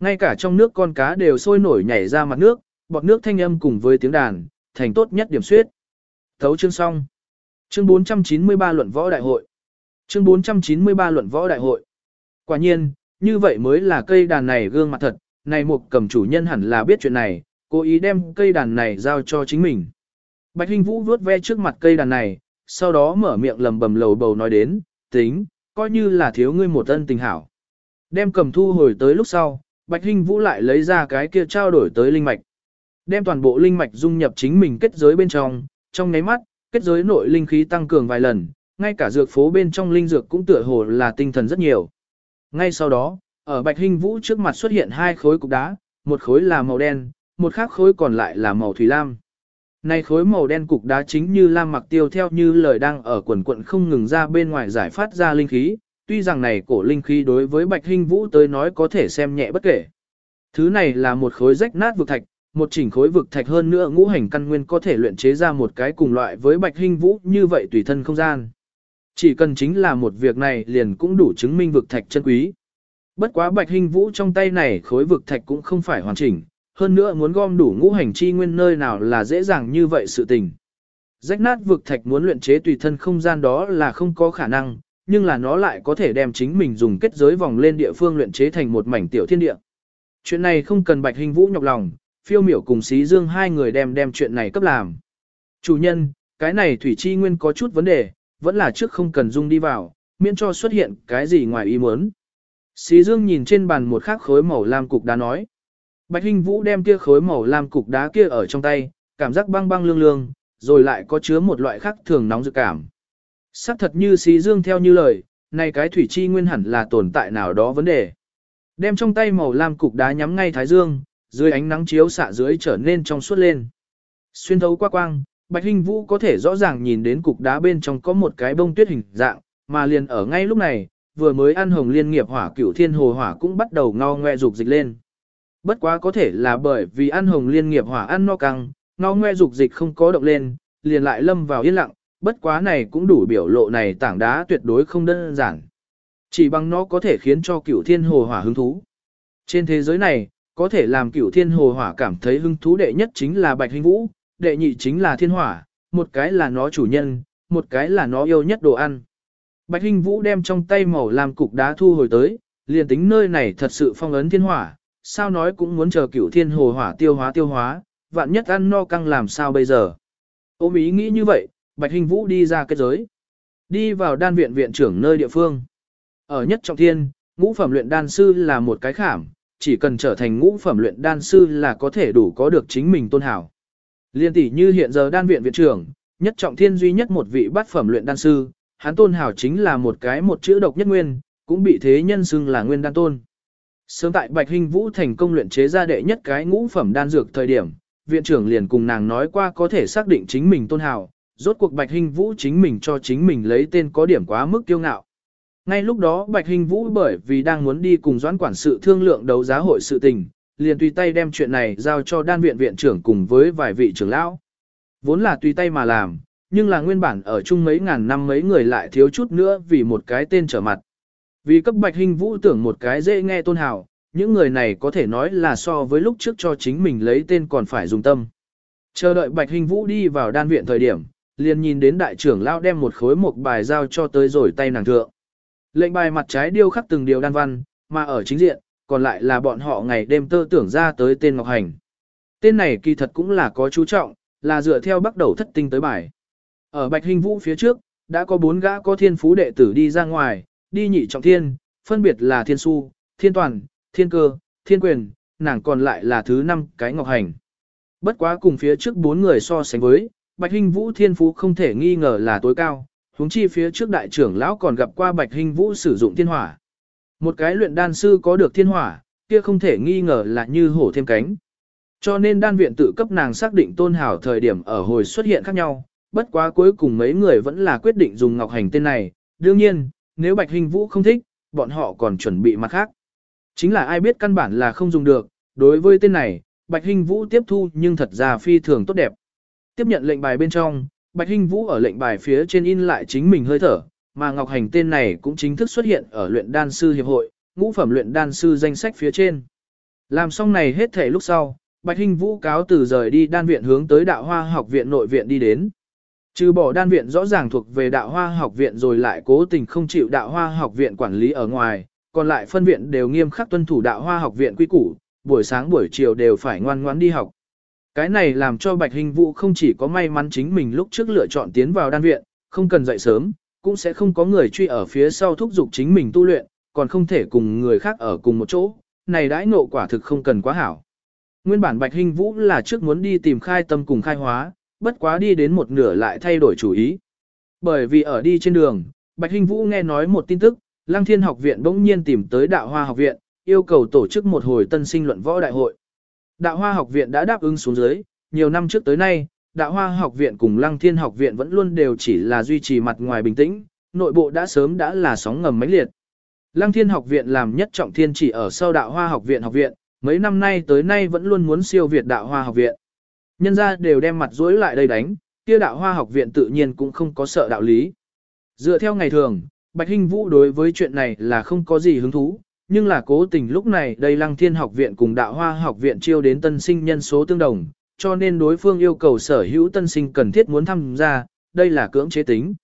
Ngay cả trong nước con cá đều sôi nổi nhảy ra mặt nước, bọt nước thanh âm cùng với tiếng đàn, thành tốt nhất điểm suyết. Thấu chương xong. Chương 493 luận võ đại hội. Chương 493 luận võ đại hội. Quả nhiên, như vậy mới là cây đàn này gương mặt thật, này một cầm chủ nhân hẳn là biết chuyện này, cố ý đem cây đàn này giao cho chính mình. Bạch Hinh Vũ vuốt ve trước mặt cây đàn này, sau đó mở miệng lầm bầm lầu bầu nói đến, tính, coi như là thiếu ngươi một ân tình hảo. Đem cầm thu hồi tới lúc sau, Bạch Hinh Vũ lại lấy ra cái kia trao đổi tới linh mạch. Đem toàn bộ linh mạch dung nhập chính mình kết giới bên trong, trong nháy mắt, kết giới nội linh khí tăng cường vài lần, ngay cả dược phố bên trong linh dược cũng tựa hồ là tinh thần rất nhiều. Ngay sau đó, ở Bạch Hinh Vũ trước mặt xuất hiện hai khối cục đá, một khối là màu đen, một khác khối còn lại là màu thủy lam. Này khối màu đen cục đá chính như lam mặc tiêu theo như lời đang ở quần quận không ngừng ra bên ngoài giải phát ra linh khí, tuy rằng này cổ linh khí đối với Bạch Hinh Vũ tới nói có thể xem nhẹ bất kể. Thứ này là một khối rách nát vực thạch, một chỉnh khối vực thạch hơn nữa ngũ hành căn nguyên có thể luyện chế ra một cái cùng loại với Bạch Hinh Vũ như vậy tùy thân không gian. Chỉ cần chính là một việc này liền cũng đủ chứng minh vực thạch chân quý. Bất quá Bạch Hinh Vũ trong tay này khối vực thạch cũng không phải hoàn chỉnh, hơn nữa muốn gom đủ ngũ hành chi nguyên nơi nào là dễ dàng như vậy sự tình. Rách nát vực thạch muốn luyện chế tùy thân không gian đó là không có khả năng, nhưng là nó lại có thể đem chính mình dùng kết giới vòng lên địa phương luyện chế thành một mảnh tiểu thiên địa. Chuyện này không cần Bạch Hình Vũ nhọc lòng, phiêu miểu cùng xí dương hai người đem đem chuyện này cấp làm. Chủ nhân, cái này thủy chi nguyên có chút vấn đề, vẫn là trước không cần dung đi vào, miễn cho xuất hiện cái gì ngoài ý muốn. Xí dương nhìn trên bàn một khắc khối màu lam cục đá nói. Bạch Hinh Vũ đem kia khối màu lam cục đá kia ở trong tay, cảm giác băng băng lương lương, rồi lại có chứa một loại khác thường nóng dự cảm. Sắc thật như xí dương theo như lời, này cái thủy chi nguyên hẳn là tồn tại nào đó vấn đề. Đem trong tay màu lam cục đá nhắm ngay thái dương, dưới ánh nắng chiếu xạ dưới trở nên trong suốt lên. Xuyên thấu qua quang, Bạch Hinh Vũ có thể rõ ràng nhìn đến cục đá bên trong có một cái bông tuyết hình dạng, mà liền ở ngay lúc này, vừa mới ăn hồng liên nghiệp hỏa cửu thiên hồ hỏa cũng bắt đầu ngao ngoe dục dịch lên. Bất quá có thể là bởi vì ăn hồng liên nghiệp hỏa ăn no căng, nó ngoe dục dịch không có động lên, liền lại lâm vào yên lặng, bất quá này cũng đủ biểu lộ này tảng đá tuyệt đối không đơn giản. Chỉ bằng nó có thể khiến cho cửu thiên hồ hỏa hứng thú. Trên thế giới này, có thể làm cửu thiên hồ hỏa cảm thấy hứng thú đệ nhất chính là bạch hình vũ, đệ nhị chính là thiên hỏa, một cái là nó chủ nhân, một cái là nó yêu nhất đồ ăn. Bạch hình vũ đem trong tay màu làm cục đá thu hồi tới, liền tính nơi này thật sự phong ấn thiên hỏa, sao nói cũng muốn chờ cửu thiên hồ hỏa tiêu hóa tiêu hóa, vạn nhất ăn no căng làm sao bây giờ. Ôm ý nghĩ như vậy, Bạch Hình Vũ đi ra kết giới. Đi vào đan viện viện trưởng nơi địa phương. Ở nhất trọng thiên, ngũ phẩm luyện đan sư là một cái khảm, chỉ cần trở thành ngũ phẩm luyện đan sư là có thể đủ có được chính mình tôn hảo. Liên tỷ như hiện giờ đan viện viện trưởng, nhất trọng thiên duy nhất một vị bát phẩm luyện đan sư, hắn tôn hảo chính là một cái một chữ độc nhất nguyên, cũng bị thế nhân xưng là nguyên đan tôn. Sớm tại Bạch Hình Vũ thành công luyện chế ra đệ nhất cái ngũ phẩm đan dược thời điểm, viện trưởng liền cùng nàng nói qua có thể xác định chính mình tôn hảo, rốt cuộc Bạch Hình Vũ chính mình cho chính mình lấy tên có điểm quá mức kiêu ngạo. Ngay lúc đó Bạch Hình Vũ bởi vì đang muốn đi cùng doãn quản sự thương lượng đấu giá hội sự tình, liền tùy tay đem chuyện này giao cho đan viện viện trưởng cùng với vài vị trưởng lão. Vốn là tùy tay mà làm, nhưng là nguyên bản ở chung mấy ngàn năm mấy người lại thiếu chút nữa vì một cái tên trở mặt. Vì cấp Bạch Hình Vũ tưởng một cái dễ nghe tôn hào, những người này có thể nói là so với lúc trước cho chính mình lấy tên còn phải dùng tâm. Chờ đợi Bạch Hình Vũ đi vào đan viện thời điểm, liền nhìn đến đại trưởng lao đem một khối một bài giao cho tới rồi tay nàng thượng. Lệnh bài mặt trái điêu khắc từng điều đan văn, mà ở chính diện, còn lại là bọn họ ngày đêm tơ tưởng ra tới tên Ngọc Hành. Tên này kỳ thật cũng là có chú trọng, là dựa theo bắt đầu thất tinh tới bài. Ở Bạch Hình Vũ phía trước, đã có bốn gã có thiên phú đệ tử đi ra ngoài, đi nhị trọng thiên, phân biệt là thiên su, thiên toàn, thiên cơ, thiên quyền, nàng còn lại là thứ năm cái ngọc hành. Bất quá cùng phía trước bốn người so sánh với, Bạch Hinh Vũ thiên phú không thể nghi ngờ là tối cao, huống chi phía trước đại trưởng lão còn gặp qua Bạch Hinh Vũ sử dụng thiên hỏa. Một cái luyện đan sư có được thiên hỏa, kia không thể nghi ngờ là như hổ thêm cánh. Cho nên đan viện tự cấp nàng xác định tôn hảo thời điểm ở hồi xuất hiện khác nhau, bất quá cuối cùng mấy người vẫn là quyết định dùng ngọc hành tên này. Đương nhiên, nếu Bạch Hình Vũ không thích, bọn họ còn chuẩn bị mặt khác. Chính là ai biết căn bản là không dùng được, đối với tên này, Bạch Hình Vũ tiếp thu nhưng thật ra phi thường tốt đẹp. Tiếp nhận lệnh bài bên trong, Bạch Hình Vũ ở lệnh bài phía trên in lại chính mình hơi thở, mà Ngọc Hành tên này cũng chính thức xuất hiện ở luyện đan sư hiệp hội, ngũ phẩm luyện đan sư danh sách phía trên. Làm xong này hết thể lúc sau, Bạch Hinh Vũ cáo từ rời đi đan viện hướng tới đạo hoa học viện nội viện đi đến. Trừ bỏ đan viện rõ ràng thuộc về đạo hoa học viện rồi lại cố tình không chịu đạo hoa học viện quản lý ở ngoài, còn lại phân viện đều nghiêm khắc tuân thủ đạo hoa học viện quy củ, buổi sáng buổi chiều đều phải ngoan ngoãn đi học. Cái này làm cho Bạch Hình Vũ không chỉ có may mắn chính mình lúc trước lựa chọn tiến vào đan viện, không cần dậy sớm, cũng sẽ không có người truy ở phía sau thúc giục chính mình tu luyện, còn không thể cùng người khác ở cùng một chỗ, này đãi nộ quả thực không cần quá hảo. Nguyên bản Bạch hình Vũ là trước muốn đi tìm khai tâm cùng khai hóa, bất quá đi đến một nửa lại thay đổi chủ ý. Bởi vì ở đi trên đường, Bạch Hinh Vũ nghe nói một tin tức, Lăng Thiên học viện bỗng nhiên tìm tới Đạo Hoa học viện, yêu cầu tổ chức một hồi tân sinh luận võ đại hội. Đạo Hoa học viện đã đáp ứng xuống dưới, nhiều năm trước tới nay, Đạo Hoa học viện cùng Lăng Thiên học viện vẫn luôn đều chỉ là duy trì mặt ngoài bình tĩnh, nội bộ đã sớm đã là sóng ngầm mãnh liệt. Lăng Thiên học viện làm nhất trọng thiên chỉ ở sau Đạo Hoa học viện học viện, mấy năm nay tới nay vẫn luôn muốn siêu việt Đạo Hoa học viện. Nhân ra đều đem mặt dối lại đây đánh, kia Đạo Hoa học viện tự nhiên cũng không có sợ đạo lý. Dựa theo ngày thường, Bạch Hinh Vũ đối với chuyện này là không có gì hứng thú, nhưng là cố tình lúc này đây Lăng Thiên học viện cùng Đạo Hoa học viện chiêu đến tân sinh nhân số tương đồng, cho nên đối phương yêu cầu sở hữu tân sinh cần thiết muốn tham gia, đây là cưỡng chế tính.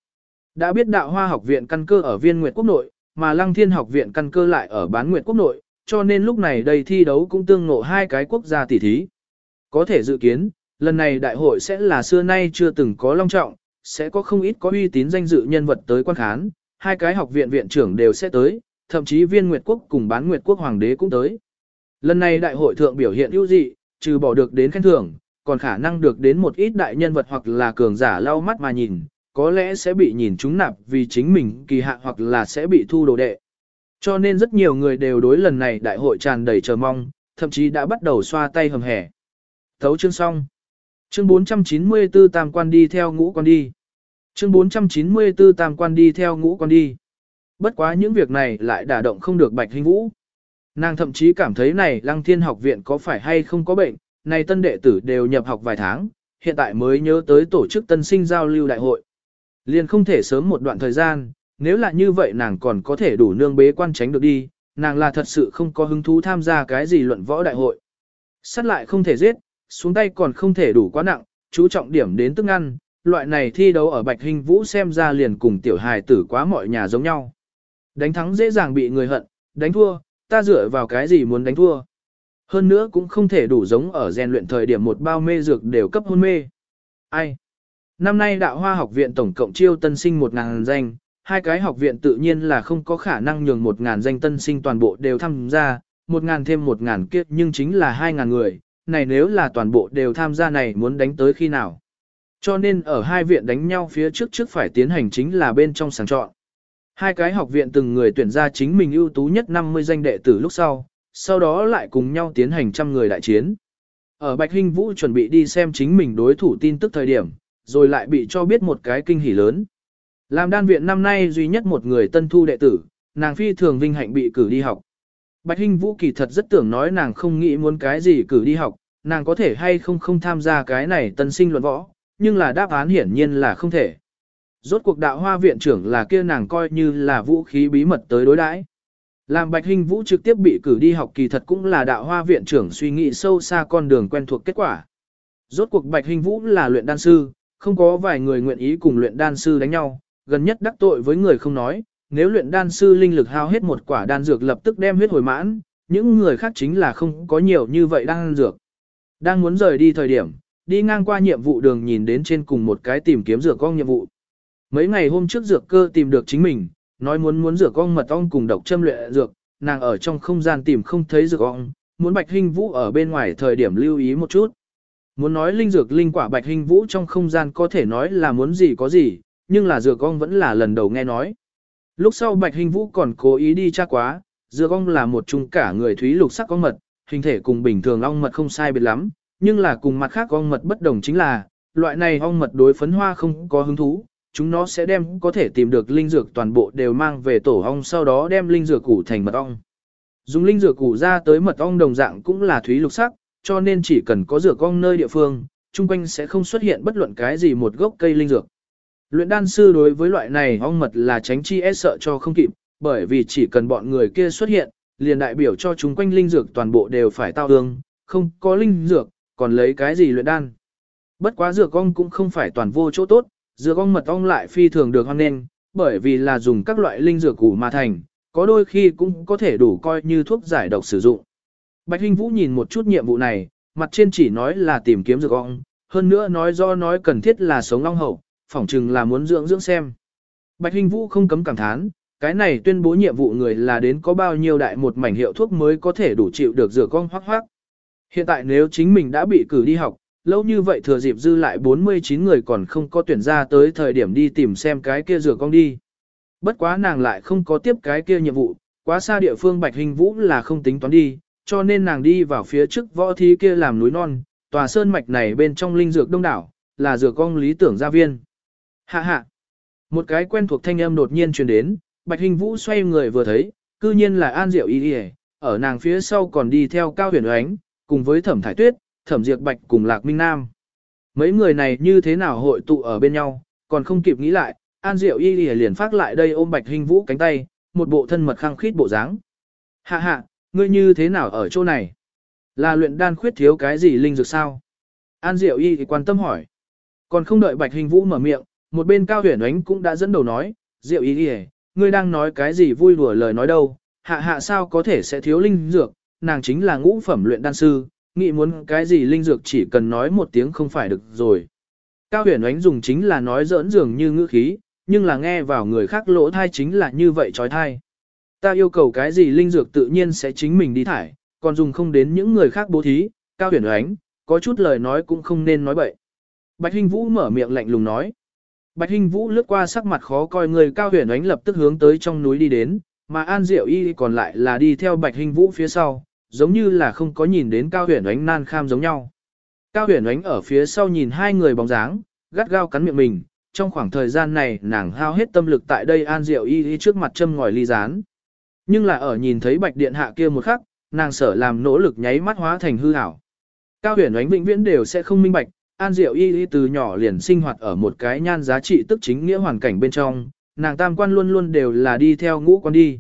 Đã biết Đạo Hoa học viện căn cơ ở Viên Nguyệt quốc nội, mà Lăng Thiên học viện căn cơ lại ở Bán Nguyệt quốc nội, cho nên lúc này đây thi đấu cũng tương ngộ hai cái quốc gia tỷ thí. Có thể dự kiến, lần này đại hội sẽ là xưa nay chưa từng có long trọng, sẽ có không ít có uy tín danh dự nhân vật tới quan khán, hai cái học viện viện trưởng đều sẽ tới, thậm chí viên Nguyệt Quốc cùng bán Nguyệt Quốc Hoàng đế cũng tới. Lần này đại hội thượng biểu hiện ưu dị, trừ bỏ được đến khen thưởng, còn khả năng được đến một ít đại nhân vật hoặc là cường giả lau mắt mà nhìn, có lẽ sẽ bị nhìn trúng nạp vì chính mình kỳ hạ hoặc là sẽ bị thu đồ đệ. Cho nên rất nhiều người đều đối lần này đại hội tràn đầy chờ mong, thậm chí đã bắt đầu xoa tay hầm hẻ. Thấu chương xong. Chương 494 tam quan đi theo ngũ quan đi. Chương 494 tam quan đi theo ngũ quan đi. Bất quá những việc này lại đả động không được bạch hình vũ. Nàng thậm chí cảm thấy này lăng thiên học viện có phải hay không có bệnh, này tân đệ tử đều nhập học vài tháng, hiện tại mới nhớ tới tổ chức tân sinh giao lưu đại hội. Liền không thể sớm một đoạn thời gian, nếu là như vậy nàng còn có thể đủ nương bế quan tránh được đi, nàng là thật sự không có hứng thú tham gia cái gì luận võ đại hội. Sát lại không thể giết, xuống tay còn không thể đủ quá nặng, chú trọng điểm đến tức ăn, loại này thi đấu ở Bạch Hình Vũ xem ra liền cùng tiểu hài tử quá mọi nhà giống nhau. Đánh thắng dễ dàng bị người hận, đánh thua, ta dựa vào cái gì muốn đánh thua. Hơn nữa cũng không thể đủ giống ở rèn luyện thời điểm một bao mê dược đều cấp hôn mê. Ai? Năm nay đạo hoa học viện tổng cộng chiêu tân sinh một ngàn danh, hai cái học viện tự nhiên là không có khả năng nhường một ngàn danh tân sinh toàn bộ đều tham gia, một ngàn thêm một ngàn kiếp nhưng chính là hai ngàn người, này nếu là toàn bộ đều tham gia này muốn đánh tới khi nào. Cho nên ở hai viện đánh nhau phía trước trước phải tiến hành chính là bên trong sàng chọn. Hai cái học viện từng người tuyển ra chính mình ưu tú nhất 50 danh đệ tử lúc sau, sau đó lại cùng nhau tiến hành trăm người đại chiến. Ở Bạch Hinh Vũ chuẩn bị đi xem chính mình đối thủ tin tức thời điểm, rồi lại bị cho biết một cái kinh hỉ lớn. Làm đan viện năm nay duy nhất một người tân thu đệ tử, nàng phi thường vinh hạnh bị cử đi học. Bạch Hinh Vũ kỳ thật rất tưởng nói nàng không nghĩ muốn cái gì cử đi học, nàng có thể hay không không tham gia cái này tân sinh luận võ, nhưng là đáp án hiển nhiên là không thể. Rốt cuộc đạo hoa viện trưởng là kia nàng coi như là vũ khí bí mật tới đối đãi. Làm Bạch Hinh Vũ trực tiếp bị cử đi học kỳ thật cũng là đạo hoa viện trưởng suy nghĩ sâu xa con đường quen thuộc kết quả. Rốt cuộc Bạch Hinh Vũ là luyện đan sư, không có vài người nguyện ý cùng luyện đan sư đánh nhau, gần nhất đắc tội với người không nói, nếu luyện đan sư linh lực hao hết một quả đan dược lập tức đem huyết hồi mãn, những người khác chính là không có nhiều như vậy đan dược. Đang muốn rời đi thời điểm, đi ngang qua nhiệm vụ đường nhìn đến trên cùng một cái tìm kiếm dược con nhiệm vụ. Mấy ngày hôm trước dược cơ tìm được chính mình, nói muốn muốn dược ong mật ong cùng độc châm luyện dược, nàng ở trong không gian tìm không thấy dược ong, muốn Bạch Hinh Vũ ở bên ngoài thời điểm lưu ý một chút. Muốn nói linh dược linh quả Bạch Hinh Vũ trong không gian có thể nói là muốn gì có gì, nhưng là dược ong vẫn là lần đầu nghe nói. Lúc sau Bạch hình Vũ còn cố ý đi tra quá, dược ong là một chung cả người thúy lục sắc ong mật, hình thể cùng bình thường ong mật không sai biệt lắm, nhưng là cùng mặt khác ong mật bất đồng chính là, loại này ong mật đối phấn hoa không có hứng thú, chúng nó sẽ đem có thể tìm được linh dược toàn bộ đều mang về tổ ong sau đó đem linh dược củ thành mật ong. Dùng linh dược củ ra tới mật ong đồng dạng cũng là thúy lục sắc, cho nên chỉ cần có dược ong nơi địa phương, chung quanh sẽ không xuất hiện bất luận cái gì một gốc cây linh dược. Luyện đan sư đối với loại này ong mật là tránh chi e sợ cho không kịp, bởi vì chỉ cần bọn người kia xuất hiện, liền đại biểu cho chúng quanh linh dược toàn bộ đều phải tao ương, không có linh dược, còn lấy cái gì luyện đan. Bất quá dược ong cũng không phải toàn vô chỗ tốt, dược ong mật ong lại phi thường được hoan nên, bởi vì là dùng các loại linh dược củ mà thành, có đôi khi cũng có thể đủ coi như thuốc giải độc sử dụng. Bạch Hinh Vũ nhìn một chút nhiệm vụ này, mặt trên chỉ nói là tìm kiếm dược ong, hơn nữa nói do nói cần thiết là sống long hậu, phỏng chừng là muốn dưỡng dưỡng xem. Bạch Hinh Vũ không cấm cảm thán, cái này tuyên bố nhiệm vụ người là đến có bao nhiêu đại một mảnh hiệu thuốc mới có thể đủ chịu được rửa con hoác hoác. Hiện tại nếu chính mình đã bị cử đi học, lâu như vậy thừa dịp dư lại 49 người còn không có tuyển ra tới thời điểm đi tìm xem cái kia rửa con đi. Bất quá nàng lại không có tiếp cái kia nhiệm vụ, quá xa địa phương Bạch Hình Vũ là không tính toán đi, cho nên nàng đi vào phía trước võ thí kia làm núi non, tòa sơn mạch này bên trong linh dược đông đảo, là rửa con lý tưởng gia viên. Hạ hạ, một cái quen thuộc thanh âm đột nhiên truyền đến, Bạch Hình Vũ xoay người vừa thấy, cư nhiên là An Diệu Y Y, ở nàng phía sau còn đi theo Cao Huyền Oánh, cùng với Thẩm Thải Tuyết, Thẩm Diệp Bạch cùng Lạc Minh Nam. Mấy người này như thế nào hội tụ ở bên nhau, còn không kịp nghĩ lại, An Diệu Y Y liền phát lại đây ôm Bạch Hình Vũ cánh tay, một bộ thân mật khăng khít bộ dáng. Hạ hạ, ngươi như thế nào ở chỗ này? Là luyện đan khuyết thiếu cái gì linh dược sao? An Diệu Y thì quan tâm hỏi. Còn không đợi Bạch Hình Vũ mở miệng, một bên Cao Huyền Ánh cũng đã dẫn đầu nói, Diệu ý Y, ngươi đang nói cái gì vui đùa lời nói đâu, hạ hạ sao có thể sẽ thiếu linh dược, nàng chính là ngũ phẩm luyện đan sư, nghĩ muốn cái gì linh dược chỉ cần nói một tiếng không phải được rồi. Cao huyền ánh dùng chính là nói giỡn dường như ngữ khí, nhưng là nghe vào người khác lỗ thai chính là như vậy trói thai. Ta yêu cầu cái gì linh dược tự nhiên sẽ chính mình đi thải, còn dùng không đến những người khác bố thí, cao huyền ánh, có chút lời nói cũng không nên nói bậy. Bạch Hinh Vũ mở miệng lạnh lùng nói. Bạch Hinh Vũ lướt qua sắc mặt khó coi người cao huyền ánh lập tức hướng tới trong núi đi đến, mà An Diệu Y còn lại là đi theo Bạch Hinh Vũ phía sau, giống như là không có nhìn đến Cao Huyền Ánh nan kham giống nhau. Cao Huyền Ánh ở phía sau nhìn hai người bóng dáng, gắt gao cắn miệng mình, trong khoảng thời gian này nàng hao hết tâm lực tại đây An Diệu Y trước mặt châm ngòi ly rán. Nhưng là ở nhìn thấy Bạch Điện Hạ kia một khắc, nàng sở làm nỗ lực nháy mắt hóa thành hư ảo. Cao Huyền Ánh vĩnh viễn đều sẽ không minh bạch, An Diệu Y Y từ nhỏ liền sinh hoạt ở một cái nhan giá trị tức chính nghĩa hoàn cảnh bên trong, nàng tam quan luôn luôn đều là đi theo ngũ quan đi.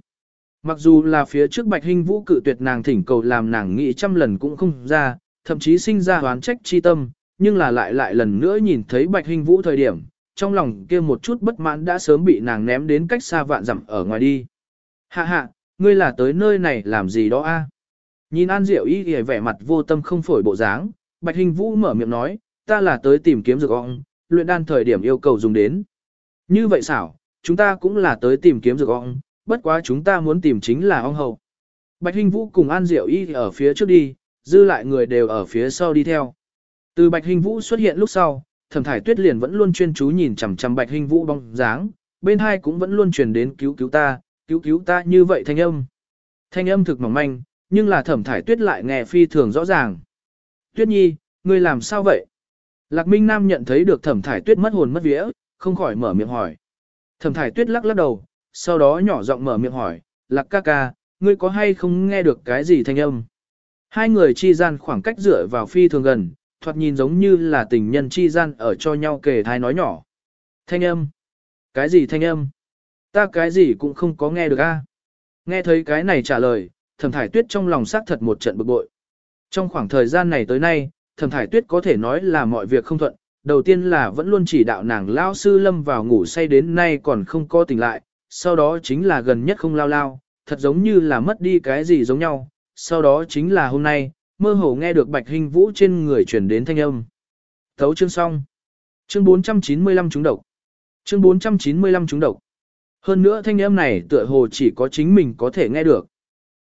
Mặc dù là phía trước Bạch Hinh Vũ cự tuyệt nàng thỉnh cầu làm nàng nghĩ trăm lần cũng không ra, thậm chí sinh ra oán trách chi tâm, nhưng là lại lại lần nữa nhìn thấy Bạch Hinh Vũ thời điểm, trong lòng kia một chút bất mãn đã sớm bị nàng ném đến cách xa vạn dặm ở ngoài đi. Hạ hạ, ngươi là tới nơi này làm gì đó a? Nhìn An Diệu y Y vẻ mặt vô tâm không phổi bộ dáng, Bạch Hinh Vũ mở miệng nói, ta là tới tìm kiếm dược ong, luyện đan thời điểm yêu cầu dùng đến. Như vậy xảo, chúng ta cũng là tới tìm kiếm dược ong, bất quá chúng ta muốn tìm chính là ong hậu. Bạch Hinh Vũ cùng An Diệu Y ở phía trước đi, dư lại người đều ở phía sau đi theo. Từ Bạch Hinh Vũ xuất hiện lúc sau, Thẩm Thải Tuyết liền vẫn luôn chuyên chú nhìn chằm chằm Bạch Hinh Vũ bóng dáng, bên hai cũng vẫn luôn truyền đến cứu cứu ta, cứu cứu ta như vậy thanh âm. Thanh âm thực mỏng manh, nhưng là Thẩm Thải Tuyết lại nghe phi thường rõ ràng. Tuyết Nhi, ngươi làm sao vậy? Lạc Minh Nam nhận thấy được Thẩm Thải Tuyết mất hồn mất vía, không khỏi mở miệng hỏi. Thẩm Thải Tuyết lắc lắc đầu, sau đó nhỏ giọng mở miệng hỏi, lạc ca ca, ngươi có hay không nghe được cái gì thanh âm? Hai người chi gian khoảng cách dựa vào phi thường gần, thoạt nhìn giống như là tình nhân chi gian ở cho nhau kề thai nói nhỏ. Thanh âm? Cái gì thanh âm? Ta cái gì cũng không có nghe được a. Nghe thấy cái này trả lời, thẩm thải tuyết trong lòng xác thật một trận bực bội. Trong khoảng thời gian này tới nay, thẩm thải tuyết có thể nói là mọi việc không thuận, đầu tiên là vẫn luôn chỉ đạo nàng lao sư lâm vào ngủ say đến nay còn không có tỉnh lại, sau đó chính là gần nhất không lao lao, thật giống như là mất đi cái gì giống nhau, sau đó chính là hôm nay, mơ hồ nghe được bạch hình vũ trên người chuyển đến thanh âm. Thấu chương xong. Chương 495 trúng độc. Chương 495 trúng độc. Hơn nữa thanh âm này tựa hồ chỉ có chính mình có thể nghe được.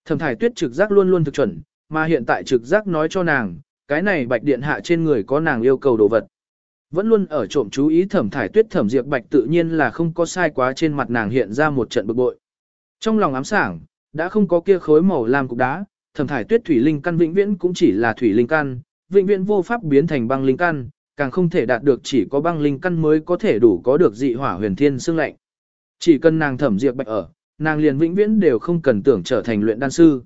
Thẩm thải tuyết trực giác luôn luôn thực chuẩn, mà hiện tại trực giác nói cho nàng, cái này bạch điện hạ trên người có nàng yêu cầu đồ vật. Vẫn luôn ở trộm chú ý thẩm thải tuyết thẩm diệp bạch tự nhiên là không có sai quá trên mặt nàng hiện ra một trận bực bội. Trong lòng ám sảng, đã không có kia khối màu làm cục đá, thẩm thải tuyết thủy linh căn vĩnh viễn cũng chỉ là thủy linh căn, vĩnh viễn vô pháp biến thành băng linh căn, càng không thể đạt được chỉ có băng linh căn mới có thể đủ có được dị hỏa huyền thiên xương lạnh. Chỉ cần nàng thẩm diệp bạch ở, nàng liền vĩnh viễn đều không cần tưởng trở thành luyện đan sư.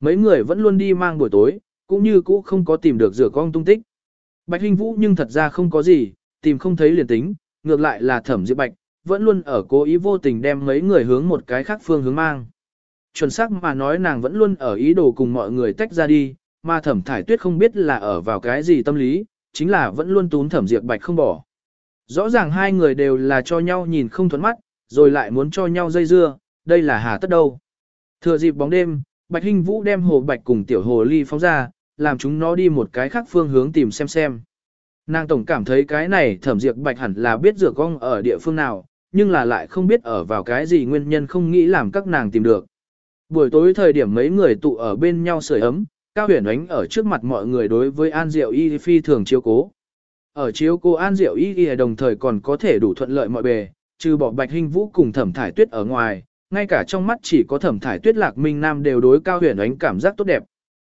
Mấy người vẫn luôn đi mang buổi tối, cũng như cũ không có tìm được rửa con tung tích. Bạch Hinh Vũ nhưng thật ra không có gì, tìm không thấy liền tính, ngược lại là thẩm diệp bạch, vẫn luôn ở cố ý vô tình đem mấy người hướng một cái khác phương hướng mang. Chuẩn xác mà nói nàng vẫn luôn ở ý đồ cùng mọi người tách ra đi, mà thẩm thải tuyết không biết là ở vào cái gì tâm lý, chính là vẫn luôn tún thẩm diệp bạch không bỏ. Rõ ràng hai người đều là cho nhau nhìn không thuẫn mắt, rồi lại muốn cho nhau dây dưa, đây là hà tất đâu. Thừa dịp bóng đêm, Bạch Hinh Vũ đem hồ bạch cùng tiểu hồ ly phóng ra, làm chúng nó đi một cái khác phương hướng tìm xem xem. Nàng tổng cảm thấy cái này thẩm diệt bạch hẳn là biết rửa cong ở địa phương nào, nhưng là lại không biết ở vào cái gì nguyên nhân không nghĩ làm các nàng tìm được. Buổi tối thời điểm mấy người tụ ở bên nhau sưởi ấm, Cao Huyền Ánh ở trước mặt mọi người đối với An Diệu Y phi thường chiếu cố. Ở chiếu cố An Diệu Y Y đồng thời còn có thể đủ thuận lợi mọi bề, trừ bỏ Bạch Hinh Vũ cùng Thẩm Thải Tuyết ở ngoài, ngay cả trong mắt chỉ có Thẩm Thải Tuyết Lạc Minh Nam đều đối Cao Huyền Ánh cảm giác tốt đẹp.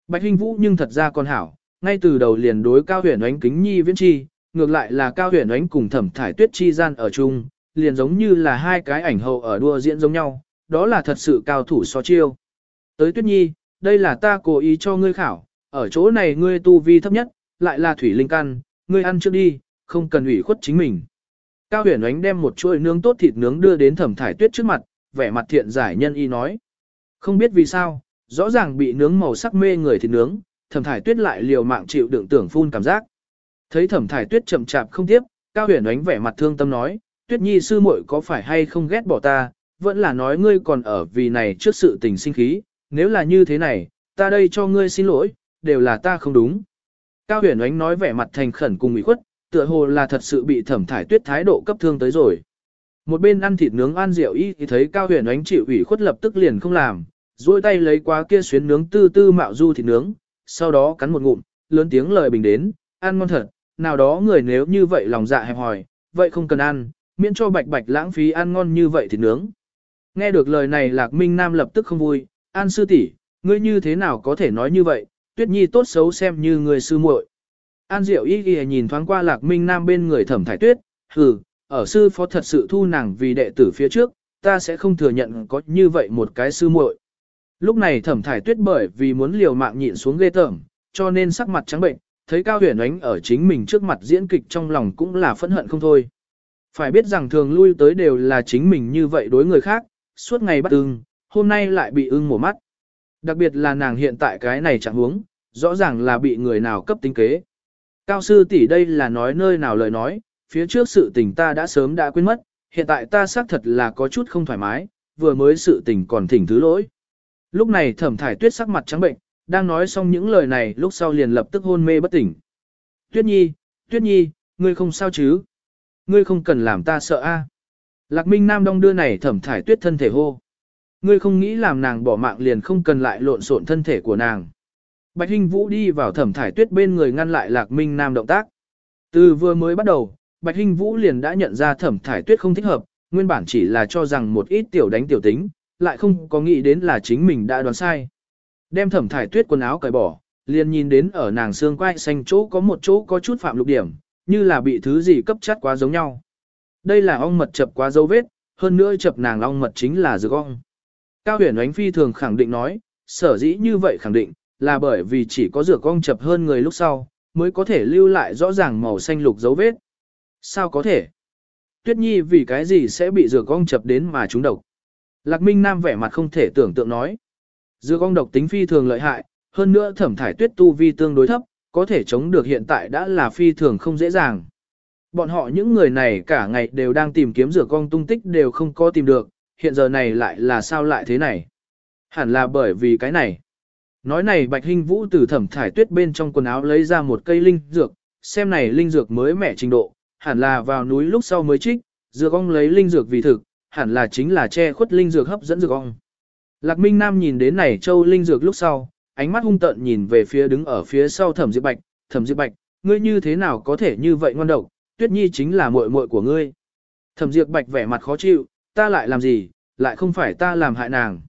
Bạch Hinh Vũ nhưng thật ra còn hảo, ngay từ đầu liền đối Cao Huyền Ánh kính nhi viễn chi, ngược lại là Cao Huyền Ánh cùng Thẩm Thải Tuyết chi gian ở chung, liền giống như là hai cái ảnh hậu ở đua diễn giống nhau, đó là thật sự cao thủ so chiêu. Tới Tuyết Nhi, đây là ta cố ý cho ngươi khảo, ở chỗ này ngươi tu vi thấp nhất, lại là thủy linh căn, ngươi ăn trước đi, không cần ủy khuất chính mình. Cao huyền ánh đem một chuỗi nướng tốt thịt nướng đưa đến thẩm thải tuyết trước mặt, vẻ mặt thiện giải nhân y nói. Không biết vì sao, rõ ràng bị nướng màu sắc mê người thịt nướng, thẩm thải tuyết lại liều mạng chịu đựng tưởng phun cảm giác. Thấy thẩm thải tuyết chậm chạp không tiếp, cao huyền ánh vẻ mặt thương tâm nói, tuyết nhi sư muội có phải hay không ghét bỏ ta, vẫn là nói ngươi còn ở vì này trước sự tình sinh khí, nếu là như thế này, ta đây cho ngươi xin lỗi, đều là ta không đúng. Cao huyền ánh nói vẻ mặt thành khẩn cùng ủy khuất, tựa hồ là thật sự bị thẩm thải tuyết thái độ cấp thương tới rồi. Một bên ăn thịt nướng an rượu y thì thấy cao huyền ánh chịu ủy khuất lập tức liền không làm, duỗi tay lấy quá kia xuyến nướng tư tư mạo du thịt nướng, sau đó cắn một ngụm, lớn tiếng lời bình đến, ăn ngon thật, nào đó người nếu như vậy lòng dạ hẹp hòi, vậy không cần ăn, miễn cho bạch bạch lãng phí ăn ngon như vậy thịt nướng. Nghe được lời này Lạc Minh Nam lập tức không vui, An sư tỷ, ngươi như thế nào có thể nói như vậy, Tuyết Nhi tốt xấu xem như người sư muội. An Diệu Y Y nhìn thoáng qua Lạc Minh Nam bên người Thẩm Thải Tuyết, hừ, ở sư phó thật sự thu nàng vì đệ tử phía trước, ta sẽ không thừa nhận có như vậy một cái sư muội. Lúc này Thẩm Thải Tuyết bởi vì muốn liều mạng nhịn xuống ghê tởm, cho nên sắc mặt trắng bệnh, thấy Cao Huyền Ánh ở chính mình trước mặt diễn kịch trong lòng cũng là phẫn hận không thôi. Phải biết rằng thường lui tới đều là chính mình như vậy đối người khác, suốt ngày bắt ưng, hôm nay lại bị ưng mổ mắt. Đặc biệt là nàng hiện tại cái này chẳng huống, rõ ràng là bị người nào cấp tính kế. Cao sư tỷ đây là nói nơi nào lời nói, phía trước sự tình ta đã sớm đã quên mất, hiện tại ta xác thật là có chút không thoải mái, vừa mới sự tình còn thỉnh thứ lỗi. Lúc này thẩm thải tuyết sắc mặt trắng bệnh, đang nói xong những lời này lúc sau liền lập tức hôn mê bất tỉnh. Tuyết nhi, tuyết nhi, ngươi không sao chứ? Ngươi không cần làm ta sợ a. Lạc Minh Nam Đông đưa này thẩm thải tuyết thân thể hô. Ngươi không nghĩ làm nàng bỏ mạng liền không cần lại lộn xộn thân thể của nàng. Bạch Hinh Vũ đi vào thẩm thải tuyết bên người ngăn lại Lạc Minh Nam động tác. Từ vừa mới bắt đầu, Bạch Hinh Vũ liền đã nhận ra thẩm thải tuyết không thích hợp, nguyên bản chỉ là cho rằng một ít tiểu đánh tiểu tính, lại không có nghĩ đến là chính mình đã đoán sai. Đem thẩm thải tuyết quần áo cởi bỏ, liền nhìn đến ở nàng xương quai xanh chỗ có một chỗ có chút phạm lục điểm, như là bị thứ gì cấp chắt quá giống nhau. Đây là ong mật chập quá dấu vết, hơn nữa chập nàng ong mật chính là dược ong. Cao huyền ánh phi thường khẳng định nói, sở dĩ như vậy khẳng định, là bởi vì chỉ có dược ong chập hơn người lúc sau, mới có thể lưu lại rõ ràng màu xanh lục dấu vết. Sao có thể? Tuyết Nhi vì cái gì sẽ bị dược ong chập đến mà chúng độc? Lạc Minh Nam vẻ mặt không thể tưởng tượng nói. Dược ong độc tính phi thường lợi hại, hơn nữa thẩm thải tuyết tu vi tương đối thấp, có thể chống được hiện tại đã là phi thường không dễ dàng. Bọn họ những người này cả ngày đều đang tìm kiếm rửa con tung tích đều không có tìm được, hiện giờ này lại là sao lại thế này? Hẳn là bởi vì cái này. Nói này Bạch Hinh Vũ từ thẩm thải tuyết bên trong quần áo lấy ra một cây linh dược, xem này linh dược mới mẻ trình độ, hẳn là vào núi lúc sau mới trích, Dược ong lấy linh dược vì thực, hẳn là chính là che khuất linh dược hấp dẫn dược ong. Lạc Minh Nam nhìn đến này châu linh dược lúc sau, ánh mắt hung tợn nhìn về phía đứng ở phía sau Thẩm Diệp Bạch, "Thẩm Diệp Bạch, ngươi như thế nào có thể như vậy ngoan độc, Tuyết Nhi chính là muội muội của ngươi." Thẩm Diệp Bạch vẻ mặt khó chịu, "Ta lại làm gì, lại không phải ta làm hại nàng."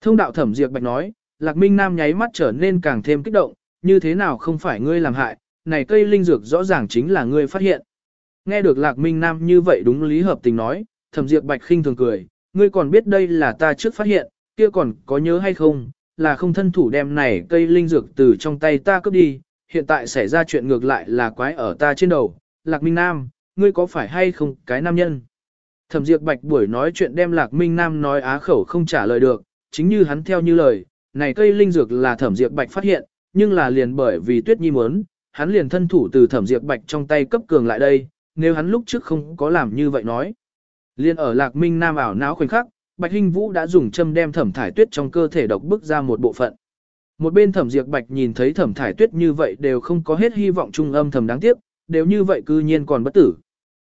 Thông đạo Thẩm Diệp Bạch nói, Lạc Minh Nam nháy mắt trở nên càng thêm kích động, "Như thế nào không phải ngươi làm hại, này cây linh dược rõ ràng chính là ngươi phát hiện." Nghe được Lạc Minh Nam như vậy đúng lý hợp tình nói, Thẩm Diệp Bạch khinh thường cười, "Ngươi còn biết đây là ta trước phát hiện, kia còn có nhớ hay không, là không thân thủ đem này cây linh dược từ trong tay ta cướp đi, hiện tại xảy ra chuyện ngược lại là quái ở ta trên đầu, Lạc Minh Nam, ngươi có phải hay không cái nam nhân? Thẩm Diệp Bạch buổi nói chuyện đem Lạc Minh Nam nói á khẩu không trả lời được, chính như hắn theo như lời, này cây linh dược là Thẩm Diệp Bạch phát hiện, nhưng là liền bởi vì Tuyết Nhi muốn, hắn liền thân thủ từ Thẩm Diệp Bạch trong tay cấp cường lại đây, nếu hắn lúc trước không có làm như vậy nói. Liên ở Lạc Minh Nam ảo não khoảnh khắc, Bạch Hinh Vũ đã dùng châm đem thẩm thải tuyết trong cơ thể độc bức ra một bộ phận. Một bên thẩm diệt bạch nhìn thấy thẩm thải tuyết như vậy đều không có hết hy vọng trung âm thầm đáng tiếc, đều như vậy cư nhiên còn bất tử.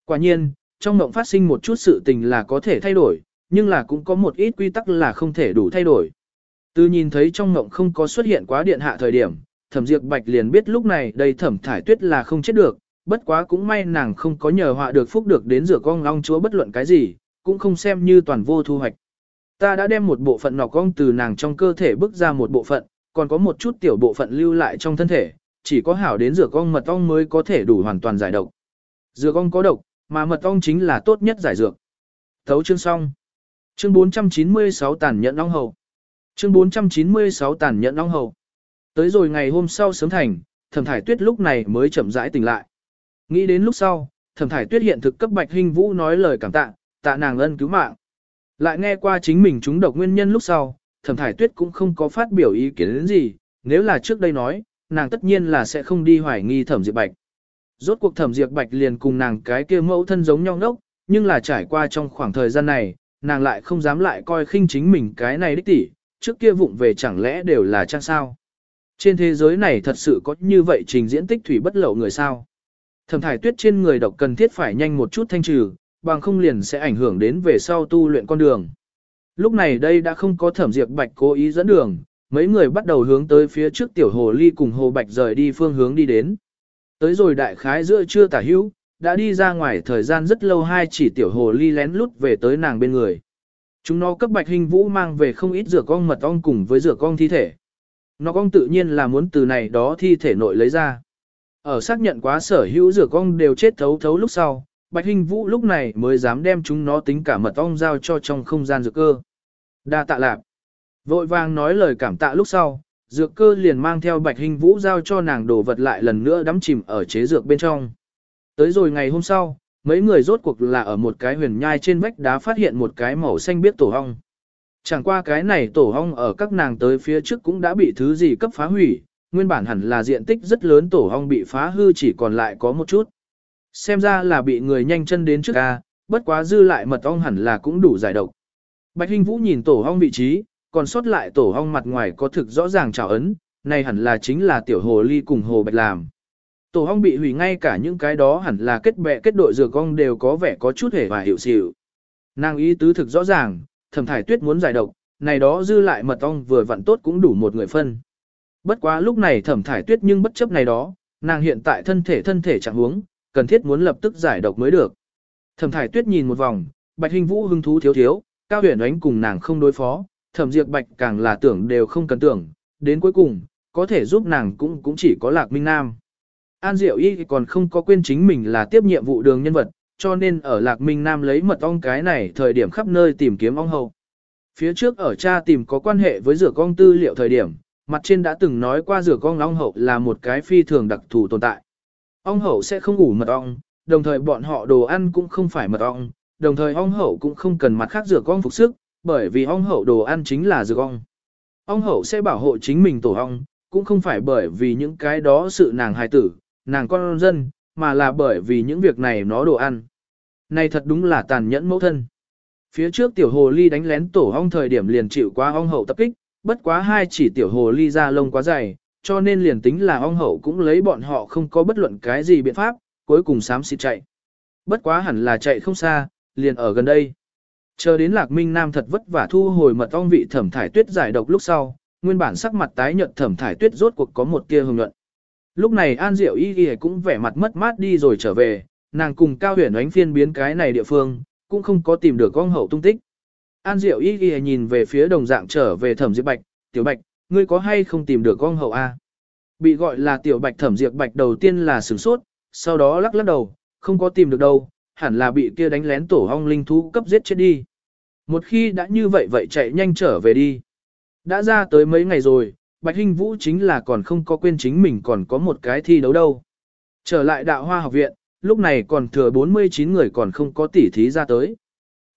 Quả nhiên, trong mộng phát sinh một chút sự tình là có thể thay đổi, nhưng là cũng có một ít quy tắc là không thể đủ thay đổi. Từ nhìn thấy trong mộng không có xuất hiện quá điện hạ thời điểm, thẩm diệt bạch liền biết lúc này đây thẩm thải tuyết là không chết được, bất quá cũng may nàng không có nhờ họa được phúc được đến rửa con long chúa bất luận cái gì, cũng không xem như toàn vô thu hoạch. Ta đã đem một bộ phận nọc cong từ nàng trong cơ thể bước ra một bộ phận, còn có một chút tiểu bộ phận lưu lại trong thân thể, chỉ có hảo đến rửa con mật ong mới có thể đủ hoàn toàn giải độc. rửa cong có độc, mà mật ong chính là tốt nhất giải dược. Thấu chương xong. Chương 496 tàn nhẫn ong hậu. Chương 496 tàn nhẫn ong hậu. Tới rồi ngày hôm sau sớm thành, thẩm thải tuyết lúc này mới chậm rãi tỉnh lại. Nghĩ đến lúc sau, thẩm thải tuyết hiện thực cấp bạch hình vũ nói lời cảm tạ, tạ nàng ân cứu mạng. Lại nghe qua chính mình chúng độc nguyên nhân lúc sau, thẩm thải tuyết cũng không có phát biểu ý kiến đến gì, nếu là trước đây nói, nàng tất nhiên là sẽ không đi hoài nghi thẩm diệp bạch. Rốt cuộc thẩm diệp bạch liền cùng nàng cái kia mẫu thân giống nhau ngốc, nhưng là trải qua trong khoảng thời gian này, nàng lại không dám lại coi khinh chính mình cái này đích tỷ, trước kia vụng về chẳng lẽ đều là trang sao. Trên thế giới này thật sự có như vậy trình diễn tích thủy bất lậu người sao. Thẩm thải tuyết trên người độc cần thiết phải nhanh một chút thanh trừ, bằng không liền sẽ ảnh hưởng đến về sau tu luyện con đường. Lúc này đây đã không có thẩm diệt bạch cố ý dẫn đường, mấy người bắt đầu hướng tới phía trước tiểu hồ ly cùng hồ bạch rời đi phương hướng đi đến. Tới rồi đại khái giữa trưa tả hữu, đã đi ra ngoài thời gian rất lâu hai chỉ tiểu hồ ly lén lút về tới nàng bên người. Chúng nó cấp bạch hình vũ mang về không ít rửa con mật ong cùng với rửa con thi thể. Nó con tự nhiên là muốn từ này đó thi thể nội lấy ra. Ở xác nhận quá sở hữu rửa con đều chết thấu thấu lúc sau, Bạch hình Vũ lúc này mới dám đem chúng nó tính cả mật ong giao cho trong không gian dược cơ. Đa tạ lạp. Vội vàng nói lời cảm tạ lúc sau, dược cơ liền mang theo Bạch hình Vũ giao cho nàng đồ vật lại lần nữa đắm chìm ở chế dược bên trong. Tới rồi ngày hôm sau, mấy người rốt cuộc là ở một cái huyền nhai trên vách đá phát hiện một cái màu xanh biết tổ hong. Chẳng qua cái này tổ hong ở các nàng tới phía trước cũng đã bị thứ gì cấp phá hủy, nguyên bản hẳn là diện tích rất lớn tổ hong bị phá hư chỉ còn lại có một chút. Xem ra là bị người nhanh chân đến trước ca, bất quá dư lại mật ong hẳn là cũng đủ giải độc. Bạch Hinh Vũ nhìn tổ ong vị trí, còn sót lại tổ ong mặt ngoài có thực rõ ràng trào ấn, này hẳn là chính là tiểu hồ ly cùng hồ bạch làm. Tổ ong bị hủy ngay cả những cái đó hẳn là kết bè kết đội dược ong đều có vẻ có chút hề và hiệu xỉu. Nàng ý tứ thực rõ ràng, thẩm thải tuyết muốn giải độc, này đó dư lại mật ong vừa vặn tốt cũng đủ một người phân. Bất quá lúc này thẩm thải tuyết nhưng bất chấp này đó, nàng hiện tại thân thể thân thể chẳng huống, cần thiết muốn lập tức giải độc mới được. Thẩm Thải Tuyết nhìn một vòng, Bạch Hình Vũ hứng thú thiếu thiếu, Cao Huyền Ánh cùng nàng không đối phó, Thẩm diệt Bạch càng là tưởng đều không cần tưởng, đến cuối cùng, có thể giúp nàng cũng cũng chỉ có Lạc Minh Nam. An Diệu Y còn không có quên chính mình là tiếp nhiệm vụ đường nhân vật, cho nên ở Lạc Minh Nam lấy mật ong cái này thời điểm khắp nơi tìm kiếm ong hậu. Phía trước ở cha tìm có quan hệ với rửa con tư liệu thời điểm, mặt trên đã từng nói qua rửa con ong hậu là một cái phi thường đặc thù tồn tại. Ong hậu sẽ không ngủ mật ong, đồng thời bọn họ đồ ăn cũng không phải mật ong, đồng thời ong hậu cũng không cần mặt khác rửa con phục sức, bởi vì ong hậu đồ ăn chính là rửa ong. Ong hậu sẽ bảo hộ chính mình tổ ong, cũng không phải bởi vì những cái đó sự nàng hài tử, nàng con dân, mà là bởi vì những việc này nó đồ ăn. Này thật đúng là tàn nhẫn mẫu thân. Phía trước tiểu hồ ly đánh lén tổ ong thời điểm liền chịu qua ong hậu tập kích, bất quá hai chỉ tiểu hồ ly ra lông quá dày, cho nên liền tính là ong hậu cũng lấy bọn họ không có bất luận cái gì biện pháp, cuối cùng sám xịt chạy. Bất quá hẳn là chạy không xa, liền ở gần đây. Chờ đến Lạc Minh Nam thật vất vả thu hồi mật ong vị thẩm thải tuyết giải độc lúc sau, nguyên bản sắc mặt tái nhợt thẩm thải tuyết rốt cuộc có một tia hồng nhuận. Lúc này An Diệu Y Y cũng vẻ mặt mất mát đi rồi trở về, nàng cùng Cao Huyền ánh phiên biến cái này địa phương, cũng không có tìm được ong hậu tung tích. An Diệu Y Y nhìn về phía đồng dạng trở về Thẩm Diệp Bạch, "Tiểu Bạch, ngươi có hay không tìm được con hậu a?" Bị gọi là Tiểu Bạch Thẩm Diệp Bạch đầu tiên là sửng sốt, sau đó lắc lắc đầu, "Không có tìm được đâu, hẳn là bị kia đánh lén tổ ong linh thú cấp giết chết đi." Một khi đã như vậy vậy chạy nhanh trở về đi. Đã ra tới mấy ngày rồi, Bạch Hinh Vũ chính là còn không có quên chính mình còn có một cái thi đấu đâu. Trở lại đạo hoa học viện, lúc này còn thừa 49 người còn không có tỉ thí ra tới.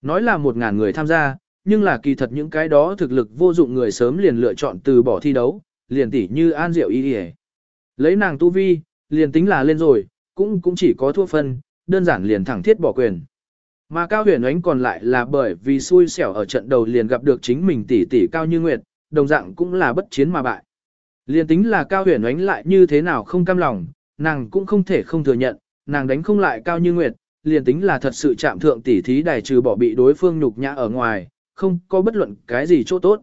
Nói là một ngàn người tham gia, nhưng là kỳ thật những cái đó thực lực vô dụng người sớm liền lựa chọn từ bỏ thi đấu, liền tỉ như An Diệu Y Y. Lấy nàng tu vi, liền tính là lên rồi, cũng cũng chỉ có thua phân, đơn giản liền thẳng thiết bỏ quyền. Mà Cao Huyền Ánh còn lại là bởi vì xui xẻo ở trận đầu liền gặp được chính mình tỷ tỷ Cao Như Nguyệt, đồng dạng cũng là bất chiến mà bại. liền tính là Cao Huyền Ánh lại như thế nào không cam lòng, nàng cũng không thể không thừa nhận, nàng đánh không lại Cao Như Nguyệt, liền tính là thật sự chạm thượng tỷ thí đài trừ bỏ bị đối phương nhục nhã ở ngoài, không có bất luận cái gì chỗ tốt.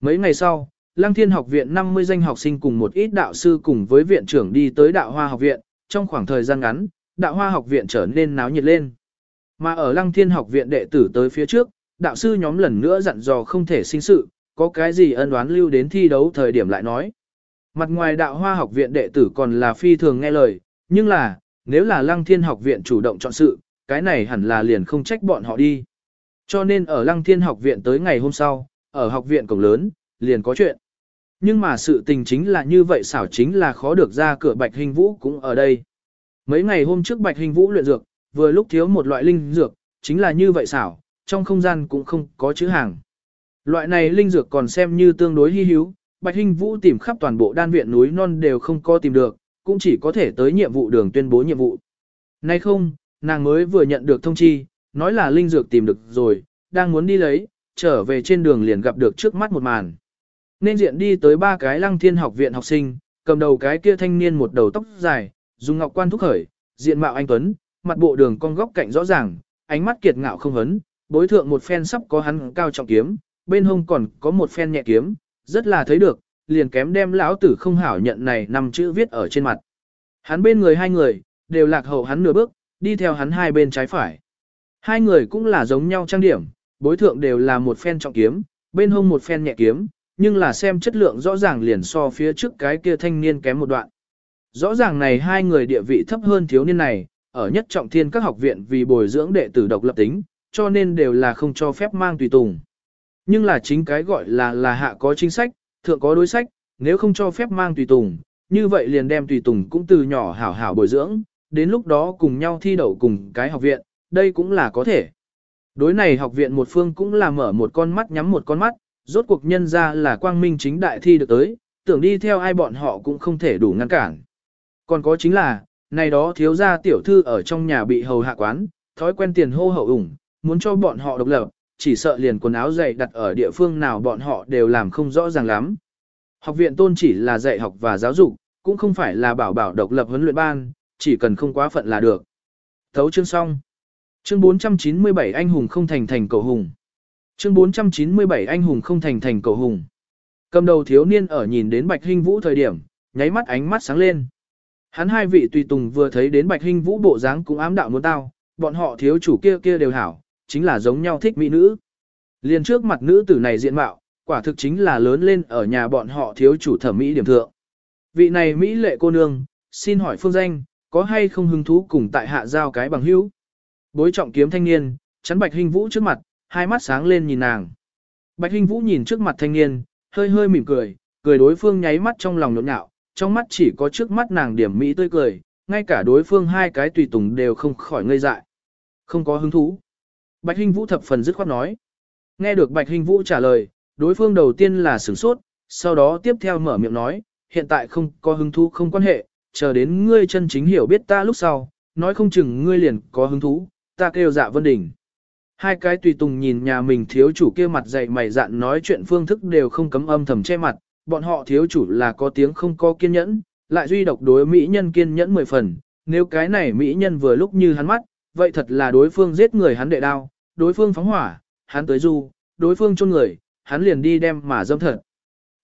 Mấy ngày sau, Lăng Thiên học viện 50 danh học sinh cùng một ít đạo sư cùng với viện trưởng đi tới đạo hoa học viện, trong khoảng thời gian ngắn, đạo hoa học viện trở nên náo nhiệt lên. Mà ở Lăng Thiên học viện đệ tử tới phía trước, đạo sư nhóm lần nữa dặn dò không thể sinh sự, có cái gì ân đoán lưu đến thi đấu thời điểm lại nói. Mặt ngoài đạo hoa học viện đệ tử còn là phi thường nghe lời, nhưng là, nếu là Lăng Thiên học viện chủ động chọn sự, cái này hẳn là liền không trách bọn họ đi. Cho nên ở Lăng Thiên học viện tới ngày hôm sau, ở học viện cổng lớn, liền có chuyện. Nhưng mà sự tình chính là như vậy xảo chính là khó được ra cửa Bạch Hình Vũ cũng ở đây. Mấy ngày hôm trước Bạch Hình Vũ luyện dược, vừa lúc thiếu một loại linh dược, chính là như vậy xảo, trong không gian cũng không có chữ hàng. Loại này linh dược còn xem như tương đối hy hữu, Bạch hình Vũ tìm khắp toàn bộ đan viện núi non đều không có tìm được, cũng chỉ có thể tới nhiệm vụ đường tuyên bố nhiệm vụ. Nay không, nàng mới vừa nhận được thông chi, nói là linh dược tìm được rồi, đang muốn đi lấy, trở về trên đường liền gặp được trước mắt một màn. Nên diện đi tới ba cái lăng thiên học viện học sinh, cầm đầu cái kia thanh niên một đầu tóc dài, dùng ngọc quan thúc khởi, diện mạo anh Tuấn, mặt bộ đường con góc cạnh rõ ràng, ánh mắt kiệt ngạo không hấn, bối thượng một phen sắp có hắn cao trọng kiếm, bên hông còn có một phen nhẹ kiếm, rất là thấy được, liền kém đem lão tử không hảo nhận này nằm chữ viết ở trên mặt. Hắn bên người hai người, đều lạc hậu hắn nửa bước, đi theo hắn hai bên trái phải. Hai người cũng là giống nhau trang điểm, bối thượng đều là một phen trọng kiếm, bên hông một phen nhẹ kiếm, nhưng là xem chất lượng rõ ràng liền so phía trước cái kia thanh niên kém một đoạn. Rõ ràng này hai người địa vị thấp hơn thiếu niên này, ở nhất trọng thiên các học viện vì bồi dưỡng đệ tử độc lập tính, cho nên đều là không cho phép mang tùy tùng. Nhưng là chính cái gọi là là hạ có chính sách, thượng có đối sách, nếu không cho phép mang tùy tùng, như vậy liền đem tùy tùng cũng từ nhỏ hảo hảo bồi dưỡng, đến lúc đó cùng nhau thi đậu cùng cái học viện, đây cũng là có thể. Đối này học viện một phương cũng là mở một con mắt nhắm một con mắt, rốt cuộc nhân ra là quang minh chính đại thi được tới, tưởng đi theo ai bọn họ cũng không thể đủ ngăn cản. Còn có chính là, này đó thiếu gia tiểu thư ở trong nhà bị hầu hạ quán, thói quen tiền hô hậu ủng, muốn cho bọn họ độc lập, chỉ sợ liền quần áo dạy đặt ở địa phương nào bọn họ đều làm không rõ ràng lắm. Học viện tôn chỉ là dạy học và giáo dục, cũng không phải là bảo bảo độc lập huấn luyện ban, chỉ cần không quá phận là được. Thấu chương xong. Chương 497 anh hùng không thành thành cầu hùng. Chương 497 anh hùng không thành thành cầu hùng. Cầm đầu thiếu niên ở nhìn đến Bạch Hinh Vũ thời điểm, nháy mắt ánh mắt sáng lên. Hắn hai vị tùy tùng vừa thấy đến Bạch Hinh Vũ bộ dáng cũng ám đạo muốn tao, bọn họ thiếu chủ kia kia đều hảo, chính là giống nhau thích mỹ nữ. Liên trước mặt nữ tử này diện mạo, quả thực chính là lớn lên ở nhà bọn họ thiếu chủ thẩm mỹ điểm thượng. Vị này mỹ lệ cô nương, xin hỏi phương danh, có hay không hứng thú cùng tại hạ giao cái bằng hữu? Bối trọng kiếm thanh niên, chắn Bạch Hinh Vũ trước mặt, hai mắt sáng lên nhìn nàng. Bạch Hinh Vũ nhìn trước mặt thanh niên, hơi hơi mỉm cười, cười đối phương nháy mắt trong lòng nhộn nhạo, trong mắt chỉ có trước mắt nàng điểm mỹ tươi cười, ngay cả đối phương hai cái tùy tùng đều không khỏi ngây dại. Không có hứng thú. Bạch Hinh Vũ thập phần dứt khoát nói. Nghe được Bạch Hinh Vũ trả lời, đối phương đầu tiên là sửng sốt, sau đó tiếp theo mở miệng nói, hiện tại không có hứng thú không quan hệ, chờ đến ngươi chân chính hiểu biết ta lúc sau, nói không chừng ngươi liền có hứng thú, ta kêu dạ vân đỉnh. Hai cái tùy tùng nhìn nhà mình thiếu chủ kia mặt dày mày dạn nói chuyện phương thức đều không cấm âm thầm che mặt, bọn họ thiếu chủ là có tiếng không có kiên nhẫn, lại duy độc đối mỹ nhân kiên nhẫn mười phần, nếu cái này mỹ nhân vừa lúc như hắn mắt, vậy thật là đối phương giết người hắn đệ đao, đối phương phóng hỏa, hắn tới du, đối phương chôn người, hắn liền đi đem mà dâm thật.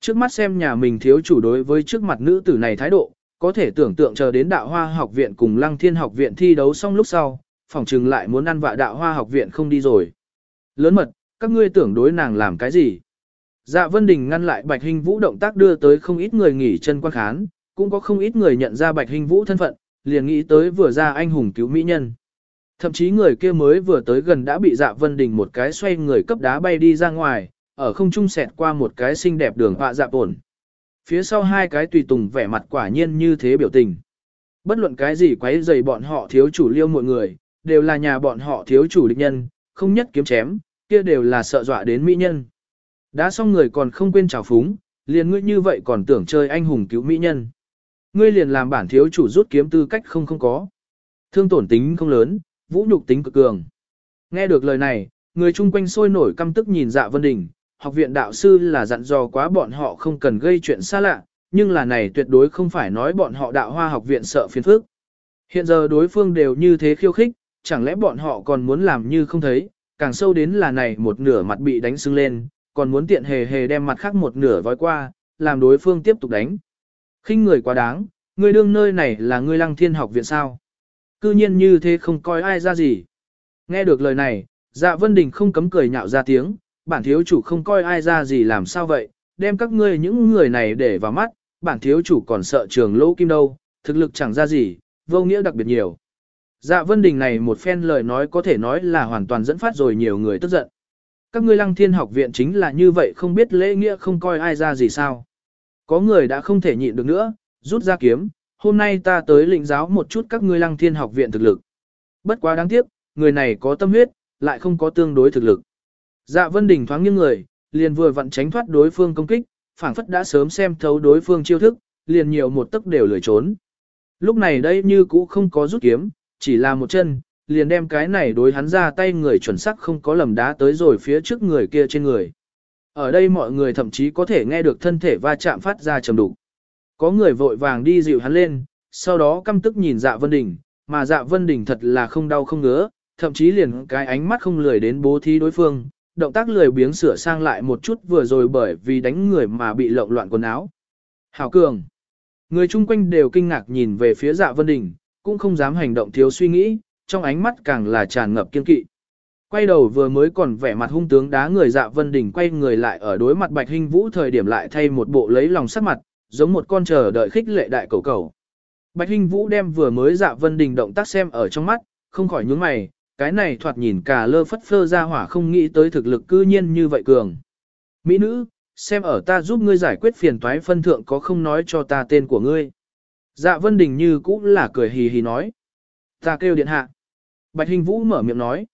Trước mắt xem nhà mình thiếu chủ đối với trước mặt nữ tử này thái độ, có thể tưởng tượng chờ đến đạo hoa học viện cùng lăng thiên học viện thi đấu xong lúc sau, phòng trừng lại muốn ăn vạ đạo hoa học viện không đi rồi. Lớn mật, các ngươi tưởng đối nàng làm cái gì? Dạ Vân Đình ngăn lại Bạch Hình Vũ động tác đưa tới không ít người nghỉ chân quan khán, cũng có không ít người nhận ra Bạch Hình Vũ thân phận, liền nghĩ tới vừa ra anh hùng cứu mỹ nhân. Thậm chí người kia mới vừa tới gần đã bị Dạ Vân Đình một cái xoay người cấp đá bay đi ra ngoài, ở không trung xẹt qua một cái xinh đẹp đường họa dạ ổn. Phía sau hai cái tùy tùng vẻ mặt quả nhiên như thế biểu tình. Bất luận cái gì quấy dày bọn họ thiếu chủ liêu mọi người, đều là nhà bọn họ thiếu chủ địch nhân, không nhất kiếm chém, kia đều là sợ dọa đến mỹ nhân. Đã xong người còn không quên trào phúng, liền ngươi như vậy còn tưởng chơi anh hùng cứu mỹ nhân. Ngươi liền làm bản thiếu chủ rút kiếm tư cách không không có. Thương tổn tính không lớn, vũ nhục tính cực cường. Nghe được lời này, người chung quanh sôi nổi căm tức nhìn dạ vân đình, học viện đạo sư là dặn dò quá bọn họ không cần gây chuyện xa lạ, nhưng là này tuyệt đối không phải nói bọn họ đạo hoa học viện sợ phiền phức. Hiện giờ đối phương đều như thế khiêu khích, chẳng lẽ bọn họ còn muốn làm như không thấy, càng sâu đến là này một nửa mặt bị đánh sưng lên, còn muốn tiện hề hề đem mặt khác một nửa vói qua, làm đối phương tiếp tục đánh. khinh người quá đáng, người đương nơi này là người lăng thiên học viện sao. Cư nhiên như thế không coi ai ra gì. Nghe được lời này, dạ vân đình không cấm cười nhạo ra tiếng, bản thiếu chủ không coi ai ra gì làm sao vậy, đem các ngươi những người này để vào mắt, bản thiếu chủ còn sợ trường lỗ kim đâu, thực lực chẳng ra gì, vô nghĩa đặc biệt nhiều. Dạ Vân Đình này một phen lời nói có thể nói là hoàn toàn dẫn phát rồi nhiều người tức giận. Các ngươi lăng thiên học viện chính là như vậy không biết lễ nghĩa không coi ai ra gì sao. Có người đã không thể nhịn được nữa, rút ra kiếm, hôm nay ta tới lĩnh giáo một chút các ngươi lăng thiên học viện thực lực. Bất quá đáng tiếc, người này có tâm huyết, lại không có tương đối thực lực. Dạ Vân Đình thoáng nghiêng người, liền vừa vặn tránh thoát đối phương công kích, phảng phất đã sớm xem thấu đối phương chiêu thức, liền nhiều một tấc đều lười trốn. Lúc này đây như cũ không có rút kiếm, chỉ là một chân, liền đem cái này đối hắn ra tay người chuẩn xác không có lầm đá tới rồi phía trước người kia trên người. Ở đây mọi người thậm chí có thể nghe được thân thể va chạm phát ra trầm đục. Có người vội vàng đi dịu hắn lên, sau đó căm tức nhìn dạ Vân Đỉnh, mà dạ Vân Đỉnh thật là không đau không ngứa, thậm chí liền cái ánh mắt không lười đến bố thí đối phương, động tác lười biếng sửa sang lại một chút vừa rồi bởi vì đánh người mà bị lộn loạn quần áo. Hảo cường. Người chung quanh đều kinh ngạc nhìn về phía dạ Vân Đỉnh, cũng không dám hành động thiếu suy nghĩ, trong ánh mắt càng là tràn ngập kiên kỵ. Quay đầu vừa mới còn vẻ mặt hung tướng đá người dạ Vân Đỉnh quay người lại ở đối mặt Bạch Hinh Vũ thời điểm lại thay một bộ lấy lòng sắc mặt, giống một con chờ đợi khích lệ đại cầu cầu. Bạch Hinh Vũ đem vừa mới dạ Vân Đình động tác xem ở trong mắt, không khỏi nhướng mày, cái này thoạt nhìn cả lơ phất phơ ra hỏa không nghĩ tới thực lực cư nhiên như vậy cường. Mỹ nữ, xem ở ta giúp ngươi giải quyết phiền toái phân thượng có không nói cho ta tên của ngươi. Dạ Vân Đình như cũng là cười hì hì nói. Ta kêu điện hạ. Bạch Hình Vũ mở miệng nói.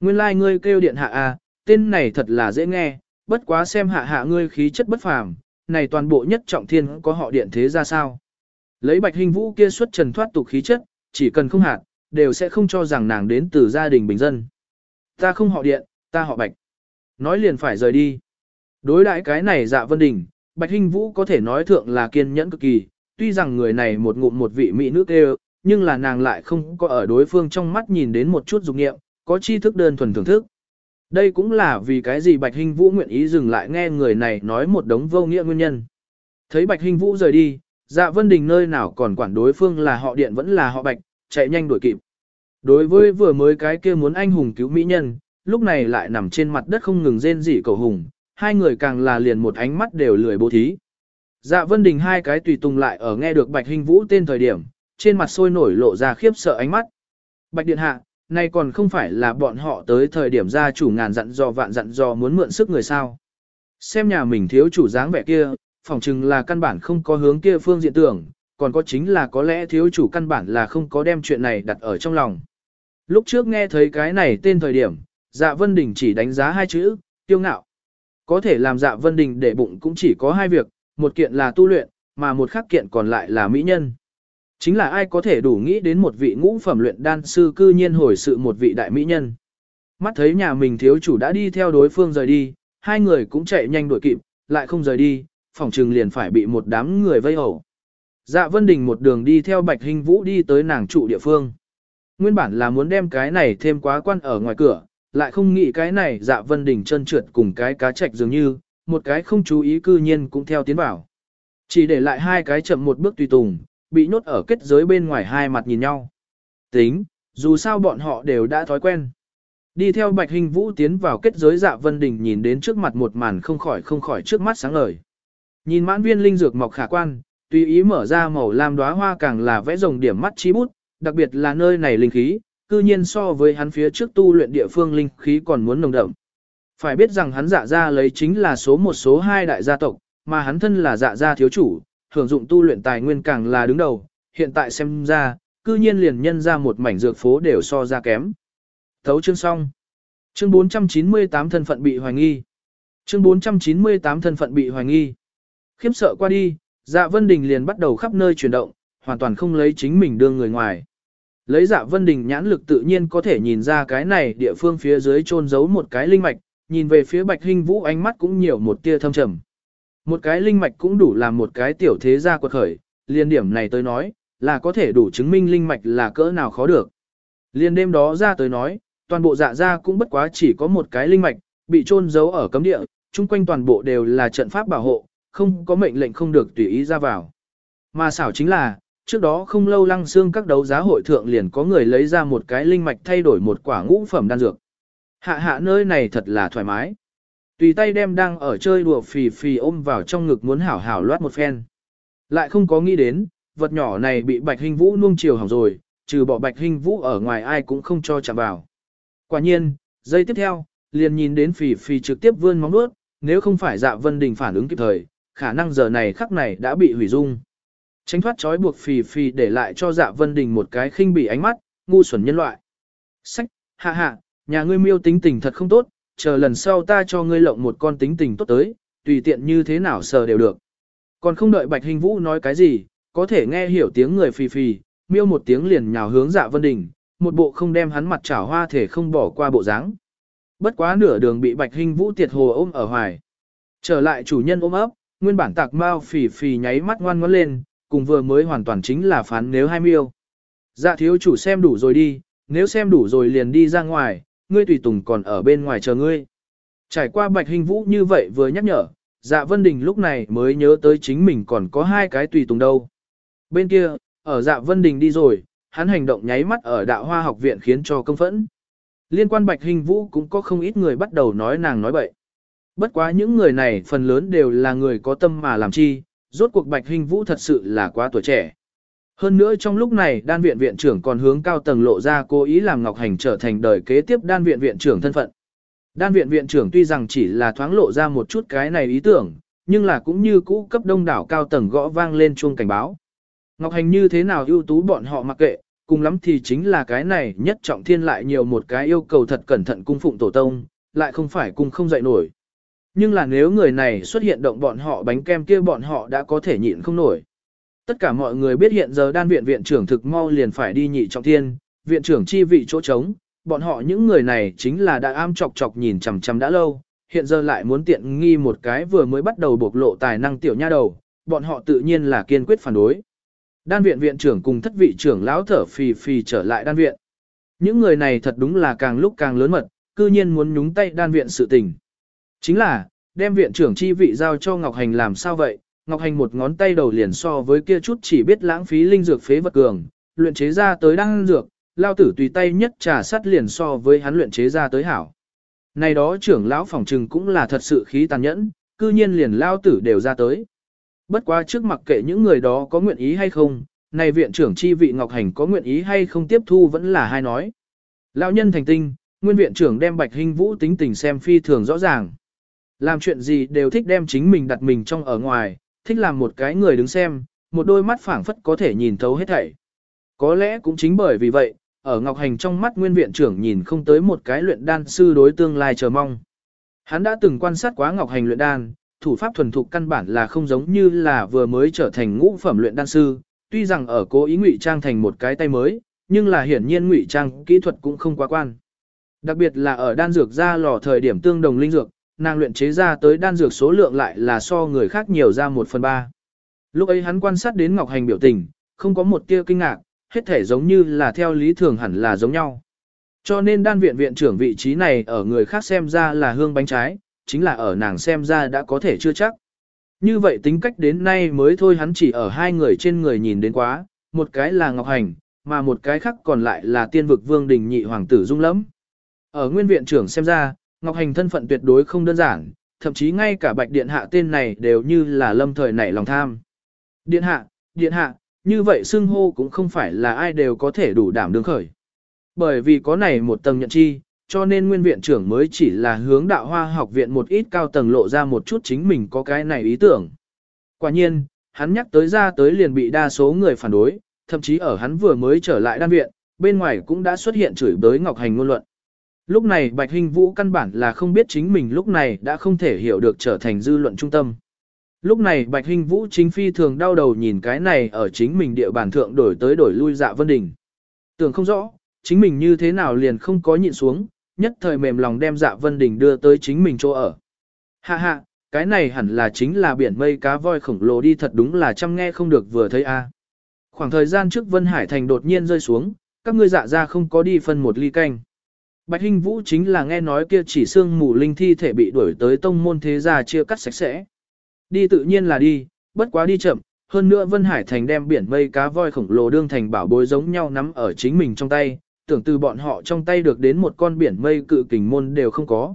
Nguyên lai like ngươi kêu điện hạ à, tên này thật là dễ nghe, bất quá xem hạ hạ ngươi khí chất bất phàm, này toàn bộ nhất trọng thiên có họ điện thế ra sao. Lấy Bạch Hình Vũ kia xuất trần thoát tục khí chất, chỉ cần không hạt, đều sẽ không cho rằng nàng đến từ gia đình bình dân. Ta không họ điện, ta họ Bạch. Nói liền phải rời đi. Đối đại cái này dạ vân đình, Bạch hình Vũ có thể nói thượng là kiên nhẫn cực kỳ, tuy rằng người này một ngụm một vị mỹ nữ kêu, nhưng là nàng lại không có ở đối phương trong mắt nhìn đến một chút dục nghiệm, có tri thức đơn thuần thưởng thức. Đây cũng là vì cái gì Bạch Hinh Vũ nguyện ý dừng lại nghe người này nói một đống vô nghĩa nguyên nhân. Thấy Bạch Hinh Vũ rời đi, dạ vân đình nơi nào còn quản đối phương là họ điện vẫn là họ Bạch, chạy nhanh đuổi kịp. Đối với vừa mới cái kia muốn anh hùng cứu mỹ nhân, lúc này lại nằm trên mặt đất không ngừng rên rỉ cầu hùng, hai người càng là liền một ánh mắt đều lười bố thí. Dạ Vân Đình hai cái tùy tùng lại ở nghe được Bạch Hình Vũ tên thời điểm, trên mặt sôi nổi lộ ra khiếp sợ ánh mắt. Bạch Điện Hạ, này còn không phải là bọn họ tới thời điểm gia chủ ngàn dặn dò vạn dặn dò muốn mượn sức người sao. Xem nhà mình thiếu chủ dáng vẻ kia, phỏng chừng là căn bản không có hướng kia phương diện tưởng, còn có chính là có lẽ thiếu chủ căn bản là không có đem chuyện này đặt ở trong lòng. Lúc trước nghe thấy cái này tên thời điểm, dạ Vân Đình chỉ đánh giá hai chữ, tiêu ngạo. Có thể làm dạ Vân Đình để bụng cũng chỉ có hai việc, một kiện là tu luyện, mà một khác kiện còn lại là mỹ nhân. Chính là ai có thể đủ nghĩ đến một vị ngũ phẩm luyện đan sư cư nhiên hồi sự một vị đại mỹ nhân. Mắt thấy nhà mình thiếu chủ đã đi theo đối phương rời đi, hai người cũng chạy nhanh đuổi kịp, lại không rời đi, phòng trừng liền phải bị một đám người vây hầu. Dạ Vân Đình một đường đi theo Bạch Hình Vũ đi tới nàng trụ địa phương. Nguyên bản là muốn đem cái này thêm quá quan ở ngoài cửa, lại không nghĩ cái này dạ vân đỉnh chân trượt cùng cái cá trạch dường như, một cái không chú ý cư nhiên cũng theo tiến vào. Chỉ để lại hai cái chậm một bước tùy tùng, bị nhốt ở kết giới bên ngoài hai mặt nhìn nhau. Tính, dù sao bọn họ đều đã thói quen. Đi theo Bạch Hình Vũ tiến vào kết giới dạ vân đỉnh nhìn đến trước mặt một màn không khỏi không khỏi trước mắt sáng ngời. Nhìn mãn viên linh dược mọc khả quan, tùy ý mở ra màu lam đóa hoa càng là vẽ rồng điểm mắt trí bút, đặc biệt là nơi này linh khí, cư nhiên so với hắn phía trước tu luyện địa phương linh khí còn muốn nồng đậm. Phải biết rằng hắn dạ ra lấy chính là số một số hai đại gia tộc, mà hắn thân là dạ gia thiếu chủ, hưởng dụng tu luyện tài nguyên càng là đứng đầu, hiện tại xem ra, cư nhiên liền nhân ra một mảnh dược phố đều so ra kém. Thấu chương xong. Chương 498 thân phận bị hoài nghi. Chương 498 thân phận bị hoài nghi. Khiếp sợ qua đi, dạ Vân Đình liền bắt đầu khắp nơi chuyển động, hoàn toàn không lấy chính mình đương người ngoài. Lấy dạ Vân Đình nhãn lực tự nhiên có thể nhìn ra cái này địa phương phía dưới trôn giấu một cái linh mạch, nhìn về phía Bạch hình Vũ ánh mắt cũng nhiều một tia thâm trầm. Một cái linh mạch cũng đủ làm một cái tiểu thế gia quật khởi, liên điểm này tới nói, là có thể đủ chứng minh linh mạch là cỡ nào khó được. Liên đêm đó ra tới nói, toàn bộ dạ gia cũng bất quá chỉ có một cái linh mạch, bị trôn giấu ở cấm địa, chung quanh toàn bộ đều là trận pháp bảo hộ, không có mệnh lệnh không được tùy ý ra vào. Mà xảo chính là, trước đó không lâu lăng xương các đấu giá hội thượng liền có người lấy ra một cái linh mạch thay đổi một quả ngũ phẩm đan dược. Hạ hạ nơi này thật là thoải mái. Tùy tay đem đang ở chơi đùa phì phì ôm vào trong ngực muốn hảo hảo loát một phen. Lại không có nghĩ đến, vật nhỏ này bị bạch hình vũ nuông chiều hỏng rồi, trừ bỏ bạch hình vũ ở ngoài ai cũng không cho chạm vào. Quả nhiên, giây tiếp theo, liền nhìn đến phì phì trực tiếp vươn móng nuốt, nếu không phải dạ vân đình phản ứng kịp thời, khả năng giờ này khắc này đã bị hủy dung. Tránh thoát trói buộc phì phì để lại cho dạ vân đình một cái khinh bỉ ánh mắt, ngu xuẩn nhân loại. Sách, hạ hạ, nhà ngươi miêu tính tình thật không tốt, chờ lần sau ta cho ngươi lộng một con tính tình tốt tới, tùy tiện như thế nào sờ đều được. Còn không đợi Bạch Hình Vũ nói cái gì, có thể nghe hiểu tiếng người phì phì, miêu một tiếng liền nhào hướng dạ vân đình, một bộ không đem hắn mặt chảo hoa thể không bỏ qua bộ dáng. Bất quá nửa đường bị Bạch Hình Vũ tiệt hồ ôm ở hoài. Trở lại chủ nhân ôm ấp, nguyên bản tạc mau phì phì nháy mắt ngoan ngoãn lên, cùng vừa mới hoàn toàn chính là phán nếu hai miêu. Dạ thiếu chủ xem đủ rồi đi, nếu xem đủ rồi liền đi ra ngoài, ngươi tùy tùng còn ở bên ngoài chờ ngươi. Trải qua bạch hình vũ như vậy vừa nhắc nhở, dạ vân đình lúc này mới nhớ tới chính mình còn có hai cái tùy tùng đâu. Bên kia, ở dạ vân đình đi rồi, hắn hành động nháy mắt ở đạo hoa học viện khiến cho công phẫn. Liên quan bạch hình vũ cũng có không ít người bắt đầu nói nàng nói bậy. Bất quá những người này phần lớn đều là người có tâm mà làm chi, rốt cuộc bạch hình vũ thật sự là quá tuổi trẻ. Hơn nữa trong lúc này đan viện viện trưởng còn hướng cao tầng lộ ra cố ý làm Ngọc Hành trở thành đời kế tiếp đan viện viện trưởng thân phận. Đan viện viện trưởng tuy rằng chỉ là thoáng lộ ra một chút cái này ý tưởng, nhưng là cũng như cũ cấp đông đảo cao tầng gõ vang lên chuông cảnh báo. Ngọc Hành như thế nào ưu tú bọn họ mặc kệ, cùng lắm thì chính là cái này nhất trọng thiên lại nhiều một cái yêu cầu thật cẩn thận cung phụng tổ tông, lại không phải cung không dậy nổi. Nhưng là nếu người này xuất hiện động bọn họ bánh kem kia bọn họ đã có thể nhịn không nổi. Tất cả mọi người biết hiện giờ đan viện viện trưởng thực mau liền phải đi nhị trọng thiên, viện trưởng chi vị chỗ trống, bọn họ những người này chính là đã am chọc chọc nhìn chằm chằm đã lâu, hiện giờ lại muốn tiện nghi một cái vừa mới bắt đầu bộc lộ tài năng tiểu nha đầu, bọn họ tự nhiên là kiên quyết phản đối. Đan viện viện trưởng cùng thất vị trưởng lão thở phì phì trở lại đan viện. Những người này thật đúng là càng lúc càng lớn mật, cư nhiên muốn nhúng tay đan viện sự tình. Chính là, đem viện trưởng chi vị giao cho Ngọc Hành làm sao vậy, Ngọc Hành một ngón tay đầu liền so với kia chút chỉ biết lãng phí linh dược phế vật cường, luyện chế ra tới đăng dược, lao tử tùy tay nhất trà sắt liền so với hắn luyện chế ra tới hảo. Này đó trưởng lão phòng trừng cũng là thật sự khí tàn nhẫn, cư nhiên liền lao tử đều ra tới. Bất quá trước mặc kệ những người đó có nguyện ý hay không, này viện trưởng chi vị Ngọc Hành có nguyện ý hay không tiếp thu vẫn là hai nói. Lão nhân thành tinh, nguyên viện trưởng đem Bạch Hinh Vũ tính tình xem phi thường rõ ràng. Làm chuyện gì đều thích đem chính mình đặt mình trong ở ngoài, thích làm một cái người đứng xem, một đôi mắt phảng phất có thể nhìn thấu hết thảy. Có lẽ cũng chính bởi vì vậy, ở Ngọc Hành trong mắt nguyên viện trưởng nhìn không tới một cái luyện đan sư đối tương lai chờ mong. Hắn đã từng quan sát quá Ngọc Hành luyện đan, thủ pháp thuần thục căn bản là không giống như là vừa mới trở thành ngũ phẩm luyện đan sư, tuy rằng ở cố ý ngụy trang thành một cái tay mới, nhưng là hiển nhiên ngụy trang kỹ thuật cũng không quá quan. Đặc biệt là ở đan dược ra lò thời điểm tương đồng linh dược, nàng luyện chế ra tới đan dược số lượng lại là so người khác nhiều ra một phần ba. Lúc ấy hắn quan sát đến Ngọc Hành biểu tình, không có một tia kinh ngạc, hết thể giống như là theo lý thường hẳn là giống nhau. Cho nên đan viện viện trưởng vị trí này ở người khác xem ra là hương bánh trái, chính là ở nàng xem ra đã có thể chưa chắc. Như vậy tính cách đến nay mới thôi hắn chỉ ở hai người trên người nhìn đến quá, một cái là Ngọc Hành, mà một cái khác còn lại là tiên vực vương đình nhị hoàng tử dung lẫm. Ở nguyên viện trưởng xem ra, Ngọc Hành thân phận tuyệt đối không đơn giản, thậm chí ngay cả bạch điện hạ tên này đều như là lâm thời nảy lòng tham. Điện hạ, điện hạ, như vậy xưng hô cũng không phải là ai đều có thể đủ đảm đương khởi. Bởi vì có này một tầng nhận chi, cho nên nguyên viện trưởng mới chỉ là hướng đạo hoa học viện một ít cao tầng lộ ra một chút chính mình có cái này ý tưởng. Quả nhiên, hắn nhắc tới ra tới liền bị đa số người phản đối, thậm chí ở hắn vừa mới trở lại đan viện, bên ngoài cũng đã xuất hiện chửi bới Ngọc Hành ngôn luận. Lúc này Bạch Hình Vũ căn bản là không biết chính mình lúc này đã không thể hiểu được trở thành dư luận trung tâm. Lúc này Bạch Hình Vũ chính phi thường đau đầu nhìn cái này ở chính mình địa bàn thượng đổi tới đổi lui dạ vân đỉnh. Tưởng không rõ, chính mình như thế nào liền không có nhịn xuống, nhất thời mềm lòng đem dạ vân đỉnh đưa tới chính mình chỗ ở. Hạ hạ, cái này hẳn là chính là biển mây cá voi khổng lồ đi thật đúng là chăm nghe không được vừa thấy a. Khoảng thời gian trước Vân Hải Thành đột nhiên rơi xuống, các ngươi dạ ra không có đi phân một ly canh. Bạch Hinh Vũ chính là nghe nói kia chỉ xương mù linh thi thể bị đuổi tới tông môn thế gia chia cắt sạch sẽ. Đi tự nhiên là đi, bất quá đi chậm, hơn nữa Vân Hải Thành đem biển mây cá voi khổng lồ đương thành bảo bối giống nhau nắm ở chính mình trong tay, tưởng từ bọn họ trong tay được đến một con biển mây cự kình môn đều không có.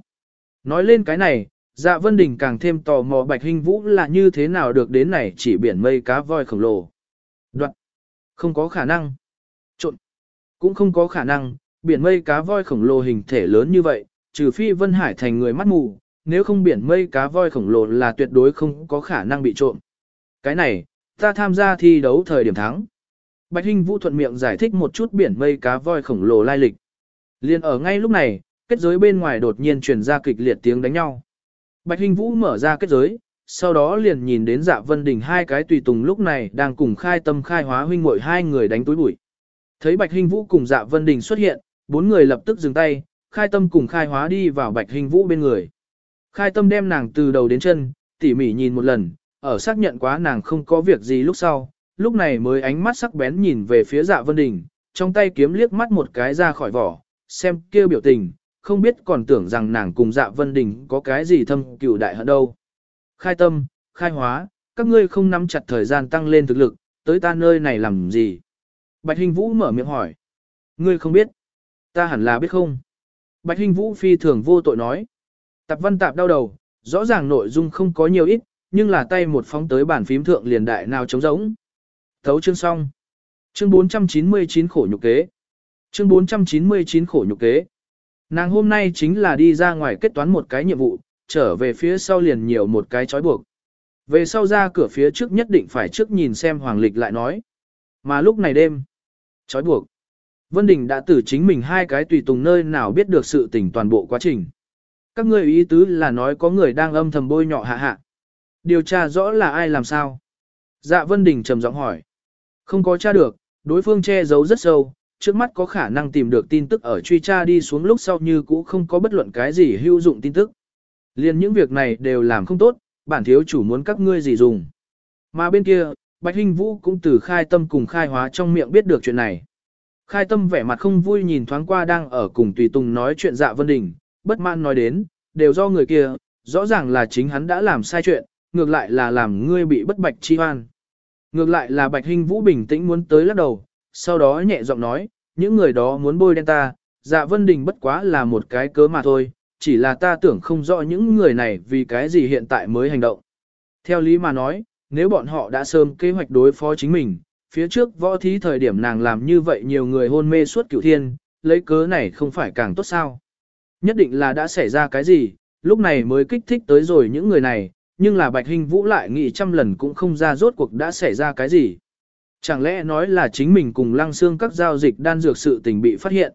Nói lên cái này, dạ Vân Đình càng thêm tò mò Bạch Hinh Vũ là như thế nào được đến này chỉ biển mây cá voi khổng lồ. Đoạn. Không có khả năng. Trộn. Cũng không có khả năng, biển mây cá voi khổng lồ hình thể lớn như vậy, trừ phi Vân Hải thành người mắt mù, nếu không biển mây cá voi khổng lồ là tuyệt đối không có khả năng bị trộm. Cái này, ta tham gia thi đấu thời điểm thắng. Bạch Hinh Vũ thuận miệng giải thích một chút biển mây cá voi khổng lồ lai lịch. Liên ở ngay lúc này, kết giới bên ngoài đột nhiên truyền ra kịch liệt tiếng đánh nhau. Bạch Hinh Vũ mở ra kết giới, sau đó liền nhìn đến dạ vân đình hai cái tùy tùng lúc này đang cùng khai tâm khai hóa huynh muội hai người đánh túi bụi. Thấy Bạch Hinh Vũ cùng dạ vân đình xuất hiện, bốn người lập tức dừng tay, khai tâm cùng khai hóa đi vào Bạch hình Vũ bên người. Khai tâm đem nàng từ đầu đến chân, tỉ mỉ nhìn một lần, ở xác nhận quá nàng không có việc gì lúc sau, lúc này mới ánh mắt sắc bén nhìn về phía dạ vân đình, trong tay kiếm liếc mắt một cái ra khỏi vỏ, xem kêu biểu tình, không biết còn tưởng rằng nàng cùng dạ vân đình có cái gì thâm cựu đại hận đâu khai tâm, khai hóa, các ngươi không nắm chặt thời gian tăng lên thực lực, tới ta nơi này làm gì? Bạch Hình Vũ mở miệng hỏi. Ngươi không biết. Ta hẳn là biết không? Bạch Hinh Vũ phi thường vô tội nói. Tạp văn tạp đau đầu, rõ ràng nội dung không có nhiều ít, nhưng là tay một phóng tới bản phím thượng liền đại nào trống rỗng. Thấu chương xong. Chương 499 khổ nhục kế. Chương 499 khổ nhục kế. Nàng hôm nay chính là đi ra ngoài kết toán một cái nhiệm vụ, trở về phía sau liền nhiều một cái chói buộc. Về sau ra cửa phía trước nhất định phải trước nhìn xem Hoàng Lịch lại nói. Mà lúc này đêm, chói buộc. Vân Đình đã từ chính mình hai cái tùy tùng nơi nào biết được sự tình toàn bộ quá trình. Các ngươi ý tứ là nói có người đang âm thầm bôi nhọ hạ hạ. Điều tra rõ là ai làm sao? Dạ Vân Đình trầm giọng hỏi. Không có tra được, đối phương che giấu rất sâu, trước mắt có khả năng tìm được tin tức ở truy tra đi xuống lúc sau như cũ không có bất luận cái gì hữu dụng tin tức. Liên những việc này đều làm không tốt, bản thiếu chủ muốn các ngươi gì dùng. Mà bên kia, Bạch Hinh Vũ cũng từ khai tâm cùng khai hóa trong miệng biết được chuyện này. Khai tâm vẻ mặt không vui nhìn thoáng qua đang ở cùng tùy tùng nói chuyện dạ vân đình, bất mãn nói đến, đều do người kia, rõ ràng là chính hắn đã làm sai chuyện, ngược lại là làm ngươi bị bất bạch chi hoan. Ngược lại là Bạch Hinh Vũ bình tĩnh muốn tới lắc đầu, sau đó nhẹ giọng nói, những người đó muốn bôi đen ta, dạ vân đình bất quá là một cái cớ mà thôi, chỉ là ta tưởng không rõ những người này vì cái gì hiện tại mới hành động. Theo lý mà nói, nếu bọn họ đã sớm kế hoạch đối phó chính mình, phía trước võ thí thời điểm nàng làm như vậy nhiều người hôn mê suốt cửu thiên, lấy cớ này không phải càng tốt sao. Nhất định là đã xảy ra cái gì, lúc này mới kích thích tới rồi những người này, nhưng là Bạch Hình Vũ lại nghĩ trăm lần cũng không ra rốt cuộc đã xảy ra cái gì. Chẳng lẽ nói là chính mình cùng lăng xương các giao dịch đan dược sự tình bị phát hiện?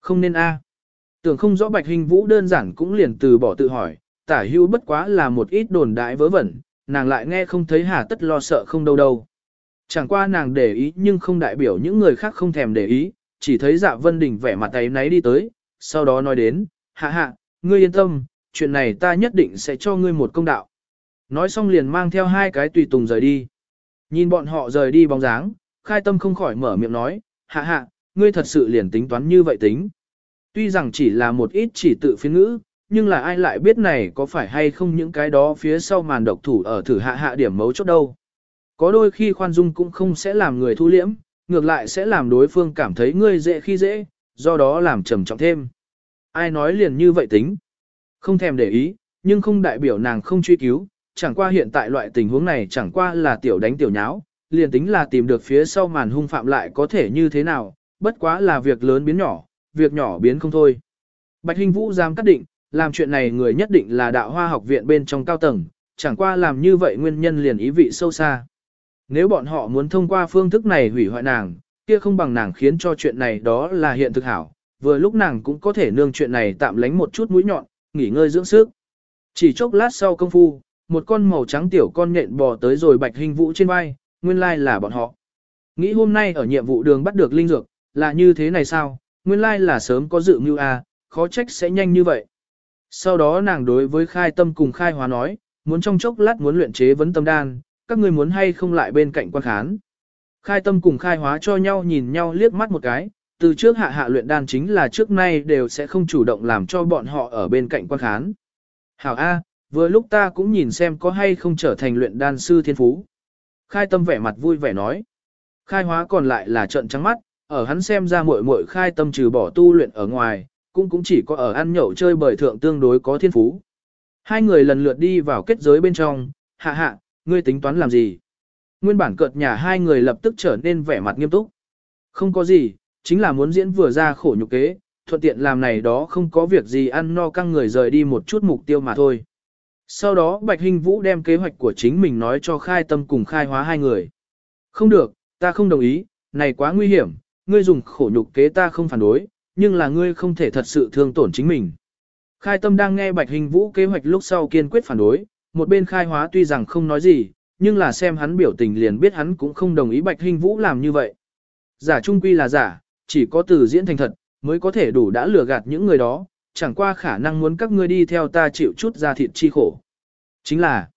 Không nên a. À. Tưởng không rõ Bạch Hình Vũ đơn giản cũng liền từ bỏ tự hỏi, tả hữu bất quá là một ít đồn đại vớ vẩn, nàng lại nghe không thấy hà tất lo sợ không đâu đâu. Chẳng qua nàng để ý nhưng không đại biểu những người khác không thèm để ý, chỉ thấy dạ vân đình vẻ mặt tay náy đi tới, sau đó nói đến, hạ hạ, ngươi yên tâm, chuyện này ta nhất định sẽ cho ngươi một công đạo. Nói xong liền mang theo hai cái tùy tùng rời đi. Nhìn bọn họ rời đi bóng dáng, khai tâm không khỏi mở miệng nói, hạ hạ, ngươi thật sự liền tính toán như vậy tính. Tuy rằng chỉ là một ít chỉ tự phiên ngữ, nhưng là ai lại biết này có phải hay không những cái đó phía sau màn độc thủ ở thử hạ hạ điểm mấu chốt đâu. Có đôi khi khoan dung cũng không sẽ làm người thu liễm, ngược lại sẽ làm đối phương cảm thấy ngươi dễ khi dễ, do đó làm trầm trọng thêm. Ai nói liền như vậy tính. Không thèm để ý, nhưng không đại biểu nàng không truy cứu, chẳng qua hiện tại loại tình huống này chẳng qua là tiểu đánh tiểu nháo, liền tính là tìm được phía sau màn hung phạm lại có thể như thế nào, bất quá là việc lớn biến nhỏ, việc nhỏ biến không thôi. Bạch Hinh Vũ dám cắt định, làm chuyện này người nhất định là đạo hoa học viện bên trong cao tầng, chẳng qua làm như vậy nguyên nhân liền ý vị sâu xa. Nếu bọn họ muốn thông qua phương thức này hủy hoại nàng, kia không bằng nàng khiến cho chuyện này đó là hiện thực hảo, vừa lúc nàng cũng có thể nương chuyện này tạm lánh một chút mũi nhọn, nghỉ ngơi dưỡng sức. Chỉ chốc lát sau công phu, một con màu trắng tiểu con nhện bò tới rồi bạch hình vũ trên vai, nguyên lai là bọn họ. Nghĩ hôm nay ở nhiệm vụ đường bắt được linh dược, là như thế này sao, nguyên lai là sớm có dự mưu a, à, khó trách sẽ nhanh như vậy. Sau đó nàng đối với khai tâm cùng khai hóa nói, muốn trong chốc lát muốn luyện chế vấn tâm đan, các ngươi muốn hay không lại bên cạnh quan khán. Khai tâm cùng khai hóa cho nhau nhìn nhau liếc mắt một cái, từ trước hạ hạ luyện đan chính là trước nay đều sẽ không chủ động làm cho bọn họ ở bên cạnh quan khán. Hảo A, vừa lúc ta cũng nhìn xem có hay không trở thành luyện đan sư thiên phú. Khai tâm vẻ mặt vui vẻ nói. Khai hóa còn lại là trận trắng mắt, ở hắn xem ra muội muội khai tâm trừ bỏ tu luyện ở ngoài, cũng cũng chỉ có ở ăn nhậu chơi bời thượng tương đối có thiên phú. Hai người lần lượt đi vào kết giới bên trong, hạ hạ, ngươi tính toán làm gì? Nguyên bản cợt nhà hai người lập tức trở nên vẻ mặt nghiêm túc. Không có gì, chính là muốn diễn vừa ra khổ nhục kế, thuận tiện làm này đó không có việc gì ăn no căng người rời đi một chút mục tiêu mà thôi. Sau đó Bạch Hinh Vũ đem kế hoạch của chính mình nói cho khai tâm cùng khai hóa hai người. Không được, ta không đồng ý, này quá nguy hiểm, ngươi dùng khổ nhục kế ta không phản đối, nhưng là ngươi không thể thật sự thương tổn chính mình. Khai tâm đang nghe Bạch Hình Vũ kế hoạch lúc sau kiên quyết phản đối, một bên khai hóa tuy rằng không nói gì, nhưng là xem hắn biểu tình liền biết hắn cũng không đồng ý Bạch Hinh Vũ làm như vậy. Giả trung quy là giả, chỉ có từ diễn thành thật, mới có thể đủ đã lừa gạt những người đó, chẳng qua khả năng muốn các ngươi đi theo ta chịu chút ra thịt chi khổ. Chính là,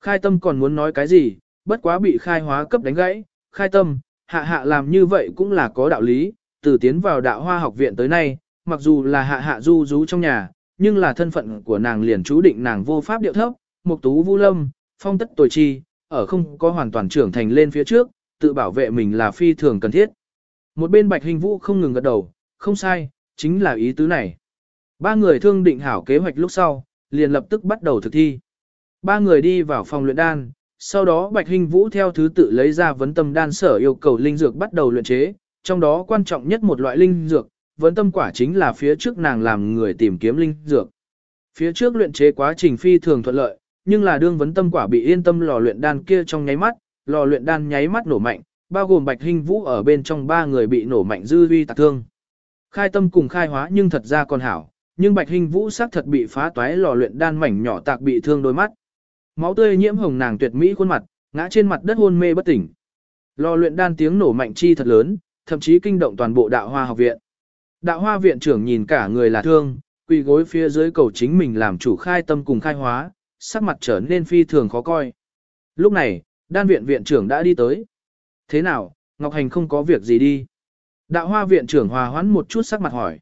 khai tâm còn muốn nói cái gì, bất quá bị khai hóa cấp đánh gãy, khai tâm, hạ hạ làm như vậy cũng là có đạo lý, từ tiến vào đạo hoa học viện tới nay, mặc dù là hạ hạ du rú trong nhà, nhưng là thân phận của nàng liền chú định nàng vô pháp điệu thấp, mục tú vũ lâm, phong tất tồi chi, ở không có hoàn toàn trưởng thành lên phía trước, tự bảo vệ mình là phi thường cần thiết. Một bên bạch hình vũ không ngừng gật đầu, không sai, chính là ý tứ này. Ba người thương định hảo kế hoạch lúc sau, liền lập tức bắt đầu thực thi. Ba người đi vào phòng luyện đan, sau đó Bạch Hình Vũ theo thứ tự lấy ra vấn tâm đan sở yêu cầu linh dược bắt đầu luyện chế, trong đó quan trọng nhất một loại linh dược, vấn tâm quả chính là phía trước nàng làm người tìm kiếm linh dược. Phía trước luyện chế quá trình phi thường thuận lợi, nhưng là đương vấn tâm quả bị yên tâm lò luyện đan kia trong nháy mắt, lò luyện đan nháy mắt nổ mạnh, bao gồm Bạch Hình Vũ ở bên trong ba người bị nổ mạnh dư vi tạc thương. Khai tâm cùng khai hóa nhưng thật ra còn hảo, nhưng Bạch Hình Vũ xác thật bị phá toái lò luyện đan mảnh nhỏ tạc bị thương đôi mắt. Máu tươi nhiễm hồng nàng tuyệt mỹ khuôn mặt, ngã trên mặt đất hôn mê bất tỉnh. Lò luyện đan tiếng nổ mạnh chi thật lớn, thậm chí kinh động toàn bộ đạo hoa học viện. Đạo hoa viện trưởng nhìn cả người là thương, quỳ gối phía dưới cầu chính mình làm chủ khai tâm cùng khai hóa, sắc mặt trở nên phi thường khó coi. Lúc này, đan viện viện trưởng đã đi tới. Thế nào, Ngọc Hành không có việc gì đi. Đạo hoa viện trưởng hòa hoãn một chút sắc mặt hỏi.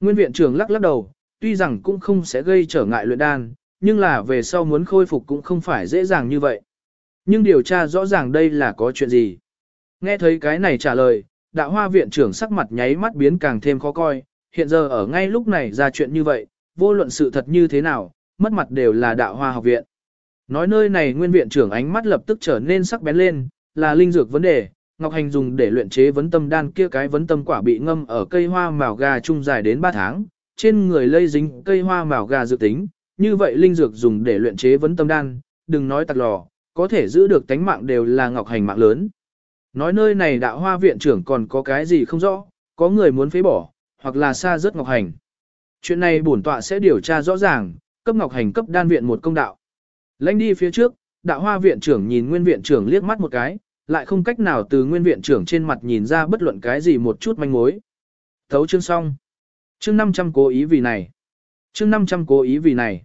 Nguyên viện trưởng lắc lắc đầu, tuy rằng cũng không sẽ gây trở ngại luyện đan, nhưng là về sau muốn khôi phục cũng không phải dễ dàng như vậy. Nhưng điều tra rõ ràng đây là có chuyện gì. Nghe thấy cái này trả lời, đạo hoa viện trưởng sắc mặt nháy mắt biến càng thêm khó coi, hiện giờ ở ngay lúc này ra chuyện như vậy, vô luận sự thật như thế nào, mất mặt đều là đạo hoa học viện. Nói nơi này nguyên viện trưởng ánh mắt lập tức trở nên sắc bén lên, là linh dược vấn đề, Ngọc Hành dùng để luyện chế vấn tâm đan kia cái vấn tâm quả bị ngâm ở cây hoa màu gà trung dài đến 3 tháng, trên người lây dính cây hoa màu gà dự tính, như vậy linh dược dùng để luyện chế vấn tâm đan, đừng nói tạc lò, có thể giữ được tánh mạng đều là Ngọc Hành mạng lớn. Nói nơi này đạo hoa viện trưởng còn có cái gì không rõ, có người muốn phế bỏ, hoặc là xa rớt Ngọc Hành. Chuyện này bổn tọa sẽ điều tra rõ ràng, cấp Ngọc Hành cấp đan viện một công đạo. Lãnh đi phía trước, đạo hoa viện trưởng nhìn nguyên viện trưởng liếc mắt một cái, lại không cách nào từ nguyên viện trưởng trên mặt nhìn ra bất luận cái gì một chút manh mối. Thấu chương xong. Chương 500 cố ý vì này. Chương 500 cố ý vì này.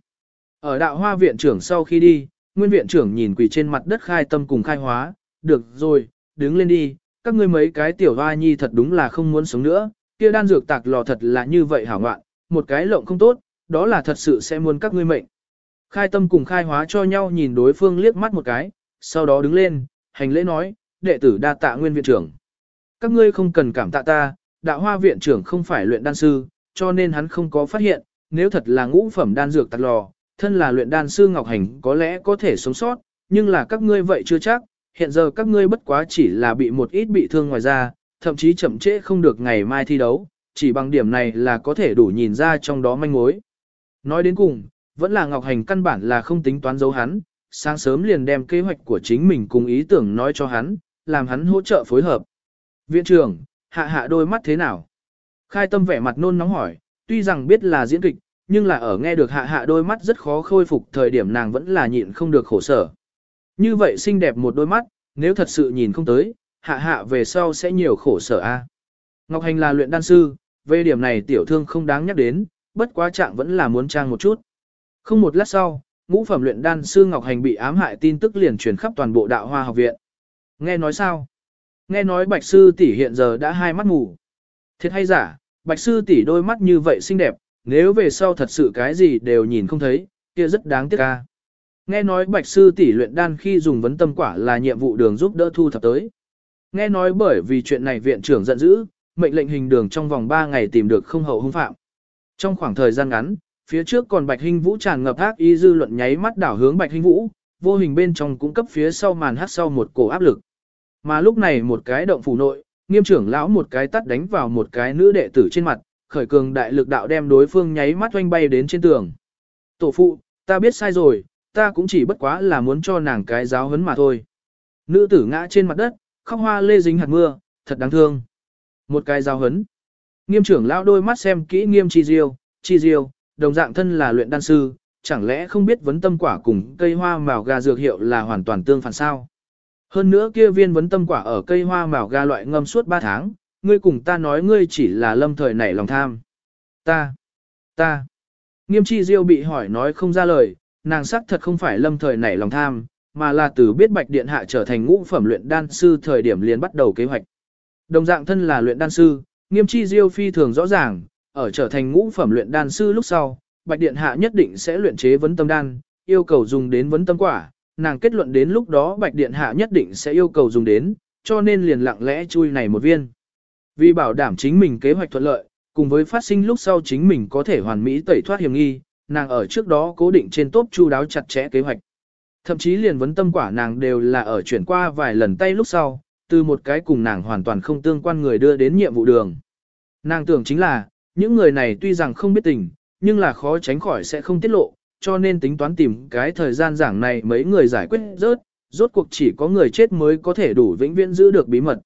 Ở đạo hoa viện trưởng sau khi đi, nguyên viện trưởng nhìn quỳ trên mặt đất khai tâm cùng khai hóa, được rồi, đứng lên đi, các ngươi mấy cái tiểu hoa nhi thật đúng là không muốn sống nữa, kia đan dược tạc lò thật là như vậy hảo ngoạn, một cái lộng không tốt, đó là thật sự sẽ muốn các ngươi mệnh. Khai tâm cùng khai hóa cho nhau nhìn đối phương liếc mắt một cái, sau đó đứng lên, hành lễ nói, đệ tử đa tạ nguyên viện trưởng. Các ngươi không cần cảm tạ ta, đạo hoa viện trưởng không phải luyện đan sư, cho nên hắn không có phát hiện, nếu thật là ngũ phẩm đan dược tạc lò, thân là luyện đan sư Ngọc Hành có lẽ có thể sống sót, nhưng là các ngươi vậy chưa chắc, hiện giờ các ngươi bất quá chỉ là bị một ít bị thương ngoài ra, thậm chí chậm trễ không được ngày mai thi đấu, chỉ bằng điểm này là có thể đủ nhìn ra trong đó manh mối. Nói đến cùng, vẫn là Ngọc Hành căn bản là không tính toán giấu hắn, sáng sớm liền đem kế hoạch của chính mình cùng ý tưởng nói cho hắn, làm hắn hỗ trợ phối hợp. Viện trưởng, hạ hạ đôi mắt thế nào? Khai tâm vẻ mặt nôn nóng hỏi, tuy rằng biết là diễn kịch, nhưng là ở nghe được hạ hạ đôi mắt rất khó khôi phục thời điểm nàng vẫn là nhịn không được khổ sở. Như vậy xinh đẹp một đôi mắt, nếu thật sự nhìn không tới, hạ hạ về sau sẽ nhiều khổ sở a. Ngọc Hành là luyện đan sư, về điểm này tiểu thương không đáng nhắc đến, bất quá trạng vẫn là muốn trang một chút. Không một lát sau, ngũ phẩm luyện đan sư Ngọc Hành bị ám hại tin tức liền truyền khắp toàn bộ đạo hoa học viện. Nghe nói sao? Nghe nói bạch sư tỷ hiện giờ đã hai mắt mù. Thiệt hay giả, bạch sư tỷ đôi mắt như vậy xinh đẹp, nếu về sau thật sự cái gì đều nhìn không thấy, kia rất đáng tiếc ca. Nghe nói bạch sư tỷ luyện đan khi dùng vấn tâm quả là nhiệm vụ đường giúp đỡ thu thập tới. Nghe nói bởi vì chuyện này viện trưởng giận dữ, mệnh lệnh hình đường trong vòng 3 ngày tìm được không hậu hung phạm. Trong khoảng thời gian ngắn, phía trước còn Bạch Hinh Vũ tràn ngập ác y dư luận nháy mắt đảo hướng Bạch Hinh Vũ, vô hình bên trong cũng cấp phía sau màn hát sau một cổ áp lực. Mà lúc này một cái động phủ nội, nghiêm trưởng lão một cái tắt đánh vào một cái nữ đệ tử trên mặt, khởi cường đại lực đạo đem đối phương nháy mắt oanh bay đến trên tường. Tổ phụ, ta biết sai rồi, ta cũng chỉ bất quá là muốn cho nàng cái giáo hấn mà thôi. Nữ tử ngã trên mặt đất, khóc hoa lê dính hạt mưa, thật đáng thương. Một cái giáo hấn. Nghiêm trưởng lão đôi mắt xem kỹ nghiêm chi diêu, chi diêu, đồng dạng thân là luyện đan sư, chẳng lẽ không biết vấn tâm quả cùng cây hoa màu gà dược hiệu là hoàn toàn tương phản sao? Hơn nữa kia viên vấn tâm quả ở cây hoa màu gà loại ngâm suốt 3 tháng, ngươi cùng ta nói ngươi chỉ là lâm thời nảy lòng tham. Ta, ta. Nghiêm chi diêu bị hỏi nói không ra lời, nàng sắc thật không phải lâm thời nảy lòng tham, mà là từ biết bạch điện hạ trở thành ngũ phẩm luyện đan sư thời điểm liền bắt đầu kế hoạch. Đồng dạng thân là luyện đan sư, nghiêm chi diêu phi thường rõ ràng, ở trở thành ngũ phẩm luyện đan sư lúc sau, bạch điện hạ nhất định sẽ luyện chế vấn tâm đan, yêu cầu dùng đến vấn tâm quả, nàng kết luận đến lúc đó bạch điện hạ nhất định sẽ yêu cầu dùng đến, cho nên liền lặng lẽ chui này một viên. Vì bảo đảm chính mình kế hoạch thuận lợi, cùng với phát sinh lúc sau chính mình có thể hoàn mỹ tẩy thoát hiểm nghi, nàng ở trước đó cố định trên tốt chu đáo chặt chẽ kế hoạch. Thậm chí liền vấn tâm quả nàng đều là ở chuyển qua vài lần tay lúc sau, từ một cái cùng nàng hoàn toàn không tương quan người đưa đến nhiệm vụ đường. Nàng tưởng chính là, những người này tuy rằng không biết tình, nhưng là khó tránh khỏi sẽ không tiết lộ, cho nên tính toán tìm cái thời gian giảng này mấy người giải quyết rớt, rốt cuộc chỉ có người chết mới có thể đủ vĩnh viễn giữ được bí mật.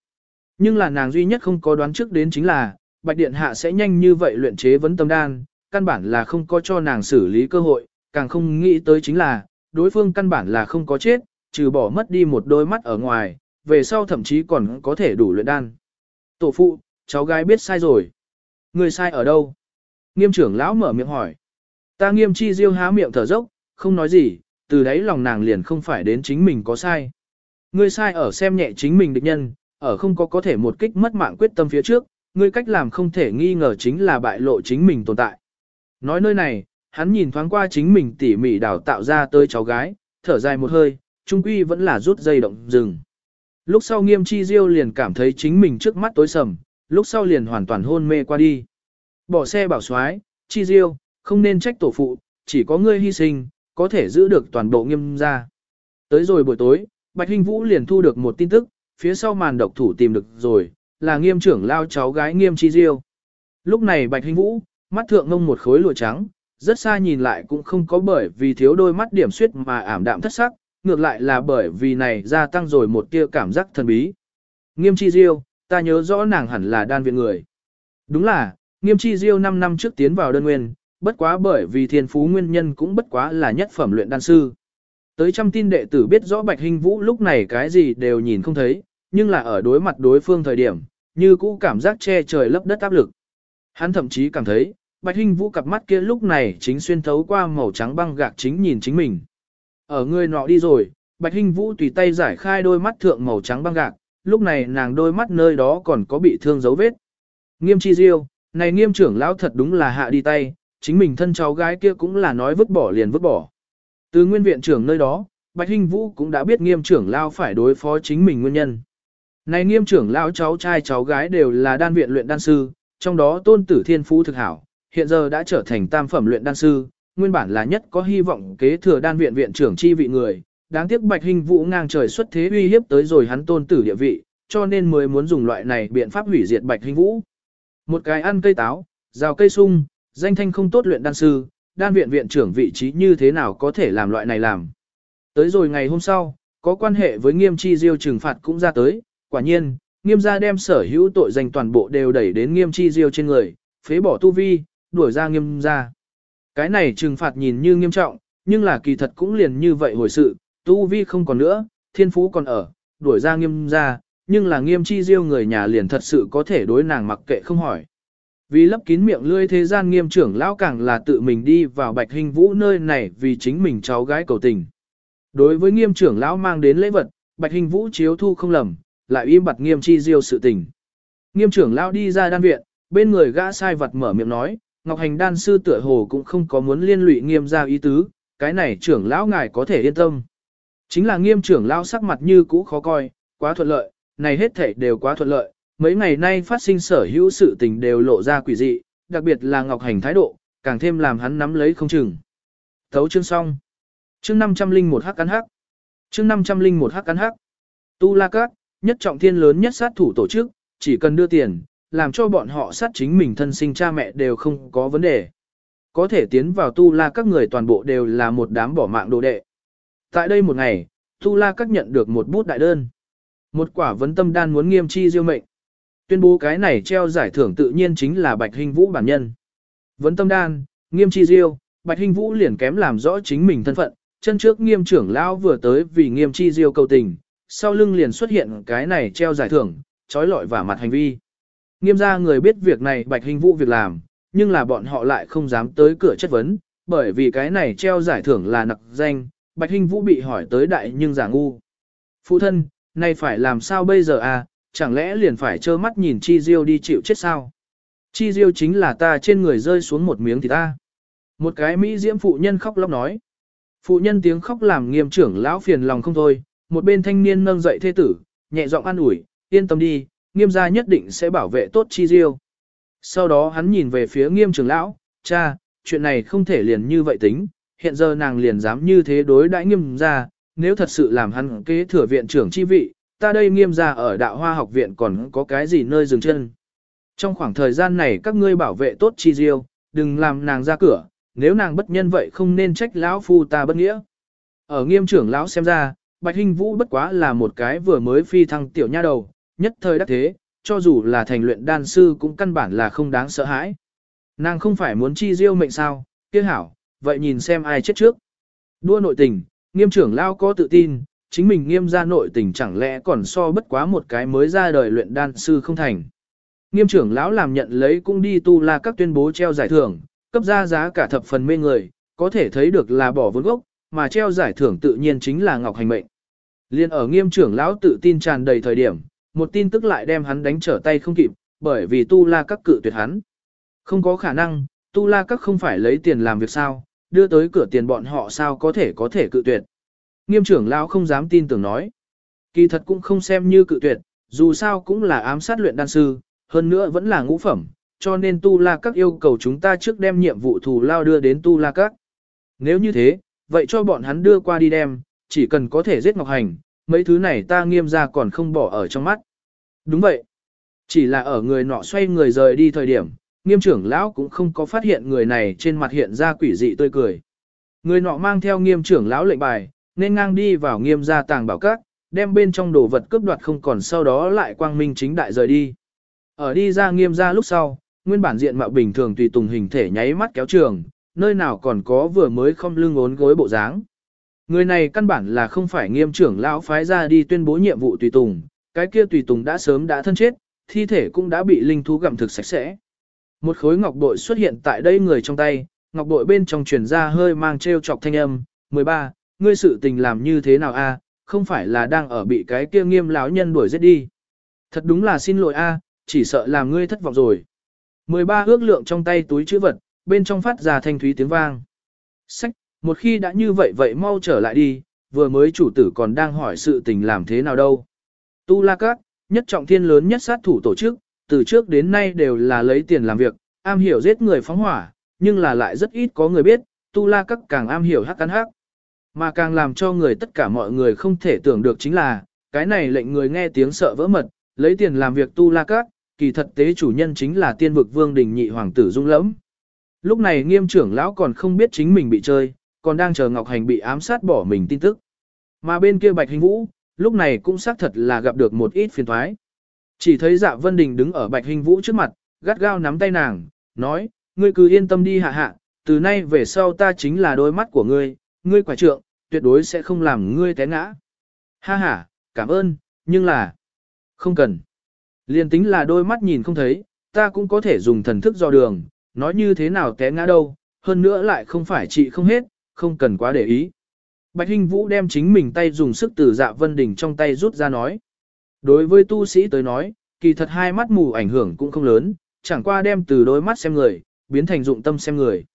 Nhưng là nàng duy nhất không có đoán trước đến chính là, Bạch Điện Hạ sẽ nhanh như vậy luyện chế vấn tâm đan, căn bản là không có cho nàng xử lý cơ hội, càng không nghĩ tới chính là, đối phương căn bản là không có chết, trừ bỏ mất đi một đôi mắt ở ngoài, về sau thậm chí còn có thể đủ luyện đan. Tổ phụ, cháu gái biết sai rồi. Người sai ở đâu? Nghiêm trưởng lão mở miệng hỏi. Ta nghiêm chi diêu há miệng thở dốc, không nói gì, từ đấy lòng nàng liền không phải đến chính mình có sai. Ngươi sai ở xem nhẹ chính mình địch nhân, ở không có có thể một kích mất mạng quyết tâm phía trước, ngươi cách làm không thể nghi ngờ chính là bại lộ chính mình tồn tại. Nói nơi này, hắn nhìn thoáng qua chính mình tỉ mỉ đào tạo ra tới cháu gái, thở dài một hơi, trung quy vẫn là rút dây động dừng Lúc sau nghiêm chi diêu liền cảm thấy chính mình trước mắt tối sầm, lúc sau liền hoàn toàn hôn mê qua đi. Bỏ xe bảo soái chi diêu, không nên trách tổ phụ, chỉ có ngươi hy sinh, có thể giữ được toàn bộ nghiêm ra. Tới rồi buổi tối, Bạch Hinh Vũ liền thu được một tin tức, phía sau màn độc thủ tìm được rồi, là nghiêm trưởng lao cháu gái nghiêm chi diêu. Lúc này Bạch Hinh Vũ, mắt thượng ngông một khối lụa trắng, rất xa nhìn lại cũng không có bởi vì thiếu đôi mắt điểm suyết mà ảm đạm thất sắc, ngược lại là bởi vì này gia tăng rồi một tia cảm giác thần bí. Nghiêm chi diêu, ta nhớ rõ nàng hẳn là đan viện người. Đúng là, nghiêm chi diêu 5 năm trước tiến vào đơn nguyên, bất quá bởi vì thiên phú nguyên nhân cũng bất quá là nhất phẩm luyện đan sư. Tới trăm tin đệ tử biết rõ Bạch Hình Vũ lúc này cái gì đều nhìn không thấy, nhưng là ở đối mặt đối phương thời điểm, như cũ cảm giác che trời lấp đất áp lực. Hắn thậm chí cảm thấy, Bạch Hinh Vũ cặp mắt kia lúc này chính xuyên thấu qua màu trắng băng gạc chính nhìn chính mình. Ở người nọ đi rồi, Bạch Hinh Vũ tùy tay giải khai đôi mắt thượng màu trắng băng gạc, lúc này nàng đôi mắt nơi đó còn có bị thương dấu vết. Nghiêm chi diêu, này nghiêm trưởng lão thật đúng là hạ đi tay, chính mình thân cháu gái kia cũng là nói vứt bỏ liền vứt bỏ. Từ nguyên viện trưởng nơi đó, Bạch Hinh Vũ cũng đã biết nghiêm trưởng lão phải đối phó chính mình nguyên nhân. Này nghiêm trưởng lão cháu trai cháu gái đều là đan viện luyện đan sư, trong đó tôn tử thiên phú thực hảo, hiện giờ đã trở thành tam phẩm luyện đan sư, nguyên bản là nhất có hy vọng kế thừa đan viện viện trưởng chi vị người, đáng tiếc Bạch Hình Vũ ngang trời xuất thế uy hiếp tới rồi hắn tôn tử địa vị, cho nên mới muốn dùng loại này biện pháp hủy diệt Bạch Hình Vũ. Một cái ăn cây táo, rào cây sung, danh thanh không tốt luyện đan sư, đan viện viện trưởng vị trí như thế nào có thể làm loại này làm. Tới rồi ngày hôm sau, có quan hệ với nghiêm chi diêu trừng phạt cũng ra tới, quả nhiên, nghiêm gia đem sở hữu tội danh toàn bộ đều đẩy đến nghiêm chi diêu trên người, phế bỏ tu vi, đuổi ra nghiêm gia. Cái này trừng phạt nhìn như nghiêm trọng, nhưng là kỳ thật cũng liền như vậy hồi sự, tu vi không còn nữa, thiên phú còn ở, đuổi ra nghiêm gia, nhưng là nghiêm chi diêu người nhà liền thật sự có thể đối nàng mặc kệ không hỏi. Vì lấp kín miệng lươi thế gian nghiêm trưởng lão càng là tự mình đi vào bạch hình vũ nơi này vì chính mình cháu gái cầu tình. Đối với nghiêm trưởng lão mang đến lễ vật, bạch hình vũ chiếu thu không lầm, lại im bặt nghiêm chi diêu sự tình. Nghiêm trưởng lão đi ra đan viện, bên người gã sai vật mở miệng nói, Ngọc Hành đan sư tựa hồ cũng không có muốn liên lụy nghiêm ra ý tứ, cái này trưởng lão ngài có thể yên tâm. Chính là nghiêm trưởng lão sắc mặt như cũ khó coi, quá thuận lợi, này hết thảy đều quá thuận lợi, mấy ngày nay phát sinh sở hữu sự tình đều lộ ra quỷ dị, đặc biệt là Ngọc Hành thái độ, càng thêm làm hắn nắm lấy không chừng. Thấu chương xong. Chương 501 hắc cắn hắc. Chương 501 hắc cắn hắc. Tu La Cát, nhất trọng thiên lớn nhất sát thủ tổ chức, chỉ cần đưa tiền, làm cho bọn họ sát chính mình thân sinh cha mẹ đều không có vấn đề. Có thể tiến vào tu la các người toàn bộ đều là một đám bỏ mạng đồ đệ. Tại đây một ngày, tu la các nhận được một bút đại đơn. Một quả vấn tâm đan muốn nghiêm chi diêu mệnh. Tuyên bố cái này treo giải thưởng tự nhiên chính là Bạch Hình Vũ bản nhân. Vấn tâm đan, nghiêm chi diêu, Bạch Hình Vũ liền kém làm rõ chính mình thân phận, chân trước nghiêm trưởng lão vừa tới vì nghiêm chi diêu cầu tình, sau lưng liền xuất hiện cái này treo giải thưởng, trói lọi và mặt hành vi. Nghiêm gia người biết việc này bạch hình vũ việc làm, nhưng là bọn họ lại không dám tới cửa chất vấn, bởi vì cái này treo giải thưởng là nặc danh, bạch hình vũ bị hỏi tới đại nhưng giả ngu. Phụ thân, này phải làm sao bây giờ à, chẳng lẽ liền phải trơ mắt nhìn chi diêu đi chịu chết sao? Chi diêu chính là ta trên người rơi xuống một miếng thì ta. Một cái Mỹ diễm phụ nhân khóc lóc nói. Phụ nhân tiếng khóc làm nghiêm trưởng lão phiền lòng không thôi, một bên thanh niên nâng dậy thê tử, nhẹ giọng an ủi, yên tâm đi, nghiêm gia nhất định sẽ bảo vệ tốt chi diêu. Sau đó hắn nhìn về phía nghiêm trưởng lão, cha, chuyện này không thể liền như vậy tính, hiện giờ nàng liền dám như thế đối đãi nghiêm gia, nếu thật sự làm hắn kế thừa viện trưởng chi vị, ta đây nghiêm gia ở đạo hoa học viện còn có cái gì nơi dừng chân. Trong khoảng thời gian này các ngươi bảo vệ tốt chi diêu, đừng làm nàng ra cửa, nếu nàng bất nhân vậy không nên trách lão phu ta bất nghĩa. Ở nghiêm trưởng lão xem ra, Bạch Hinh Vũ bất quá là một cái vừa mới phi thăng tiểu nha đầu, nhất thời đắc thế, cho dù là thành luyện đan sư cũng căn bản là không đáng sợ hãi. Nàng không phải muốn chi diêu mệnh sao, kia hảo, vậy nhìn xem ai chết trước. Đua nội tình, nghiêm trưởng lao có tự tin, chính mình nghiêm ra nội tình chẳng lẽ còn so bất quá một cái mới ra đời luyện đan sư không thành. Nghiêm trưởng lão làm nhận lấy cũng đi tu la các tuyên bố treo giải thưởng, cấp ra giá cả thập phần mê người, có thể thấy được là bỏ vốn gốc, mà treo giải thưởng tự nhiên chính là ngọc hành mệnh. Liên ở nghiêm trưởng lão tự tin tràn đầy thời điểm, một tin tức lại đem hắn đánh trở tay không kịp, bởi vì tu la các cự tuyệt hắn. Không có khả năng, tu la các không phải lấy tiền làm việc sao, đưa tới cửa tiền bọn họ sao có thể có thể cự tuyệt. Nghiêm trưởng lão không dám tin tưởng nói. Kỳ thật cũng không xem như cự tuyệt, dù sao cũng là ám sát luyện đan sư, hơn nữa vẫn là ngũ phẩm, cho nên tu la các yêu cầu chúng ta trước đem nhiệm vụ thù lao đưa đến tu la các. Nếu như thế, vậy cho bọn hắn đưa qua đi đem, chỉ cần có thể giết Ngọc Hành, mấy thứ này ta nghiêm ra còn không bỏ ở trong mắt. Đúng vậy. Chỉ là ở người nọ xoay người rời đi thời điểm, nghiêm trưởng lão cũng không có phát hiện người này trên mặt hiện ra quỷ dị tươi cười. Người nọ mang theo nghiêm trưởng lão lệnh bài, nên ngang đi vào nghiêm gia tàng bảo các, đem bên trong đồ vật cướp đoạt không còn sau đó lại quang minh chính đại rời đi. Ở đi ra nghiêm gia lúc sau, nguyên bản diện mạo bình thường tùy tùng hình thể nháy mắt kéo trường, nơi nào còn có vừa mới không lưng ốn gối bộ dáng. Người này căn bản là không phải nghiêm trưởng lão phái ra đi tuyên bố nhiệm vụ tùy tùng, cái kia tùy tùng đã sớm đã thân chết, thi thể cũng đã bị linh thú gặm thực sạch sẽ. Một khối ngọc bội xuất hiện tại đây người trong tay, ngọc bội bên trong truyền ra hơi mang treo chọc thanh âm, 13, ngươi sự tình làm như thế nào a? không phải là đang ở bị cái kia nghiêm lão nhân đuổi giết đi. Thật đúng là xin lỗi a, chỉ sợ làm ngươi thất vọng rồi. 13 ước lượng trong tay túi chữ vật, bên trong phát ra thanh thúy tiếng vang. Sách, một khi đã như vậy vậy mau trở lại đi, vừa mới chủ tử còn đang hỏi sự tình làm thế nào đâu. Tu La Các, nhất trọng thiên lớn nhất sát thủ tổ chức, từ trước đến nay đều là lấy tiền làm việc, am hiểu giết người phóng hỏa, nhưng là lại rất ít có người biết, Tu La Các càng am hiểu hắc cắn hắc. Mà càng làm cho người tất cả mọi người không thể tưởng được chính là, cái này lệnh người nghe tiếng sợ vỡ mật, lấy tiền làm việc Tu La Các, kỳ thật tế chủ nhân chính là tiên vực vương đình nhị hoàng tử dung lẫm. Lúc này nghiêm trưởng lão còn không biết chính mình bị chơi, còn đang chờ Ngọc Hành bị ám sát bỏ mình tin tức. Mà bên kia Bạch Hình Vũ, lúc này cũng xác thật là gặp được một ít phiền thoái. Chỉ thấy dạ Vân Đình đứng ở Bạch Hình Vũ trước mặt, gắt gao nắm tay nàng, nói, ngươi cứ yên tâm đi hạ hạ, từ nay về sau ta chính là đôi mắt của ngươi, ngươi quả trượng, tuyệt đối sẽ không làm ngươi té ngã. Ha ha, cảm ơn, nhưng là, không cần. Liên tính là đôi mắt nhìn không thấy, ta cũng có thể dùng thần thức do đường, nói như thế nào té ngã đâu, hơn nữa lại không phải chị không hết, không cần quá để ý. Bạch Hinh Vũ đem chính mình tay dùng sức từ dạ vân đỉnh trong tay rút ra nói. Đối với tu sĩ tới nói, kỳ thật hai mắt mù ảnh hưởng cũng không lớn, chẳng qua đem từ đôi mắt xem người, biến thành dụng tâm xem người.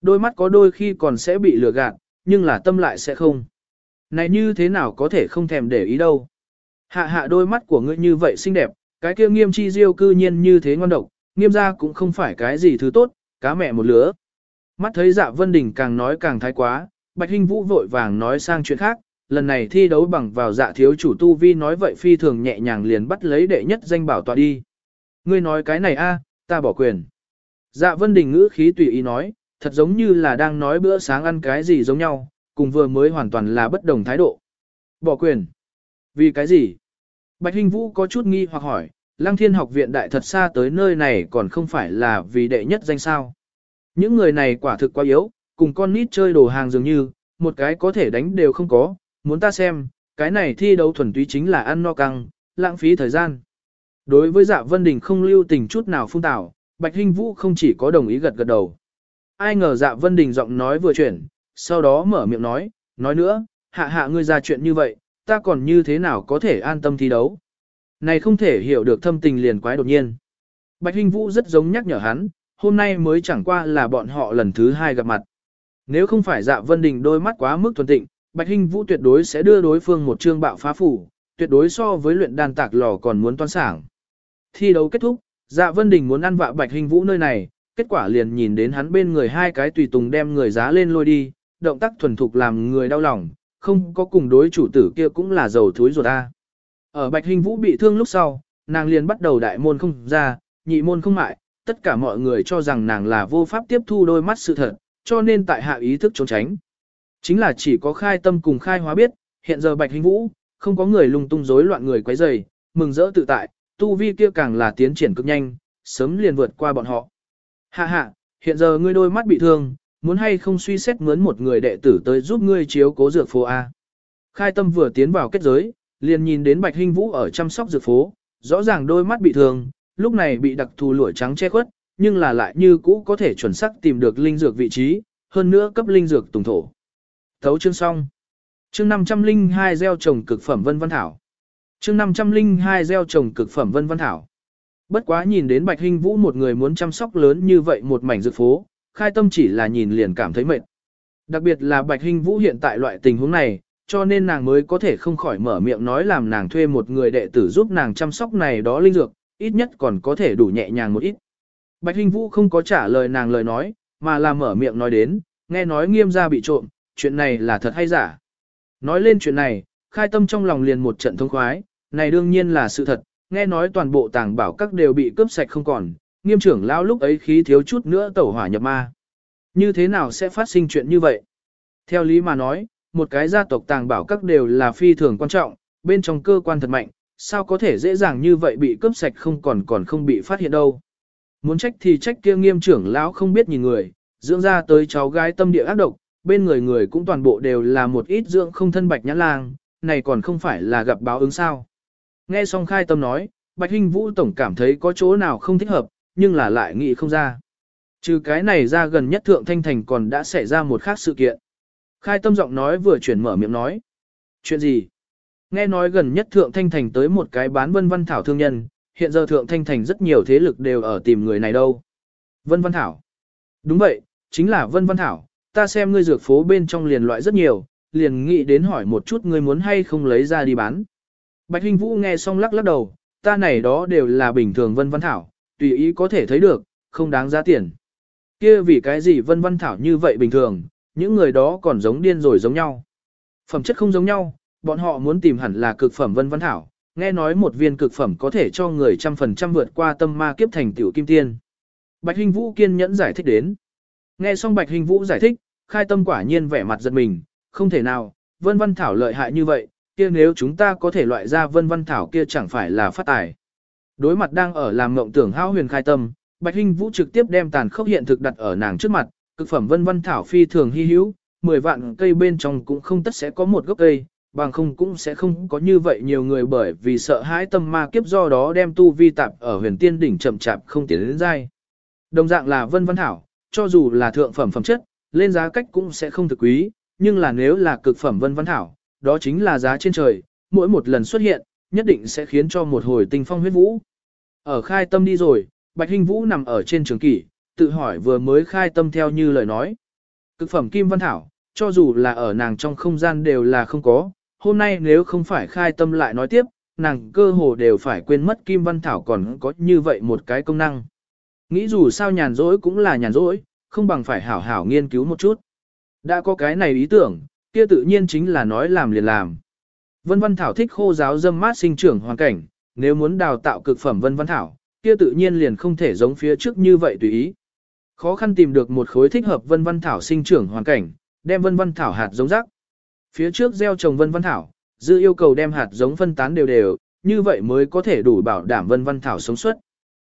Đôi mắt có đôi khi còn sẽ bị lừa gạt, nhưng là tâm lại sẽ không. Này như thế nào có thể không thèm để ý đâu. Hạ hạ đôi mắt của ngươi như vậy xinh đẹp, cái kia nghiêm chi diêu cư nhiên như thế ngon độc, nghiêm ra cũng không phải cái gì thứ tốt, cá mẹ một lứa. Mắt thấy dạ vân đình càng nói càng thái quá, bạch hình vũ vội vàng nói sang chuyện khác, lần này thi đấu bằng vào dạ thiếu chủ tu vi nói vậy phi thường nhẹ nhàng liền bắt lấy đệ nhất danh bảo tọa đi. Ngươi nói cái này a, ta bỏ quyền. Dạ vân đình ngữ khí tùy ý nói, thật giống như là đang nói bữa sáng ăn cái gì giống nhau, cùng vừa mới hoàn toàn là bất đồng thái độ. Bỏ quyền. Vì cái gì? Bạch Hinh Vũ có chút nghi hoặc hỏi, Lăng Thiên học viện đại thật xa tới nơi này còn không phải là vì đệ nhất danh sao. Những người này quả thực quá yếu, cùng con nít chơi đồ hàng dường như, một cái có thể đánh đều không có, muốn ta xem, cái này thi đấu thuần túy chính là ăn no căng, lãng phí thời gian. Đối với dạ Vân Đình không lưu tình chút nào phung tảo, Bạch Hinh Vũ không chỉ có đồng ý gật gật đầu. Ai ngờ dạ Vân Đình giọng nói vừa chuyển, sau đó mở miệng nói, nói nữa, hạ hạ ngươi ra chuyện như vậy, ta còn như thế nào có thể an tâm thi đấu. Này không thể hiểu được thâm tình liền quái đột nhiên. Bạch Hinh Vũ rất giống nhắc nhở hắn, hôm nay mới chẳng qua là bọn họ lần thứ hai gặp mặt. Nếu không phải dạ Vân Đình đôi mắt quá mức thuần tịnh, Bạch Hinh Vũ tuyệt đối sẽ đưa đối phương một chương bạo phá phủ, tuyệt đối so với luyện đan tạc lò còn muốn toan sảng. Thi đấu kết thúc, dạ Vân Đình muốn ăn vạ Bạch Hinh Vũ nơi này, kết quả liền nhìn đến hắn bên người hai cái tùy tùng đem người giá lên lôi đi, động tác thuần thục làm người đau lòng, không có cùng đối chủ tử kia cũng là dầu thối ruột ta. Ở Bạch Hinh Vũ bị thương lúc sau, nàng liền bắt đầu đại môn không ra, nhị môn không mại, tất cả mọi người cho rằng nàng là vô pháp tiếp thu đôi mắt sự thật, cho nên tại hạ ý thức trốn tránh. Chính là chỉ có khai tâm cùng khai hóa biết, hiện giờ Bạch Hình Vũ, không có người lung tung rối loạn người quấy rầy, mừng rỡ tự tại, tu vi kia càng là tiến triển cực nhanh, sớm liền vượt qua bọn họ. Hạ hạ, hiện giờ ngươi đôi mắt bị thương, muốn hay không suy xét mướn một người đệ tử tới giúp ngươi chiếu cố dược phố A. Khai tâm vừa tiến vào kết giới, liền nhìn đến Bạch hình Vũ ở chăm sóc dược phố, rõ ràng đôi mắt bị thương, lúc này bị đặc thù lụa trắng che khuất, nhưng là lại như cũ có thể chuẩn xác tìm được linh dược vị trí, hơn nữa cấp linh dược tùng thổ. Thấu chương xong. Chương 502 gieo trồng cực phẩm vân văn thảo. Chương 502 gieo trồng cực phẩm vân văn thảo. Bất quá nhìn đến Bạch Hinh Vũ một người muốn chăm sóc lớn như vậy một mảnh dược phố, khai tâm chỉ là nhìn liền cảm thấy mệt. Đặc biệt là Bạch Hinh Vũ hiện tại loại tình huống này, cho nên nàng mới có thể không khỏi mở miệng nói làm nàng thuê một người đệ tử giúp nàng chăm sóc này đó linh dược, ít nhất còn có thể đủ nhẹ nhàng một ít. Bạch Hinh Vũ không có trả lời nàng lời nói, mà là mở miệng nói đến, nghe nói nghiêm gia bị trộm, chuyện này là thật hay giả. Nói lên chuyện này, khai tâm trong lòng liền một trận thông khoái, này đương nhiên là sự thật, nghe nói toàn bộ tàng bảo các đều bị cướp sạch không còn, nghiêm trưởng lão lúc ấy khí thiếu chút nữa tẩu hỏa nhập ma. Như thế nào sẽ phát sinh chuyện như vậy? Theo lý mà nói, một cái gia tộc tàng bảo các đều là phi thường quan trọng, bên trong cơ quan thật mạnh, sao có thể dễ dàng như vậy bị cướp sạch không còn còn không bị phát hiện đâu. Muốn trách thì trách kia nghiêm trưởng lão không biết nhìn người, dưỡng ra tới cháu gái tâm địa ác độc, bên người người cũng toàn bộ đều là một ít dưỡng không thân bạch nhãn lang, này còn không phải là gặp báo ứng sao. Nghe xong khai tâm nói, Bạch Hinh Vũ Tổng cảm thấy có chỗ nào không thích hợp, nhưng là lại nghĩ không ra. Trừ cái này ra gần nhất Thượng Thanh Thành còn đã xảy ra một khác sự kiện. Khai tâm giọng nói vừa chuyển mở miệng nói. Chuyện gì? Nghe nói gần nhất Thượng Thanh Thành tới một cái bán vân văn thảo thương nhân, hiện giờ Thượng Thanh Thành rất nhiều thế lực đều ở tìm người này đâu. Vân văn thảo. Đúng vậy, chính là vân văn thảo, ta xem ngươi dược phố bên trong liền loại rất nhiều, liền nghĩ đến hỏi một chút ngươi muốn hay không lấy ra đi bán. Bạch Hinh Vũ nghe xong lắc lắc đầu, ta này đó đều là bình thường vân văn thảo, tùy ý có thể thấy được, không đáng giá tiền. Kia vì cái gì vân văn thảo như vậy bình thường, những người đó còn giống điên rồi giống nhau. Phẩm chất không giống nhau, bọn họ muốn tìm hẳn là cực phẩm vân văn thảo, nghe nói một viên cực phẩm có thể cho người trăm phần trăm vượt qua tâm ma kiếp thành tiểu kim tiên. Bạch hình Vũ kiên nhẫn giải thích đến. Nghe xong Bạch hình Vũ giải thích, khai tâm quả nhiên vẻ mặt giật mình, không thể nào, vân văn thảo lợi hại như vậy, kia nếu chúng ta có thể loại ra vân văn thảo kia chẳng phải là phát tài. Đối mặt đang ở làm ngộng tưởng hao huyền khai tâm, Bạch hình Vũ trực tiếp đem tàn khốc hiện thực đặt ở nàng trước mặt, cực phẩm vân văn thảo phi thường hy hữu, 10 vạn cây bên trong cũng không tất sẽ có một gốc cây, bằng không cũng sẽ không có như vậy nhiều người bởi vì sợ hãi tâm ma kiếp do đó đem tu vi tạp ở huyền tiên đỉnh chậm chạp không tiến đến dai. Đồng dạng là vân văn thảo, cho dù là thượng phẩm phẩm chất, lên giá cách cũng sẽ không thực quý, nhưng là nếu là cực phẩm vân văn thảo, đó chính là giá trên trời, mỗi một lần xuất hiện, nhất định sẽ khiến cho một hồi tinh phong huyết vũ. Ở khai tâm đi rồi, Bạch Hinh Vũ nằm ở trên trường kỷ, tự hỏi vừa mới khai tâm theo như lời nói. Cực phẩm kim văn thảo, cho dù là ở nàng trong không gian đều là không có, hôm nay nếu không phải khai tâm lại nói tiếp, nàng cơ hồ đều phải quên mất kim văn thảo còn có như vậy một cái công năng. Nghĩ dù sao nhàn rỗi cũng là nhàn rỗi, không bằng phải hảo hảo nghiên cứu một chút. Đã có cái này ý tưởng, kia tự nhiên chính là nói làm liền làm. Vân Văn Thảo thích khô giáo dâm mát sinh trưởng hoàn cảnh, nếu muốn đào tạo cực phẩm Vân Văn Thảo, kia tự nhiên liền không thể giống phía trước như vậy tùy ý. Khó khăn tìm được một khối thích hợp Vân Văn Thảo sinh trưởng hoàn cảnh, đem Vân Văn Thảo hạt giống rắc. Phía trước gieo trồng Vân Văn Thảo, dư yêu cầu đem hạt giống phân tán đều đều, như vậy mới có thể đủ bảo đảm Vân Văn Thảo sống suốt.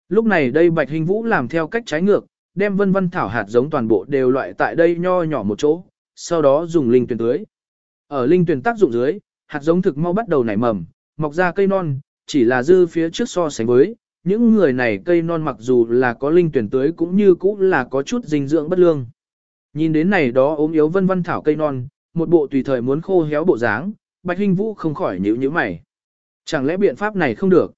Lúc này đây Bạch Hình Vũ làm theo cách trái ngược, đem Vân Văn Thảo hạt giống toàn bộ đều loại tại đây nho nhỏ một chỗ, sau đó dùng linh tuyển tưới. Ở linh tuyển tác dụng dưới, hạt giống thực mau bắt đầu nảy mầm, mọc ra cây non, chỉ là dư phía trước so sánh với, những người này cây non mặc dù là có linh tuyển tưới cũng như cũng là có chút dinh dưỡng bất lương. Nhìn đến này đó ốm yếu vân văn thảo cây non, một bộ tùy thời muốn khô héo bộ dáng, Bạch Hinh Vũ không khỏi nhíu nhíu mày. Chẳng lẽ biện pháp này không được?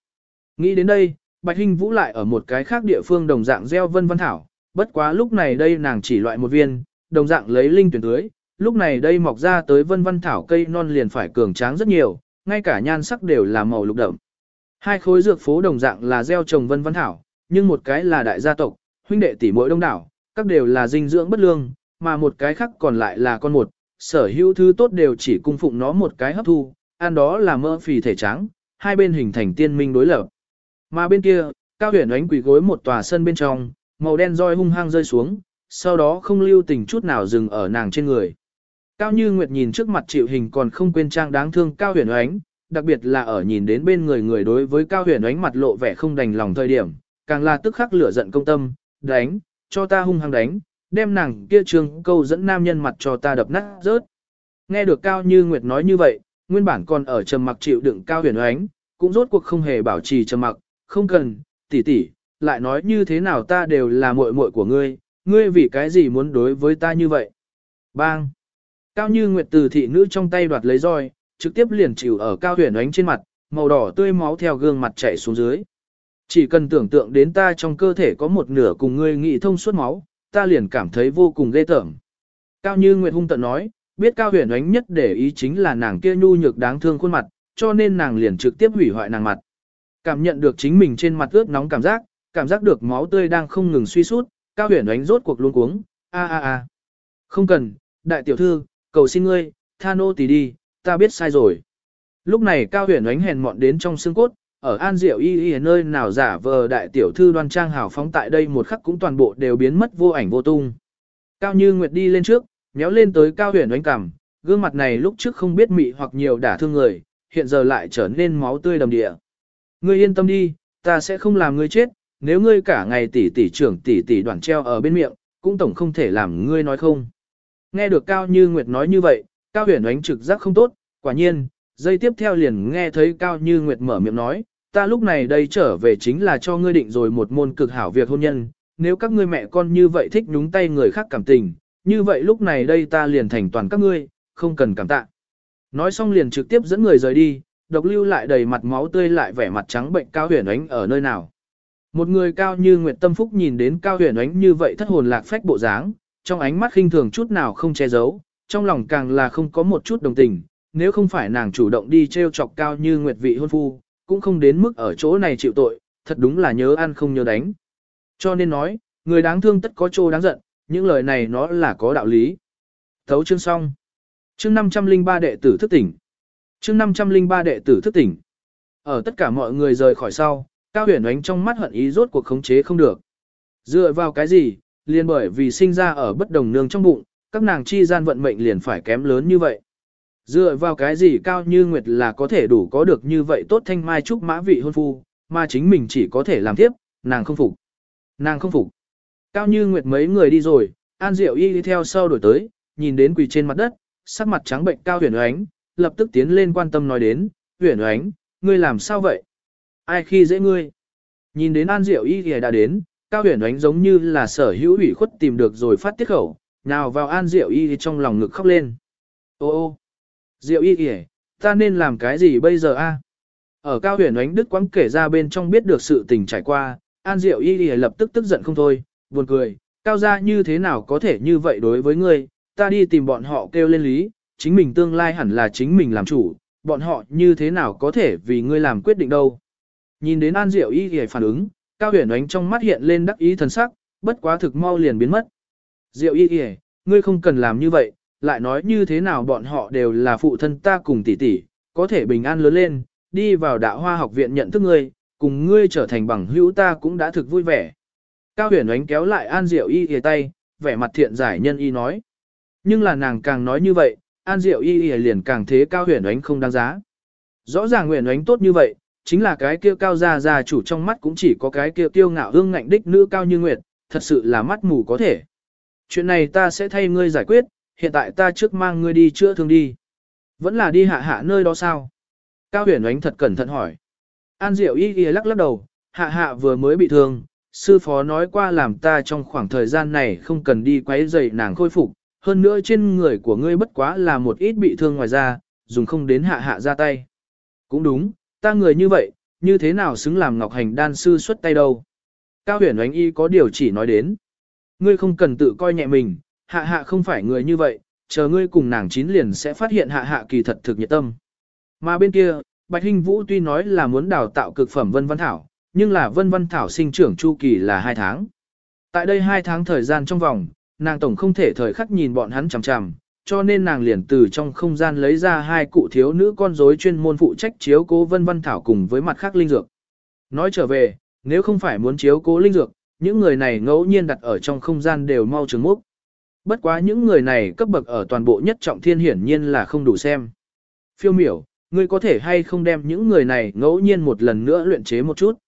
Nghĩ đến đây, Bạch Hinh Vũ lại ở một cái khác địa phương đồng dạng gieo vân văn thảo, bất quá lúc này đây nàng chỉ loại một viên, đồng dạng lấy linh tuyển tưới, lúc này đây mọc ra tới vân văn thảo cây non liền phải cường tráng rất nhiều, ngay cả nhan sắc đều là màu lục đậm. Hai khối dược phố đồng dạng là gieo trồng vân văn thảo, nhưng một cái là đại gia tộc, huynh đệ tỷ muội đông đảo, các đều là dinh dưỡng bất lương, mà một cái khác còn lại là con một, sở hữu thứ tốt đều chỉ cung phụng nó một cái hấp thu, ăn đó là mỡ phì thể trắng, hai bên hình thành tiên minh đối lập. Mà bên kia, cao huyền ánh quỷ gối một tòa sân bên trong, màu đen roi hung hăng rơi xuống, sau đó không lưu tình chút nào dừng ở nàng trên người. Cao Như Nguyệt nhìn trước mặt chịu hình còn không quên trang đáng thương Cao Huyền Oánh, đặc biệt là ở nhìn đến bên người người đối với Cao Huyền Oánh mặt lộ vẻ không đành lòng thời điểm, càng là tức khắc lửa giận công tâm, đánh, cho ta hung hăng đánh, đem nàng kia trường câu dẫn nam nhân mặt cho ta đập nát rớt. Nghe được Cao Như Nguyệt nói như vậy, nguyên bản còn ở trầm mặc chịu đựng Cao Huyền Oánh, cũng rốt cuộc không hề bảo trì trầm mặc, không cần, tỷ tỷ, lại nói như thế nào ta đều là muội muội của ngươi, ngươi vì cái gì muốn đối với ta như vậy? Bang! Cao như nguyệt từ thị nữ trong tay đoạt lấy roi, trực tiếp liền chịu ở cao huyền Oánh trên mặt, màu đỏ tươi máu theo gương mặt chảy xuống dưới. Chỉ cần tưởng tượng đến ta trong cơ thể có một nửa cùng ngươi nghị thông suốt máu, ta liền cảm thấy vô cùng ghê tởm. Cao như nguyệt hung tận nói, biết cao huyền ánh nhất để ý chính là nàng kia nhu nhược đáng thương khuôn mặt, cho nên nàng liền trực tiếp hủy hoại nàng mặt. Cảm nhận được chính mình trên mặt ướt nóng cảm giác, cảm giác được máu tươi đang không ngừng suy sút, cao huyền ánh rốt cuộc luôn cuống, a a a. Không cần, đại tiểu thư, cầu xin ngươi, tha nô tỳ đi, ta biết sai rồi. Lúc này cao huyền ánh hèn mọn đến trong xương cốt, ở an diệu y y nơi nào giả vờ đại tiểu thư đoan trang hào phóng tại đây một khắc cũng toàn bộ đều biến mất vô ảnh vô tung. Cao như nguyệt đi lên trước, méo lên tới cao huyền ánh cằm, gương mặt này lúc trước không biết mị hoặc nhiều đả thương người, hiện giờ lại trở nên máu tươi đầm địa. Ngươi yên tâm đi, ta sẽ không làm ngươi chết, nếu ngươi cả ngày tỷ tỷ trưởng tỷ tỷ đoạn treo ở bên miệng, cũng tổng không thể làm ngươi nói không. Nghe được Cao Như Nguyệt nói như vậy, Cao Huyền ánh trực giác không tốt, quả nhiên, giây tiếp theo liền nghe thấy Cao Như Nguyệt mở miệng nói, ta lúc này đây trở về chính là cho ngươi định rồi một môn cực hảo việc hôn nhân, nếu các ngươi mẹ con như vậy thích nhúng tay người khác cảm tình, như vậy lúc này đây ta liền thành toàn các ngươi, không cần cảm tạ. Nói xong liền trực tiếp dẫn người rời đi, độc lưu lại đầy mặt máu tươi lại vẻ mặt trắng bệnh cao huyền ánh ở nơi nào. Một người cao như Nguyệt Tâm Phúc nhìn đến cao huyền ánh như vậy thất hồn lạc phách bộ dáng, trong ánh mắt khinh thường chút nào không che giấu, trong lòng càng là không có một chút đồng tình, nếu không phải nàng chủ động đi treo chọc cao như Nguyệt vị hôn phu, cũng không đến mức ở chỗ này chịu tội, thật đúng là nhớ ăn không nhớ đánh. Cho nên nói, người đáng thương tất có chỗ đáng giận, những lời này nó là có đạo lý. Thấu chương xong. Chương 503 đệ tử thức tỉnh. Chương 503 đệ tử thức tỉnh. Ở tất cả mọi người rời khỏi sau, Cao Huyền Ánh trong mắt hận ý rốt cuộc khống chế không được. Dựa vào cái gì, liền bởi vì sinh ra ở bất đồng nương trong bụng, các nàng chi gian vận mệnh liền phải kém lớn như vậy. Dựa vào cái gì cao như nguyệt là có thể đủ có được như vậy tốt thanh mai trúc mã vị hôn phu, mà chính mình chỉ có thể làm tiếp, nàng không phục. Nàng không phục. Cao như nguyệt mấy người đi rồi, An Diệu Y đi theo sau đổi tới, nhìn đến quỳ trên mặt đất, sắc mặt trắng bệnh cao huyền ánh, lập tức tiến lên quan tâm nói đến, huyền ánh, ngươi làm sao vậy? Ai khi dễ ngươi? Nhìn đến An Diệu Y thì đã đến, cao huyền ánh giống như là sở hữu ủy khuất tìm được rồi phát tiết khẩu, nào vào An Diệu Y trong lòng ngực khóc lên. Ô ô, Diệu Y kìa, ta nên làm cái gì bây giờ a? Ở cao huyền Ánh đức quãng kể ra bên trong biết được sự tình trải qua, An Diệu Y kìa lập tức tức giận không thôi, buồn cười, cao gia như thế nào có thể như vậy đối với ngươi, ta đi tìm bọn họ kêu lên lý, chính mình tương lai hẳn là chính mình làm chủ, bọn họ như thế nào có thể vì ngươi làm quyết định đâu. Nhìn đến An Diệu Y kìa phản ứng, cao huyền Ánh trong mắt hiện lên đắc ý thần sắc, bất quá thực mau liền biến mất. Diệu Y kìa, ngươi không cần làm như vậy, lại nói như thế nào bọn họ đều là phụ thân ta cùng tỷ tỷ, có thể bình an lớn lên, đi vào đạo hoa học viện nhận thức ngươi, cùng ngươi trở thành bằng hữu ta cũng đã thực vui vẻ. Cao huyền ánh kéo lại An Diệu Y hề tay, vẻ mặt thiện giải nhân y nói. Nhưng là nàng càng nói như vậy, An Diệu Y hề liền càng thế Cao huyền ánh không đáng giá. Rõ ràng huyền ánh tốt như vậy, chính là cái kia cao gia gia chủ trong mắt cũng chỉ có cái kia tiêu ngạo hương ngạnh đích nữ cao như nguyệt, thật sự là mắt mù có thể. Chuyện này ta sẽ thay ngươi giải quyết, hiện tại ta trước mang ngươi đi chữa thương đi. Vẫn là đi hạ hạ nơi đó sao? Cao huyền ánh thật cẩn thận hỏi. An Diệu y y lắc lắc đầu, hạ hạ vừa mới bị thương, sư phó nói qua làm ta trong khoảng thời gian này không cần đi quấy rầy nàng khôi phục, hơn nữa trên người của ngươi bất quá là một ít bị thương ngoài ra, dùng không đến hạ hạ ra tay. Cũng đúng, ta người như vậy, như thế nào xứng làm ngọc hành đan sư xuất tay đâu. Cao huyền ánh y có điều chỉ nói đến. Ngươi không cần tự coi nhẹ mình, hạ hạ không phải người như vậy, chờ ngươi cùng nàng chín liền sẽ phát hiện hạ hạ kỳ thật thực nhiệt tâm. Mà bên kia, Bạch Hinh Vũ tuy nói là muốn đào tạo cực phẩm vân văn thảo, nhưng là vân văn thảo sinh trưởng chu kỳ là 2 tháng. Tại đây 2 tháng thời gian trong vòng, nàng tổng không thể thời khắc nhìn bọn hắn chằm chằm, cho nên nàng liền từ trong không gian lấy ra hai cụ thiếu nữ con rối chuyên môn phụ trách chiếu cố vân văn thảo cùng với mặt khác linh dược. Nói trở về, nếu không phải muốn chiếu cố linh dược, những người này ngẫu nhiên đặt ở trong không gian đều mau trứng múc. Bất quá những người này cấp bậc ở toàn bộ nhất trọng thiên hiển nhiên là không đủ xem. Phiêu miểu, ngươi có thể hay không đem những người này ngẫu nhiên một lần nữa luyện chế một chút.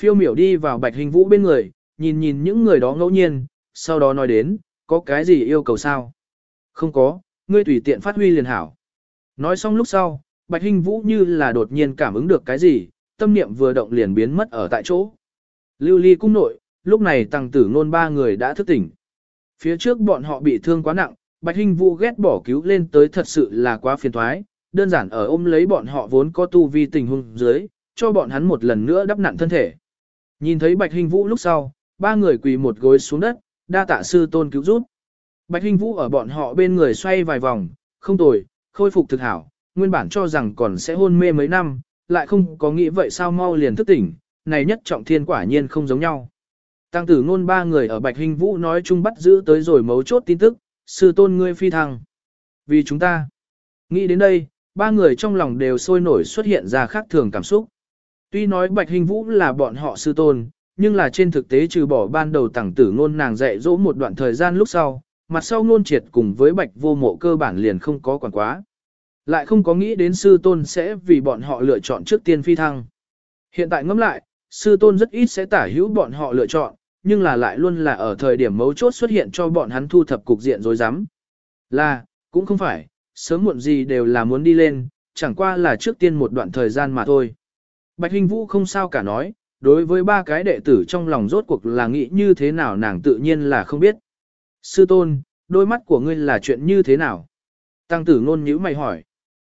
Phiêu miểu đi vào bạch hình vũ bên người, nhìn nhìn những người đó ngẫu nhiên, sau đó nói đến, có cái gì yêu cầu sao? Không có, ngươi tùy tiện phát huy liền hảo. Nói xong lúc sau, bạch hình vũ như là đột nhiên cảm ứng được cái gì, tâm niệm vừa động liền biến mất ở tại chỗ. Lưu ly cung nội, lúc này tăng tử ngôn ba người đã thức tỉnh. Phía trước bọn họ bị thương quá nặng, Bạch Hinh Vũ ghét bỏ cứu lên tới thật sự là quá phiền toái, đơn giản ở ôm lấy bọn họ vốn có tu vi tình huống dưới, cho bọn hắn một lần nữa đắp nặn thân thể. Nhìn thấy Bạch Hinh Vũ lúc sau, ba người quỳ một gối xuống đất, đa tạ sư tôn cứu giúp. Bạch Hinh Vũ ở bọn họ bên người xoay vài vòng, không tồi, khôi phục thực hảo, nguyên bản cho rằng còn sẽ hôn mê mấy năm, lại không có nghĩ vậy sao mau liền thức tỉnh, này nhất trọng thiên quả nhiên không giống nhau. Tăng tử ngôn ba người ở Bạch Hình Vũ nói chung bắt giữ tới rồi mấu chốt tin tức, sư tôn ngươi phi thăng. Vì chúng ta. Nghĩ đến đây, ba người trong lòng đều sôi nổi xuất hiện ra khác thường cảm xúc. Tuy nói Bạch Hình Vũ là bọn họ sư tôn, nhưng là trên thực tế trừ bỏ ban đầu tăng tử ngôn nàng dạy dỗ một đoạn thời gian lúc sau, mặt sau ngôn triệt cùng với Bạch vô mộ cơ bản liền không có quản quá. Lại không có nghĩ đến sư tôn sẽ vì bọn họ lựa chọn trước tiên phi thăng. Hiện tại ngẫm lại, sư tôn rất ít sẽ tả hữu bọn họ lựa chọn, nhưng là lại luôn là ở thời điểm mấu chốt xuất hiện cho bọn hắn thu thập cục diện rối rắm. Là, cũng không phải, sớm muộn gì đều là muốn đi lên, chẳng qua là trước tiên một đoạn thời gian mà thôi. Bạch Hình Vũ không sao cả nói, đối với ba cái đệ tử trong lòng rốt cuộc là nghĩ như thế nào nàng tự nhiên là không biết. Sư tôn, đôi mắt của ngươi là chuyện như thế nào? Tăng tử ngôn nhữ mày hỏi.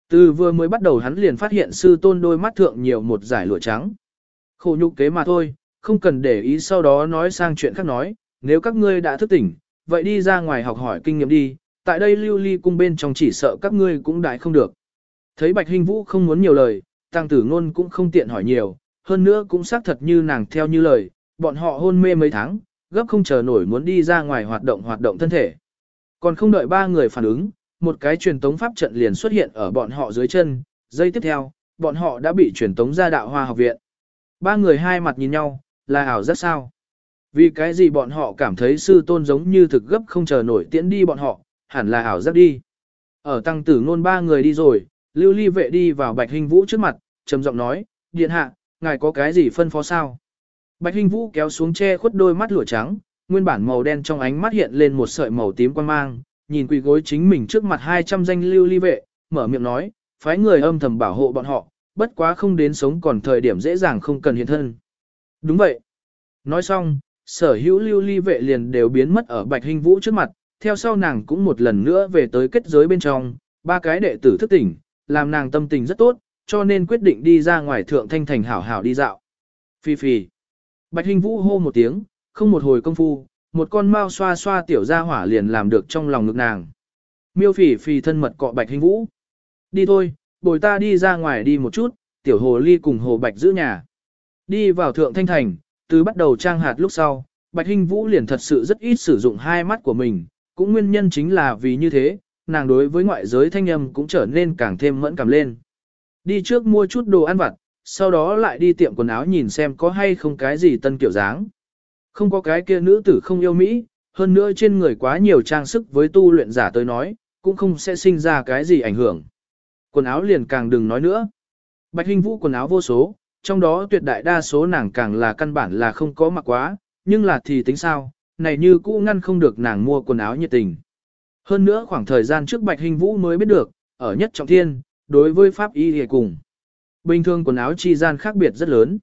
Từ vừa mới bắt đầu hắn liền phát hiện sư tôn đôi mắt thượng nhiều một giải lụa trắng. Khổ nhục kế mà thôi, không cần để ý sau đó nói sang chuyện khác nói, nếu các ngươi đã thức tỉnh, vậy đi ra ngoài học hỏi kinh nghiệm đi, tại đây lưu ly cung bên trong chỉ sợ các ngươi cũng đại không được. Thấy Bạch Hình Vũ không muốn nhiều lời, tăng tử ngôn cũng không tiện hỏi nhiều, hơn nữa cũng xác thật như nàng theo như lời, bọn họ hôn mê mấy tháng, gấp không chờ nổi muốn đi ra ngoài hoạt động hoạt động thân thể. Còn không đợi ba người phản ứng, một cái truyền tống pháp trận liền xuất hiện ở bọn họ dưới chân, giây tiếp theo, bọn họ đã bị truyền tống ra đạo hoa học viện. Ba người hai mặt nhìn nhau, là ảo rất sao. Vì cái gì bọn họ cảm thấy sư tôn giống như thực gấp không chờ nổi tiễn đi bọn họ, hẳn là ảo giác đi. Ở tăng tử ngôn ba người đi rồi, lưu ly vệ đi vào bạch hình vũ trước mặt, trầm giọng nói, điện hạ, ngài có cái gì phân phó sao? Bạch hình vũ kéo xuống che khuất đôi mắt lụa trắng, nguyên bản màu đen trong ánh mắt hiện lên một sợi màu tím quan mang, nhìn quỳ gối chính mình trước mặt 200 danh lưu ly vệ, mở miệng nói, phái người âm thầm bảo hộ bọn họ, bất quá không đến sống còn thời điểm dễ dàng không cần hiện thân. Đúng vậy. Nói xong, sở hữu lưu ly vệ liền đều biến mất ở bạch hình vũ trước mặt, theo sau nàng cũng một lần nữa về tới kết giới bên trong, ba cái đệ tử thức tỉnh, làm nàng tâm tình rất tốt, cho nên quyết định đi ra ngoài thượng thanh thành hảo hảo đi dạo. Phi phi. Bạch hình vũ hô một tiếng, không một hồi công phu, một con mao xoa xoa tiểu gia hỏa liền làm được trong lòng ngực nàng. Miêu phỉ phì thân mật cọ bạch hình vũ. Đi thôi, bồi ta đi ra ngoài đi một chút, tiểu hồ ly cùng hồ bạch giữ nhà. Đi vào thượng thanh thành, từ bắt đầu trang hạt lúc sau, bạch hinh vũ liền thật sự rất ít sử dụng hai mắt của mình, cũng nguyên nhân chính là vì như thế, nàng đối với ngoại giới thanh âm cũng trở nên càng thêm mẫn cảm lên. Đi trước mua chút đồ ăn vặt, sau đó lại đi tiệm quần áo nhìn xem có hay không cái gì tân kiểu dáng. Không có cái kia nữ tử không yêu Mỹ, hơn nữa trên người quá nhiều trang sức với tu luyện giả tới nói, cũng không sẽ sinh ra cái gì ảnh hưởng. Quần áo liền càng đừng nói nữa. Bạch hinh Vũ quần áo vô số, trong đó tuyệt đại đa số nàng càng là căn bản là không có mặc quá, nhưng là thì tính sao, này như cũ ngăn không được nàng mua quần áo nhiệt tình. Hơn nữa khoảng thời gian trước Bạch Hình Vũ mới biết được, ở nhất trọng thiên, đối với Pháp Y thì cùng. Bình thường quần áo chi gian khác biệt rất lớn.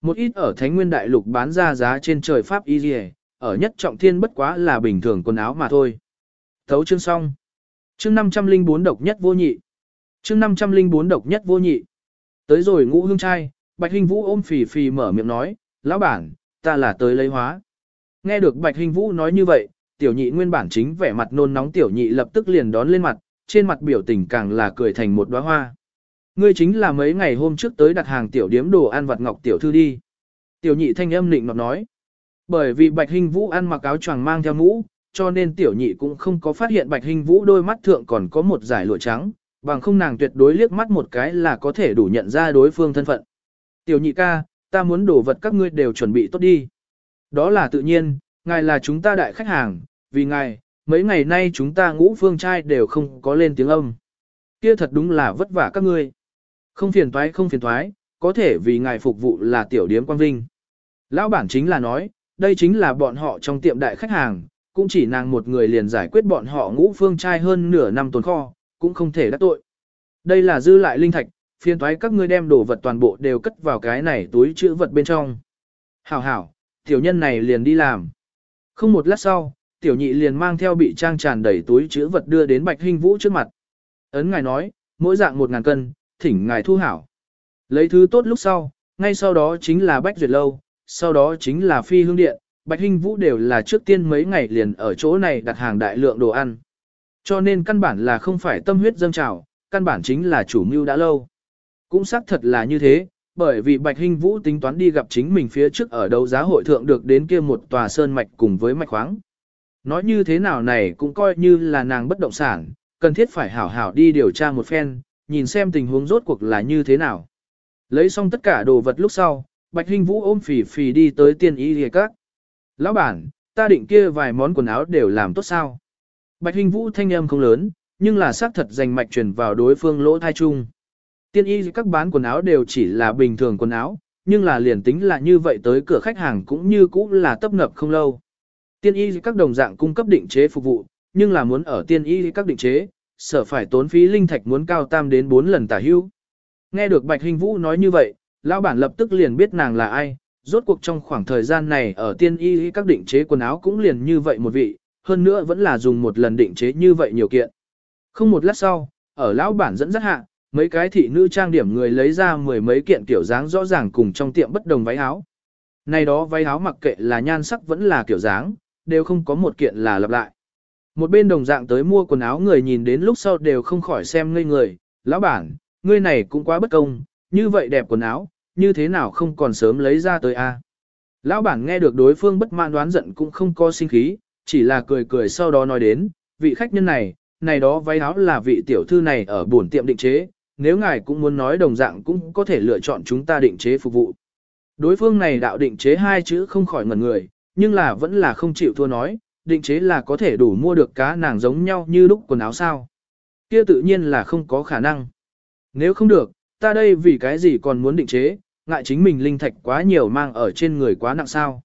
Một ít ở Thánh Nguyên Đại Lục bán ra giá trên trời Pháp Y gì ở nhất trọng thiên bất quá là bình thường quần áo mà thôi. Thấu chương xong. Chương 504 độc nhất vô nhị. Chương 504 độc nhất vô nhị. Tới rồi ngũ hương trai, Bạch Hình Vũ ôm phì phì mở miệng nói, lão bản, ta là tới lấy hóa. Nghe được Bạch Hình Vũ nói như vậy, tiểu nhị nguyên bản chính vẻ mặt nôn nóng tiểu nhị lập tức liền đón lên mặt, trên mặt biểu tình càng là cười thành một đóa hoa. Ngươi chính là mấy ngày hôm trước tới đặt hàng tiểu điếm đồ ăn vặt ngọc tiểu thư đi. Tiểu nhị thanh âm nịnh nọt nói. Bởi vì Bạch Hình Vũ ăn mặc áo choàng mang theo mũ, cho nên tiểu nhị cũng không có phát hiện Bạch Hình Vũ đôi mắt thượng còn có một giải lụa trắng, bằng không nàng tuyệt đối liếc mắt một cái là có thể đủ nhận ra đối phương thân phận. Tiểu nhị ca, ta muốn đổ vật các ngươi đều chuẩn bị tốt đi. Đó là tự nhiên, ngài là chúng ta đại khách hàng, vì ngài, mấy ngày nay chúng ta ngũ phương trai đều không có lên tiếng âm. Kia thật đúng là vất vả các ngươi. Không phiền toái không phiền toái, có thể vì ngài phục vụ là tiểu điếm quang vinh. Lão bản chính là nói, đây chính là bọn họ trong tiệm đại khách hàng, cũng chỉ nàng một người liền giải quyết bọn họ ngũ phương trai hơn nửa năm tồn kho, cũng không thể đắc tội. Đây là dư lại linh thạch, phiền thoái các ngươi đem đồ vật toàn bộ đều cất vào cái này túi chữ vật bên trong. Hảo hảo, tiểu nhân này liền đi làm. Không một lát sau, tiểu nhị liền mang theo bị trang tràn đầy túi chữ vật đưa đến Bạch hình Vũ trước mặt. Ấn ngài nói, mỗi dạng một ngàn cân, thỉnh ngài thu hảo. Lấy thứ tốt lúc sau, ngay sau đó chính là Bách Duyệt Lâu, sau đó chính là Phi Hương Điện, Bạch Hinh Vũ đều là trước tiên mấy ngày liền ở chỗ này đặt hàng đại lượng đồ ăn. Cho nên căn bản là không phải tâm huyết dâng trào, căn bản chính là chủ mưu đã lâu. Cũng xác thật là như thế, bởi vì Bạch Hinh Vũ tính toán đi gặp chính mình phía trước ở đấu giá hội thượng được đến kia một tòa sơn mạch cùng với mạch khoáng. Nói như thế nào này cũng coi như là nàng bất động sản, cần thiết phải hảo hảo đi điều tra một phen, nhìn xem tình huống rốt cuộc là như thế nào. Lấy xong tất cả đồ vật lúc sau, Bạch Hinh Vũ ôm phì phì đi tới tiên y lìa các. Lão bản, ta định kia vài món quần áo đều làm tốt sao. Bạch Hinh Vũ thanh âm không lớn, nhưng là xác thật dành mạch truyền vào đối phương lỗ thai chung. Tiên y các bán quần áo đều chỉ là bình thường quần áo, nhưng là liền tính là như vậy tới cửa khách hàng cũng như cũ là tấp nập không lâu. Tiên y các đồng dạng cung cấp định chế phục vụ, nhưng là muốn ở tiên y các định chế, sở phải tốn phí linh thạch muốn cao tam đến 4 lần tả hưu. Nghe được Bạch Hình Vũ nói như vậy, lão bản lập tức liền biết nàng là ai, rốt cuộc trong khoảng thời gian này ở tiên y các định chế quần áo cũng liền như vậy một vị, hơn nữa vẫn là dùng một lần định chế như vậy nhiều kiện. Không một lát sau, ở lão bản dẫn dắt hạ, mấy cái thị nữ trang điểm người lấy ra mười mấy kiện kiểu dáng rõ ràng cùng trong tiệm bất đồng váy áo. Này đó váy áo mặc kệ là nhan sắc vẫn là kiểu dáng, đều không có một kiện là lặp lại. Một bên đồng dạng tới mua quần áo người nhìn đến lúc sau đều không khỏi xem ngây người, lão bản, ngươi này cũng quá bất công, như vậy đẹp quần áo, như thế nào không còn sớm lấy ra tới a? Lão bản nghe được đối phương bất mãn đoán giận cũng không có sinh khí, chỉ là cười cười sau đó nói đến, vị khách nhân này, này đó váy áo là vị tiểu thư này ở buồn tiệm định chế, nếu ngài cũng muốn nói đồng dạng cũng có thể lựa chọn chúng ta định chế phục vụ. Đối phương này đạo định chế hai chữ không khỏi ngẩn người, nhưng là vẫn là không chịu thua nói, định chế là có thể đủ mua được cá nàng giống nhau như lúc quần áo sao. Kia tự nhiên là không có khả năng. Nếu không được, ta đây vì cái gì còn muốn định chế, ngại chính mình linh thạch quá nhiều mang ở trên người quá nặng sao.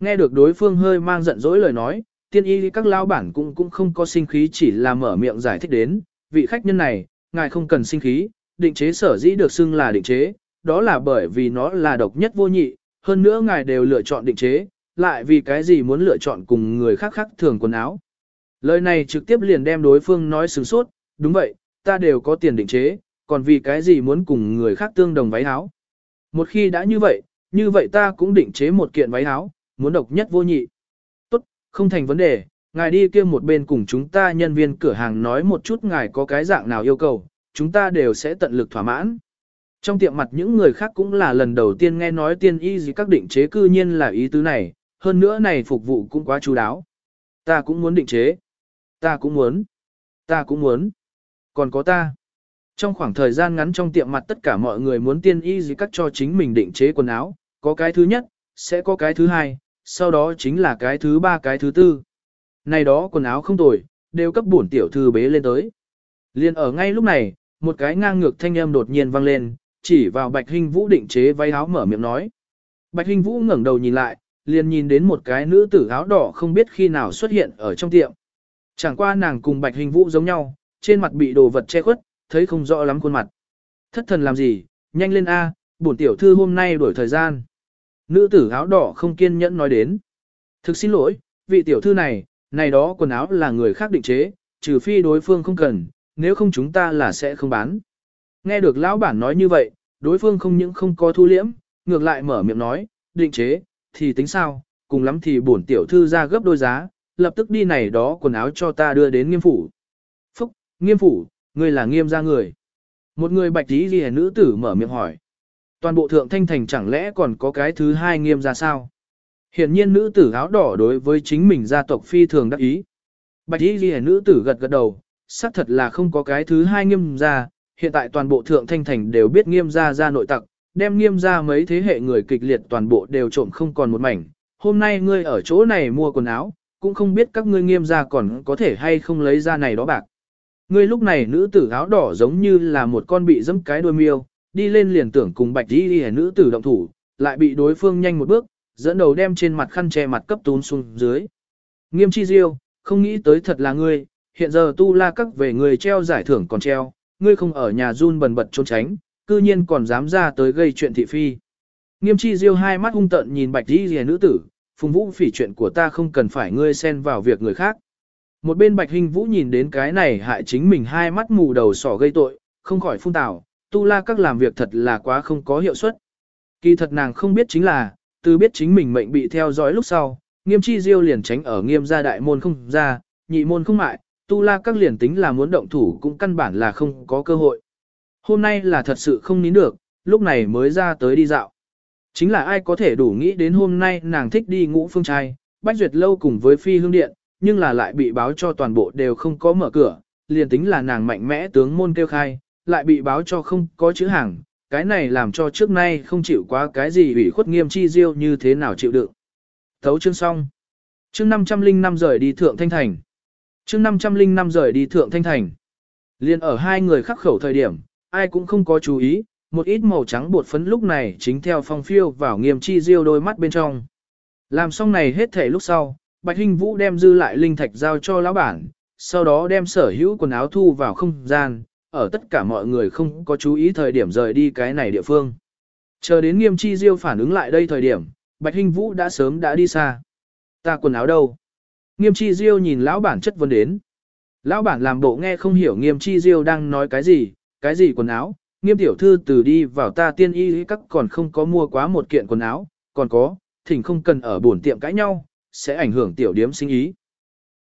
Nghe được đối phương hơi mang giận dỗi lời nói, tiên y các lao bản cũng cũng không có sinh khí chỉ là mở miệng giải thích đến, vị khách nhân này, ngài không cần sinh khí, định chế sở dĩ được xưng là định chế, đó là bởi vì nó là độc nhất vô nhị, hơn nữa ngài đều lựa chọn định chế, lại vì cái gì muốn lựa chọn cùng người khác khác thường quần áo. Lời này trực tiếp liền đem đối phương nói sướng sốt, đúng vậy, ta đều có tiền định chế, còn vì cái gì muốn cùng người khác tương đồng váy áo. Một khi đã như vậy, như vậy ta cũng định chế một kiện váy áo, muốn độc nhất vô nhị. Tốt, không thành vấn đề, ngài đi kia một bên cùng chúng ta nhân viên cửa hàng nói một chút ngài có cái dạng nào yêu cầu, chúng ta đều sẽ tận lực thỏa mãn. Trong tiệm mặt những người khác cũng là lần đầu tiên nghe nói tiên y gì các định chế cư nhiên là ý tứ này, hơn nữa này phục vụ cũng quá chú đáo. Ta cũng muốn định chế. Ta cũng muốn. Ta cũng muốn. Còn có ta. Trong khoảng thời gian ngắn trong tiệm mặt tất cả mọi người muốn tiên y gì cắt cho chính mình định chế quần áo, có cái thứ nhất, sẽ có cái thứ hai, sau đó chính là cái thứ ba cái thứ tư. Này đó quần áo không tồi, đều cấp bổn tiểu thư bế lên tới. Liên ở ngay lúc này, một cái ngang ngược thanh âm đột nhiên vang lên, chỉ vào Bạch Hinh Vũ định chế váy áo mở miệng nói. Bạch Hinh Vũ ngẩng đầu nhìn lại, liền nhìn đến một cái nữ tử áo đỏ không biết khi nào xuất hiện ở trong tiệm. Chẳng qua nàng cùng Bạch Hinh Vũ giống nhau, trên mặt bị đồ vật che khuất, thấy không rõ lắm khuôn mặt. Thất thần làm gì, nhanh lên A, bổn tiểu thư hôm nay đổi thời gian. Nữ tử áo đỏ không kiên nhẫn nói đến. Thực xin lỗi, vị tiểu thư này, này đó quần áo là người khác định chế, trừ phi đối phương không cần, nếu không chúng ta là sẽ không bán. Nghe được lão bản nói như vậy, đối phương không những không có thu liễm, ngược lại mở miệng nói, định chế, thì tính sao, cùng lắm thì bổn tiểu thư ra gấp đôi giá, lập tức đi này đó quần áo cho ta đưa đến nghiêm phủ. Phúc, nghiêm phủ, ngươi là nghiêm gia người. Một người bạch tí ghi nữ tử mở miệng hỏi. Toàn bộ thượng thanh thành chẳng lẽ còn có cái thứ hai nghiêm gia sao? Hiển nhiên nữ tử áo đỏ đối với chính mình gia tộc phi thường đắc ý. Bạch y ghi nữ tử gật gật đầu, xác thật là không có cái thứ hai nghiêm gia, hiện tại toàn bộ thượng thanh thành đều biết nghiêm gia gia nội tặc, đem nghiêm gia mấy thế hệ người kịch liệt toàn bộ đều trộm không còn một mảnh. Hôm nay ngươi ở chỗ này mua quần áo, cũng không biết các ngươi nghiêm gia còn có thể hay không lấy ra này đó bạc. Ngươi lúc này nữ tử áo đỏ giống như là một con bị dẫm cái đuôi miêu, đi lên liền tưởng cùng bạch y ghi nữ tử động thủ, lại bị đối phương nhanh một bước, dẫn đầu đem trên mặt khăn che mặt cấp tún xuống dưới. Nghiêm chi diêu, không nghĩ tới thật là ngươi, hiện giờ tu la các về người treo giải thưởng còn treo, ngươi không ở nhà run bần bật trốn tránh, cư nhiên còn dám ra tới gây chuyện thị phi. Nghiêm chi diêu hai mắt hung tợn nhìn bạch đi rìa nữ tử, phùng vũ phỉ chuyện của ta không cần phải ngươi xen vào việc người khác. Một bên bạch hình vũ nhìn đến cái này hại chính mình hai mắt mù đầu sỏ gây tội, không khỏi phun tào, tu la các làm việc thật là quá không có hiệu suất. Kỳ thật nàng không biết chính là, từ biết chính mình mệnh bị theo dõi lúc sau, nghiêm chi diêu liền tránh ở nghiêm gia đại môn không ra, nhị môn không mại, tu la các liền tính là muốn động thủ cũng căn bản là không có cơ hội. Hôm nay là thật sự không nín được, lúc này mới ra tới đi dạo. Chính là ai có thể đủ nghĩ đến hôm nay nàng thích đi ngũ phương trai, bách duyệt lâu cùng với phi hương điện, nhưng là lại bị báo cho toàn bộ đều không có mở cửa, liền tính là nàng mạnh mẽ tướng môn kêu khai, lại bị báo cho không có chữ hàng, cái này làm cho trước nay không chịu quá cái gì ủy khuất nghiêm chi diêu như thế nào chịu đựng. Thấu chương xong. Chương 505 rời đi Thượng Thanh Thành. Chương 505 rời đi Thượng Thanh Thành. Liên ở hai người khắc khẩu thời điểm, ai cũng không có chú ý, một ít màu trắng bột phấn lúc này chính theo phong phiêu vào nghiêm chi diêu đôi mắt bên trong. Làm xong này hết thể lúc sau, Bạch Hinh Vũ đem dư lại linh thạch giao cho lão bản, sau đó đem sở hữu quần áo thu vào không gian, ở tất cả mọi người không có chú ý thời điểm rời đi cái này địa phương. Chờ đến nghiêm chi diêu phản ứng lại đây thời điểm, Bạch Hinh Vũ đã sớm đã đi xa. Ta quần áo đâu? Nghiêm chi diêu nhìn lão bản chất vấn đến. Lão bản làm bộ nghe không hiểu nghiêm chi diêu đang nói cái gì, Cái gì quần áo? Nghiêm tiểu thư từ đi vào ta tiên y các còn không có mua quá một kiện quần áo, còn có, thỉnh không cần ở bổn tiệm cãi nhau, sẽ ảnh hưởng tiểu điếm sinh ý.